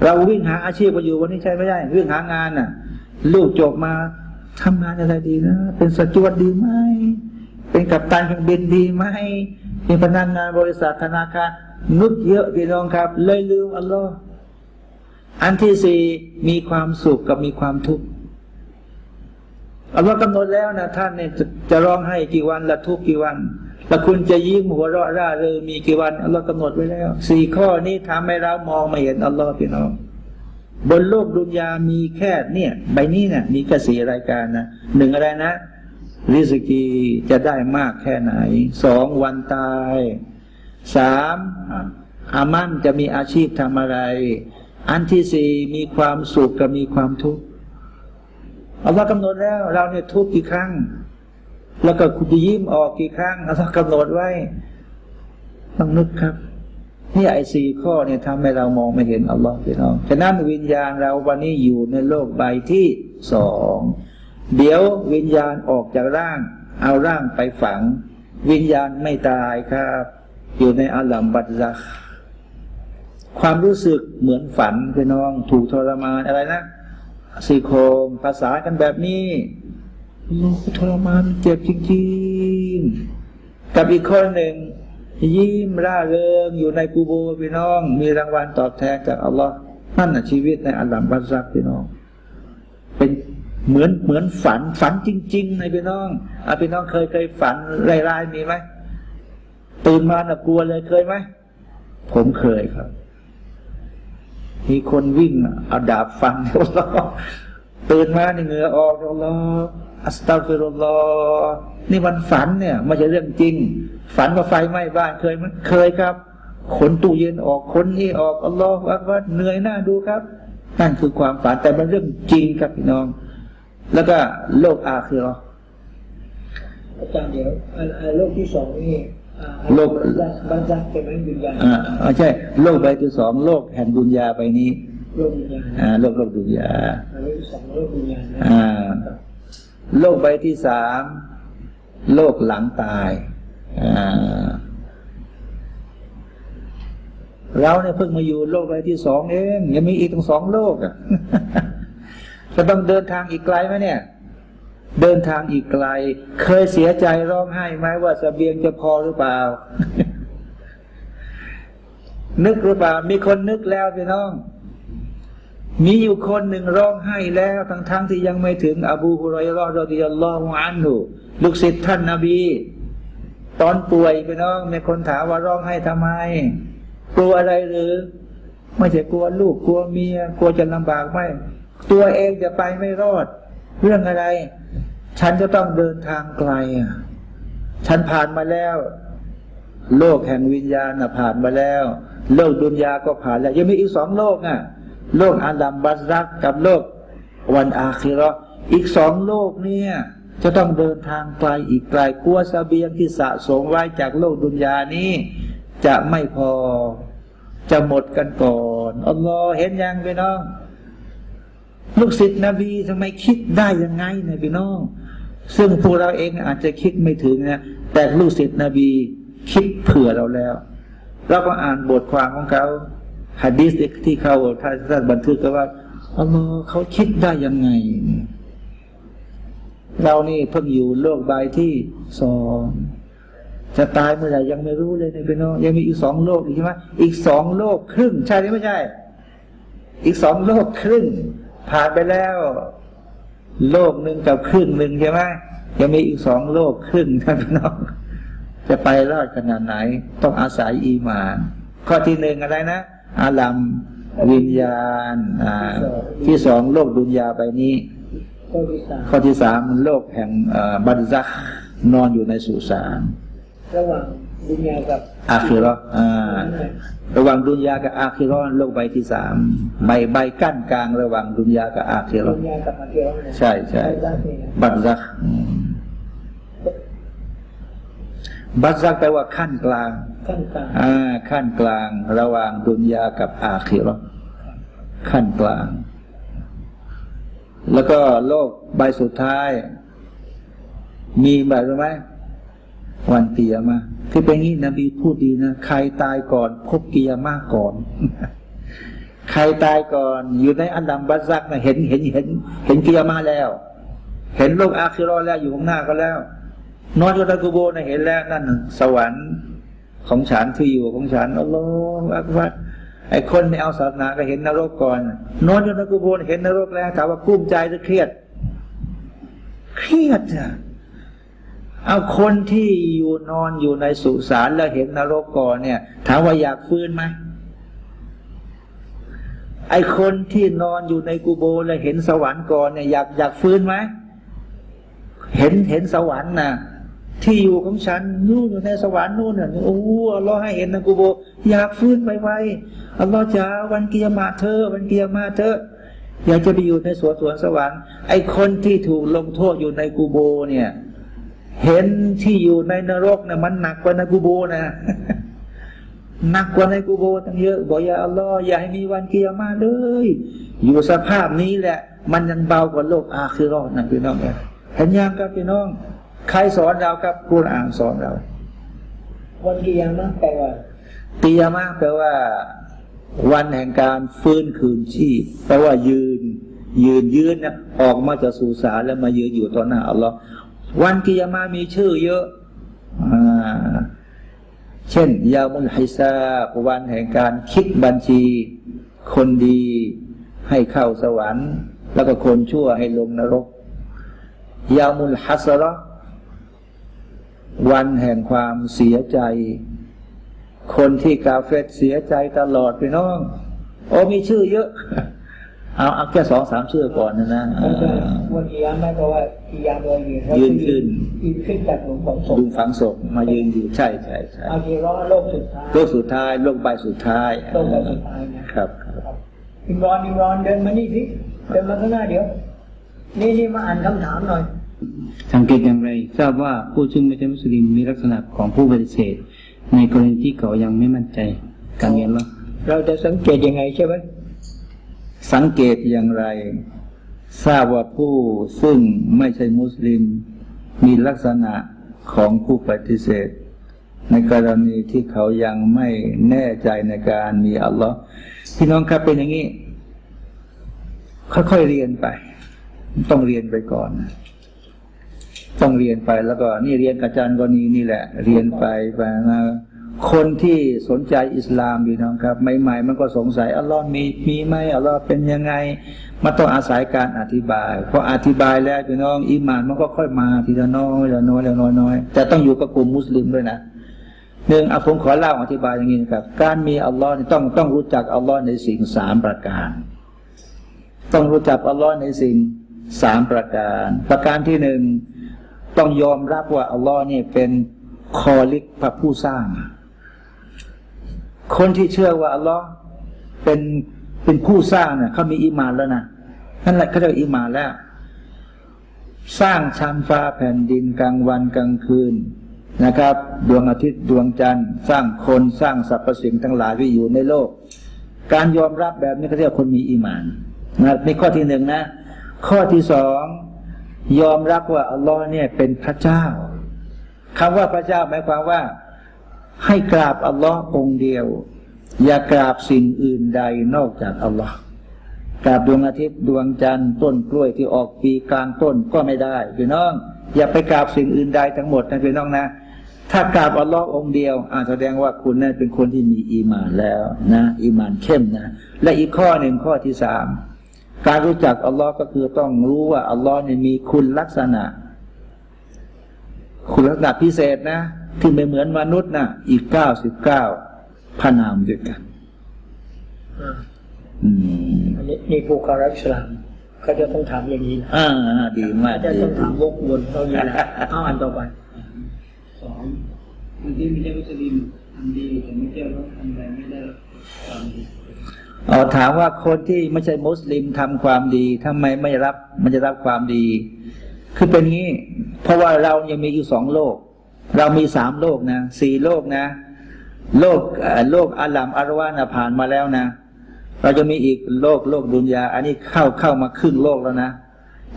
เราวิ่งหาอาชีพมาอยู่วันนี้ใช่ไม่ได้วิ่งหางานน่ะ ลูกจบมาทำงานอะไรดีนะ เป็นสจวดดีไหมเป็นกัปตันเครื่องบินดีไหม เป็นพนักงานบริษัทธนาคารนึกเยอะพี่น้องครับ เลยลืมอัลลอฮ์อันที่สี่มีความสุขกับมีความทุกข์อัลลอฮ์กำหนดแล้วนะท่านเนี่ยจะจะร้องให้กี่วันละทุกกี่วันแล้วคุณจะยิ้มหัวเราะร่าเริงมีกี่วันอัลลอฮ์กำหนดไว้แล้วสี่ข้อนี้ทำให้เรามองไม่เห็นอัลลอฮ์พี่น้องบนโลกดุนยามีแค่เนี่ย ใบนี้เนี่ยมีแค่สี่รายการนะหนึ่งอะไรนะ ริสกีจะได้มากแค่ไหน สองวันตาย สามอามันจะมีอาชีพทำอะไร อันที่สี่มีความสุขกับมีความทุกข์เอัลลอฮ์กำหนดแล้ว เราเนี่ยทุกข์กี่ครั้ง แล้วก็คุณจะยิ้มออกกี่ครั้งเราต้องกำหนดไว้ ต้องนึกครับนี่ไอ้สี่ข้อเนี่ยทำให้เรามองไม่เห็นอัลลอฮ์พี่น้องฉะนั้นวิญญาณเราวันนี้อยู่ในโลกใบที่สอง เดี๋ยววิญญาณออกจากร่าง เอาร่างไปฝัง วิญญาณไม่ตายครับ อยู่ในอัลลัมบัตซักความรู้สึกเหมือนฝันพี่น้อง ถูกทรมานอะไรนะสี่โครงภาษากันแบบนี้โลกทรมานเจ็บจริงๆ กับอีกคนหนึ่ง ยิ้มร่าเริงอยู่ในกูโบพี่น้อง มีรางวัลตอบแทนจากอัลลอฮ์นั่นนะชีวิตในอัลลัมบัซักพี่น้อง เป็น เหมือนเหมือนฝันฝันจริงๆในพี่น้องอาพี่น้องเคยเคยฝันรายๆมีไหมตื่นมาน่ะกลัวเลยเคยไหมผมเคยครับ มีคนวิ่งเอาดาบฟันเราตื่นมาในเหงื่อออกเราอัสตัฟิรุลลอนี่มันฝันเนี่ยไม่ใช่เรื่องจริง ฝันว่าไฟไหม้บ้านเคยมันเคยครับ ขนตู้เย็นออกขนนี่ออกอัลลอฮฺว่าเหนื่อยหน้าดูครับ นั่นคือความฝันแต่มันเรื่องจริงครับพี่น้อง แล้วก็โลกอาคือเราอาจารย์เดี๋ยวโลกที่สองนี่โลกบัญญัติเป็นวิญญาณอ่าใช่ โลกใบที่สองโลกแห่งดุนยาไปนี้โลกดุนยาอ่าโลกโลกดุนยาโลกที่สองโลกดุนยาอ่าโลกใบที่สามโลกหลังตายเราเนี่ยเพิ่งมาอยู่โลกใบที่สองเองยังมีอีกตั้งสองโลกอะ จะต้องเดินทางอีกไกลไหมเนี่ย เดินทางอีกไกล เคยเสียใจร้องไห้ไหมว่าสเสบียงจะพอหรือเปล่า นึกหรือเปล่า มีคนนึกแล้วพี่น้อง มีอยู่คนหนึ่งร้องไห้แล้วทั้งๆทที่ยังไม่ถึง อบูฮุไรรอรอดิยัลลอฮุอันหุลูกศิษย์ท่านนาบี ตอนป่วยไปน้อง มีคนถามว่าร้องไห้ทำไม กลัวอะไรหรือ ไม่ใช่กลัวลูกกลัวเมีย กลัวจะลำบากไหม ตัวเองจะไปไม่รอด เรื่องอะไร ฉันจะต้องเดินทางไกลอะฉันผ่านมาแล้ว โลกแห่งวิญญาณผ่านมาแล้ว โลกดุนยาก็ผ่านแล้ว ยังมีอีกสองโลกอะ โลกอาดัมบัสรักกับโลกวันอาคิรออีกสองโลกเนี่ย จะต้องเดินทางไกลอีกไกลกลัวสเสบียงที่สะสมไว้จากโลกดุนยานี้ จะไม่พอ จะหมดกันก่อนอัลลอฮ์เห็นยังพี่น้อง ลูกศิษย์นบีทำไมคิดได้ยังไงเนี่ยพี่น้อง ซึ่งพวกเราเองอาจจะคิดไม่ถึงนะแต่ลูกศิษย์นบีคิดเผื่อเราแล้วเราก็อ่านบทความของเขาฮะดิษที่เขาท่านท่านบันทึกกันว่าอัลลอฮ์เขาคิดได้ยังไง เรานี่เพิ่งอยู่โลกใบที่สองจะตายเมื่อไหร่ยังไม่รู้เลยในพี่น้องยังมีอีกสองโลกอีกใช่ไหมอีกสองโลกครึ่ง ใช่หรือไม่ใช่ อีกสองโลกครึ่ง ผ่านไปแล้ว โลกหนึ่งกับครึ่งหนึ่งใช่ไหมยังมีอีกสองโลกครึ่งท่านพี่น้องจะไปรอดขนาดไหน ต้องอาศัยอีมาน ข้อที่หนึ่งอะไรนะอาลัมวิญญาณอ่าที่สองโลกดุนยาไปนี้ ข้อที่สามข้อที่สามโลกแห่งเอ่อบัรซักนอนอยู่ในสุสานระหว่าง ดุนยากับอาคิเราะห์อ่าระหว่างดุนยากับอาคิเราะห์โลกใบที่สามใบใบกั้นกลางระหว่างดุนยากับอาคิเราะดุห์นยากับอาเคียร์เนี่ยใช่ใช่ได้เนี่ยบัรซักอืมบัรซักแปลว่าขั้นกลางขั้นกลางอ่าขั้นกลาง ระหว่างดุนยากับอาคิเราะห์ขั้นกลาง แล้วก็โลกใบสุดท้าย มีแบบรู้ไหม วันเกียร์มาที่เป็นงี้นบีพูดดีนะใครตายก่อน พบเกียร์มาก่อน ใครตายก่อนอยู่ในอันดัมบัซักนะเห็นเห็นเห็น เห็นเกียร์มาแล้ว เห็นโลกอาคิราะห์แล้วอยู่ข้างหน้าก็แล้ว นอนอยู่ในกุโบนะเห็นแล้วนั่นสวรรค์ของฉันที่อยู่ของฉันอัลลอฮฺอักบัรไอ้คนไม่เอาศาสนาก็เห็นนรกก่อนนอนอยู่ในกุโบนเห็นนรกแล้วถามว่ากุ้มใจหรือเครียด เครียดอะ เอาคนที่อยู่นอนอยู่ในสุสานแล้วเห็นนรกก่อนเนี่ย ถามว่าอยากฟื้นไหมไอคนที่นอนอยู่ในกุโบแล้วเห็นสวรรค์ก่อนเนี่ยอยากอยากฟื้นไหมเห็นเห็นสวรรค์นะที่อยู่ของฉันนู่นอยู่ในสวรรค์นู่นน่ะโอ้อัลลอฮ์ให้เห็นในกุโบ อยากฟื้นไวๆอัลลอฮ์จะวันเกียร์มาเธอ วันเกียร์มาเธออยากจะไปอยู่ในสวนสวนสวรรค์ไอคนที่ถูกลงโทษอยู่ในกูโบเนี่ย เห็นที่อยู่ในนรกเนี่ยมันหนักกว่าในกูโบนะหนักกว่าในกูโบตั้งเยอะบอกอย่าอัลลอฮ์อย่าให้มีวันเกียร์มาเลย อยู่สภาพนี้แหละ มันยังเบากว่าโลกอาคิเราะห์นะพี่น้องเนี่ยเห็นยังครับพี่น้อง ใครสอนเราครับกุรอานสอนเรา วันกิยามะแปลว่าตียามะแปลว่า วันแห่งการฟื้นคืนชีพแปลว่ายืน ยืนยืนเนี่ยออกมาจากสุสานแล้วมายืนอยู่ต่อหน้าอัลลอฮ์ วันกิยามะมีชื่อเยอะอเช่น ยามุลไฮซาวันแห่งการคิดบัญชี คนดีให้เข้าสวรรค์ แล้วก็คนชั่วให้ลงนรก ยามุลฮัสระวันแห่งความเสียใจ คนที่กาเฟตเสียใจตลอดพี่น้อง โอ้มีชื่อเยอะ เอาเอาแค่สองสามชื่อก่อนนะนะไม่ใช่วันกิยามะแปลว่ากิยามเรายืนยืนขึ้นยืนขึ้นจากหลุมฝังศพดูฝังศพมายืนอยู่ใช่ใช่ใช่อาคีเราะห์โลกสุดท้ายโลกสุดท้ายโลกใบสุดท้ายโลกใบสุดท้ายนะครับครับอิมรอนอิมรอนเดินมานี่สิเดินมาข้างหน้าเดี๋ยว นี่นี่มาอ่านคำถามหน่อย สังเกตอย่างไร ทราบว่าผู้ซึ่งไม่ใช่มุสลิมมีลักษณะของผู้ปฏิเสธ ในกรณีที่เขายังไม่มั่นใจการเรียนว่าเราจะสังเกตยังไงใช่ไหม สังเกตอย่างไร ทราบว่าผู้ซึ่งไม่ใช่มุสลิม มีลักษณะของผู้ปฏิเสธ ในกรณีที่เขายังไม่แน่ใจในการมีอัลลอฮ์พี่น้องครับเป็นอย่างนี้ ค่อยๆเรียนไป ต้องเรียนไปก่อนต้องเรียนไปแล้วก็นี่เรียนกับอาจารย์กรณีนี่แหละ เรียนไปไปมา คนที่สนใจอิสลามพี่น้องครับ ใหม่ๆ มันก็สงสัยอัลลอฮ์มีมีไหมอัลลอฮ์เป็นยังไง มันต้องอาศัยการอธิบายพออธิบายแล้วพี่น้องอีหมานมันก็ค่อยมาทีละน้อยละน้อยละน้อยน้อยแต่ต้องอยู่กับกลุ่มมุสลิมด้วยนะหนึ่งอาผมขอเล่าอธิบายอย่างนี้นะครับ การมีอัลลอฮ์ต้องต้องรู้จักอัลลอฮ์ในสิ่งสามประการ ต้องรู้จักอัลลอฮ์ในสิ่งสามประการ ประการที่หนึ่งต้องยอมรับว่าอัลลอฮ์นี่เป็นคอลิกพระผู้สร้าง คนที่เชื่อว่าอัลลอฮ์เป็นเป็นผู้สร้างเนี่ยเขามีอีมานแล้วนะนั่นแหละเขาเรียกอีมานแล้ว สร้างชั้นฟ้าแผ่นดินกลางวันกลางคืนนะครับ ดวงอาทิตย์ดวงจันทร์ สร้างคนสร้างสรรพสิ่งทั้งหลายที่อยู่ในโลก การยอมรับแบบนี้เขาเรียกคนมีอีมานนะนี่ข้อที่หนึ่งนะ ข้อที่สองยอมรับว่าอัลลอฮ์เนี่ยเป็นพระเจ้าคำว่าพระเจ้าหมายความว่า ให้กราบอัลลอฮ์องเดียว อย่ากราบสิ่งอื่นใดนอกจากอัลลอฮ์กราบดวงอาทิตย์ดวงจันทร์ต้นกล้วยที่ออกปีกลางต้นก็ไม่ได้พี่น้อง อย่าไปกราบสิ่งอื่นใดทั้งหมดนะพี่น้องนะ ถ้ากราบอัลลอฮ์องเดียวอ่าแสดงว่าคุณนั้นเป็นคนที่มีอีมานแล้วนะอีมานเข้มนะ และอีกข้อหนึ่งข้อที่สามการรู้จักอัลลอฮ์ก็คือต้องรู้ว่าอัลลอฮ์เนี่ยมีคุณลักษณะ คุณลักษณะพิเศษนะ ที่ไม่เหมือนมนุษย์นะอีกเก้าสิบเก้าพระนามด้วยกันอืมอันนี้นี่ผู้คารักสลามเขาจะต้องถามอย่างนี้นะอ่าดีมากเขาจะดีต้องถามวกวนเท่านี้นะเอาอันต่อไปสองคนที่ไม่ใช่มุสลิมทำดีแต่ไม่ใช่ว่าทำอะไรไม่ได้รับความดีอ๋อถามว่าคนที่ไม่ใช่มุสลิมทำความดีทำไมไม่รับ มันจะรับความดี คือเป็นงี้ เพราะว่าเรายังมีอยู่สองโลก เรามีสามโลกนะสี่โลกนะ โลกโลกอาลัมอารวานะผ่านมาแล้วนะ เราจะมีอีกโลกโลกดุนยา อันนี้เข้าเข้ามาครึ่งโลกแล้วนะ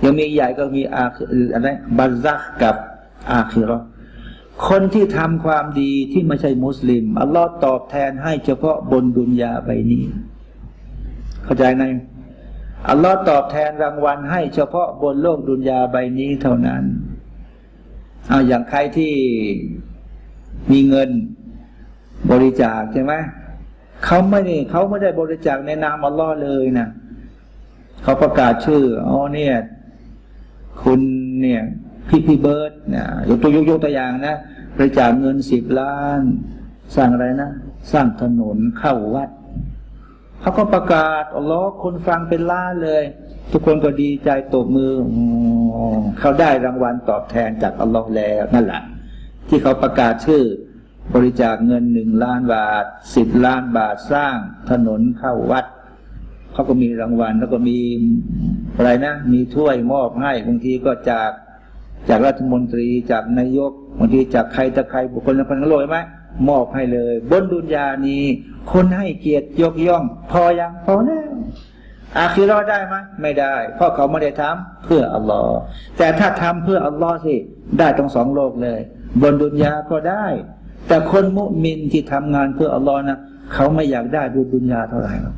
ยังมีใหญ่ก็มีอาอะไรบัซซักกับอาคิราะห์คนที่ทำความดีที่ไม่ใช่มุสลิมอัลลอฮ์ตอบแทนให้เฉพาะบนดุนยาใบนี้ เข้าใจไหมอัลลอฮ์ตอบแทนรางวัลให้เฉพาะบนโลกดุนยาใบนี้เท่านั้น เอาอย่างใครที่มีเงินบริจาคใช่ไหมเขาไม่ได้เขาไม่ได้บริจาคในนามอัลลอฮ์เลยนะเขาประกาศชื่ออ๋อเนี่ย คุณเนี่ยพี่พี่เบิร์ดนี่ยยกตัวยกยกตัวอย่างนะบริจาคเงินสิบล้าน สร้างอะไรนะ สร้างถนนเข้าวัด เขาก็ประกาศอัลลอฮ์คนฟังเป็นล้านเลย ทุกคนก็ดีใจตบมืออเขาได้รางวัลตอบแทนจากอัลลอฮ์แล้วนั่นแหละที่เขาประกาศชื่อบริจาคเงินหนึ่งล้านบาทสิบล้านบาทสร้างถนนเข้าวัดเขาก็มีรางวัลแล้วก็มีอะไรนะ มีถ้วยมอบให้บางทีก็จากจากรัฐมนตรีจากนายกบางทีจากใครตะใครบุคคลในพันโลกใช่ไหม มอบให้เลย บนดุนยานี้ คนให้เกียรติยกย่อง พอยังพอแล้วอาคิรอได้ไหมไม่ได้ เพราะเขาไม่ได้ทำเพื่ออัลลอฮ์แต่ถ้าทำเพื่ออัลลอฮ์สิ ได้ทั้งสองโลกเลย บนดุนยาก็ได้ แต่คนมุมินที่ทำงานเพื่ออัลลอฮ์นะเขาไม่อยากได้บนดุนยาเท่าไหร่หรอก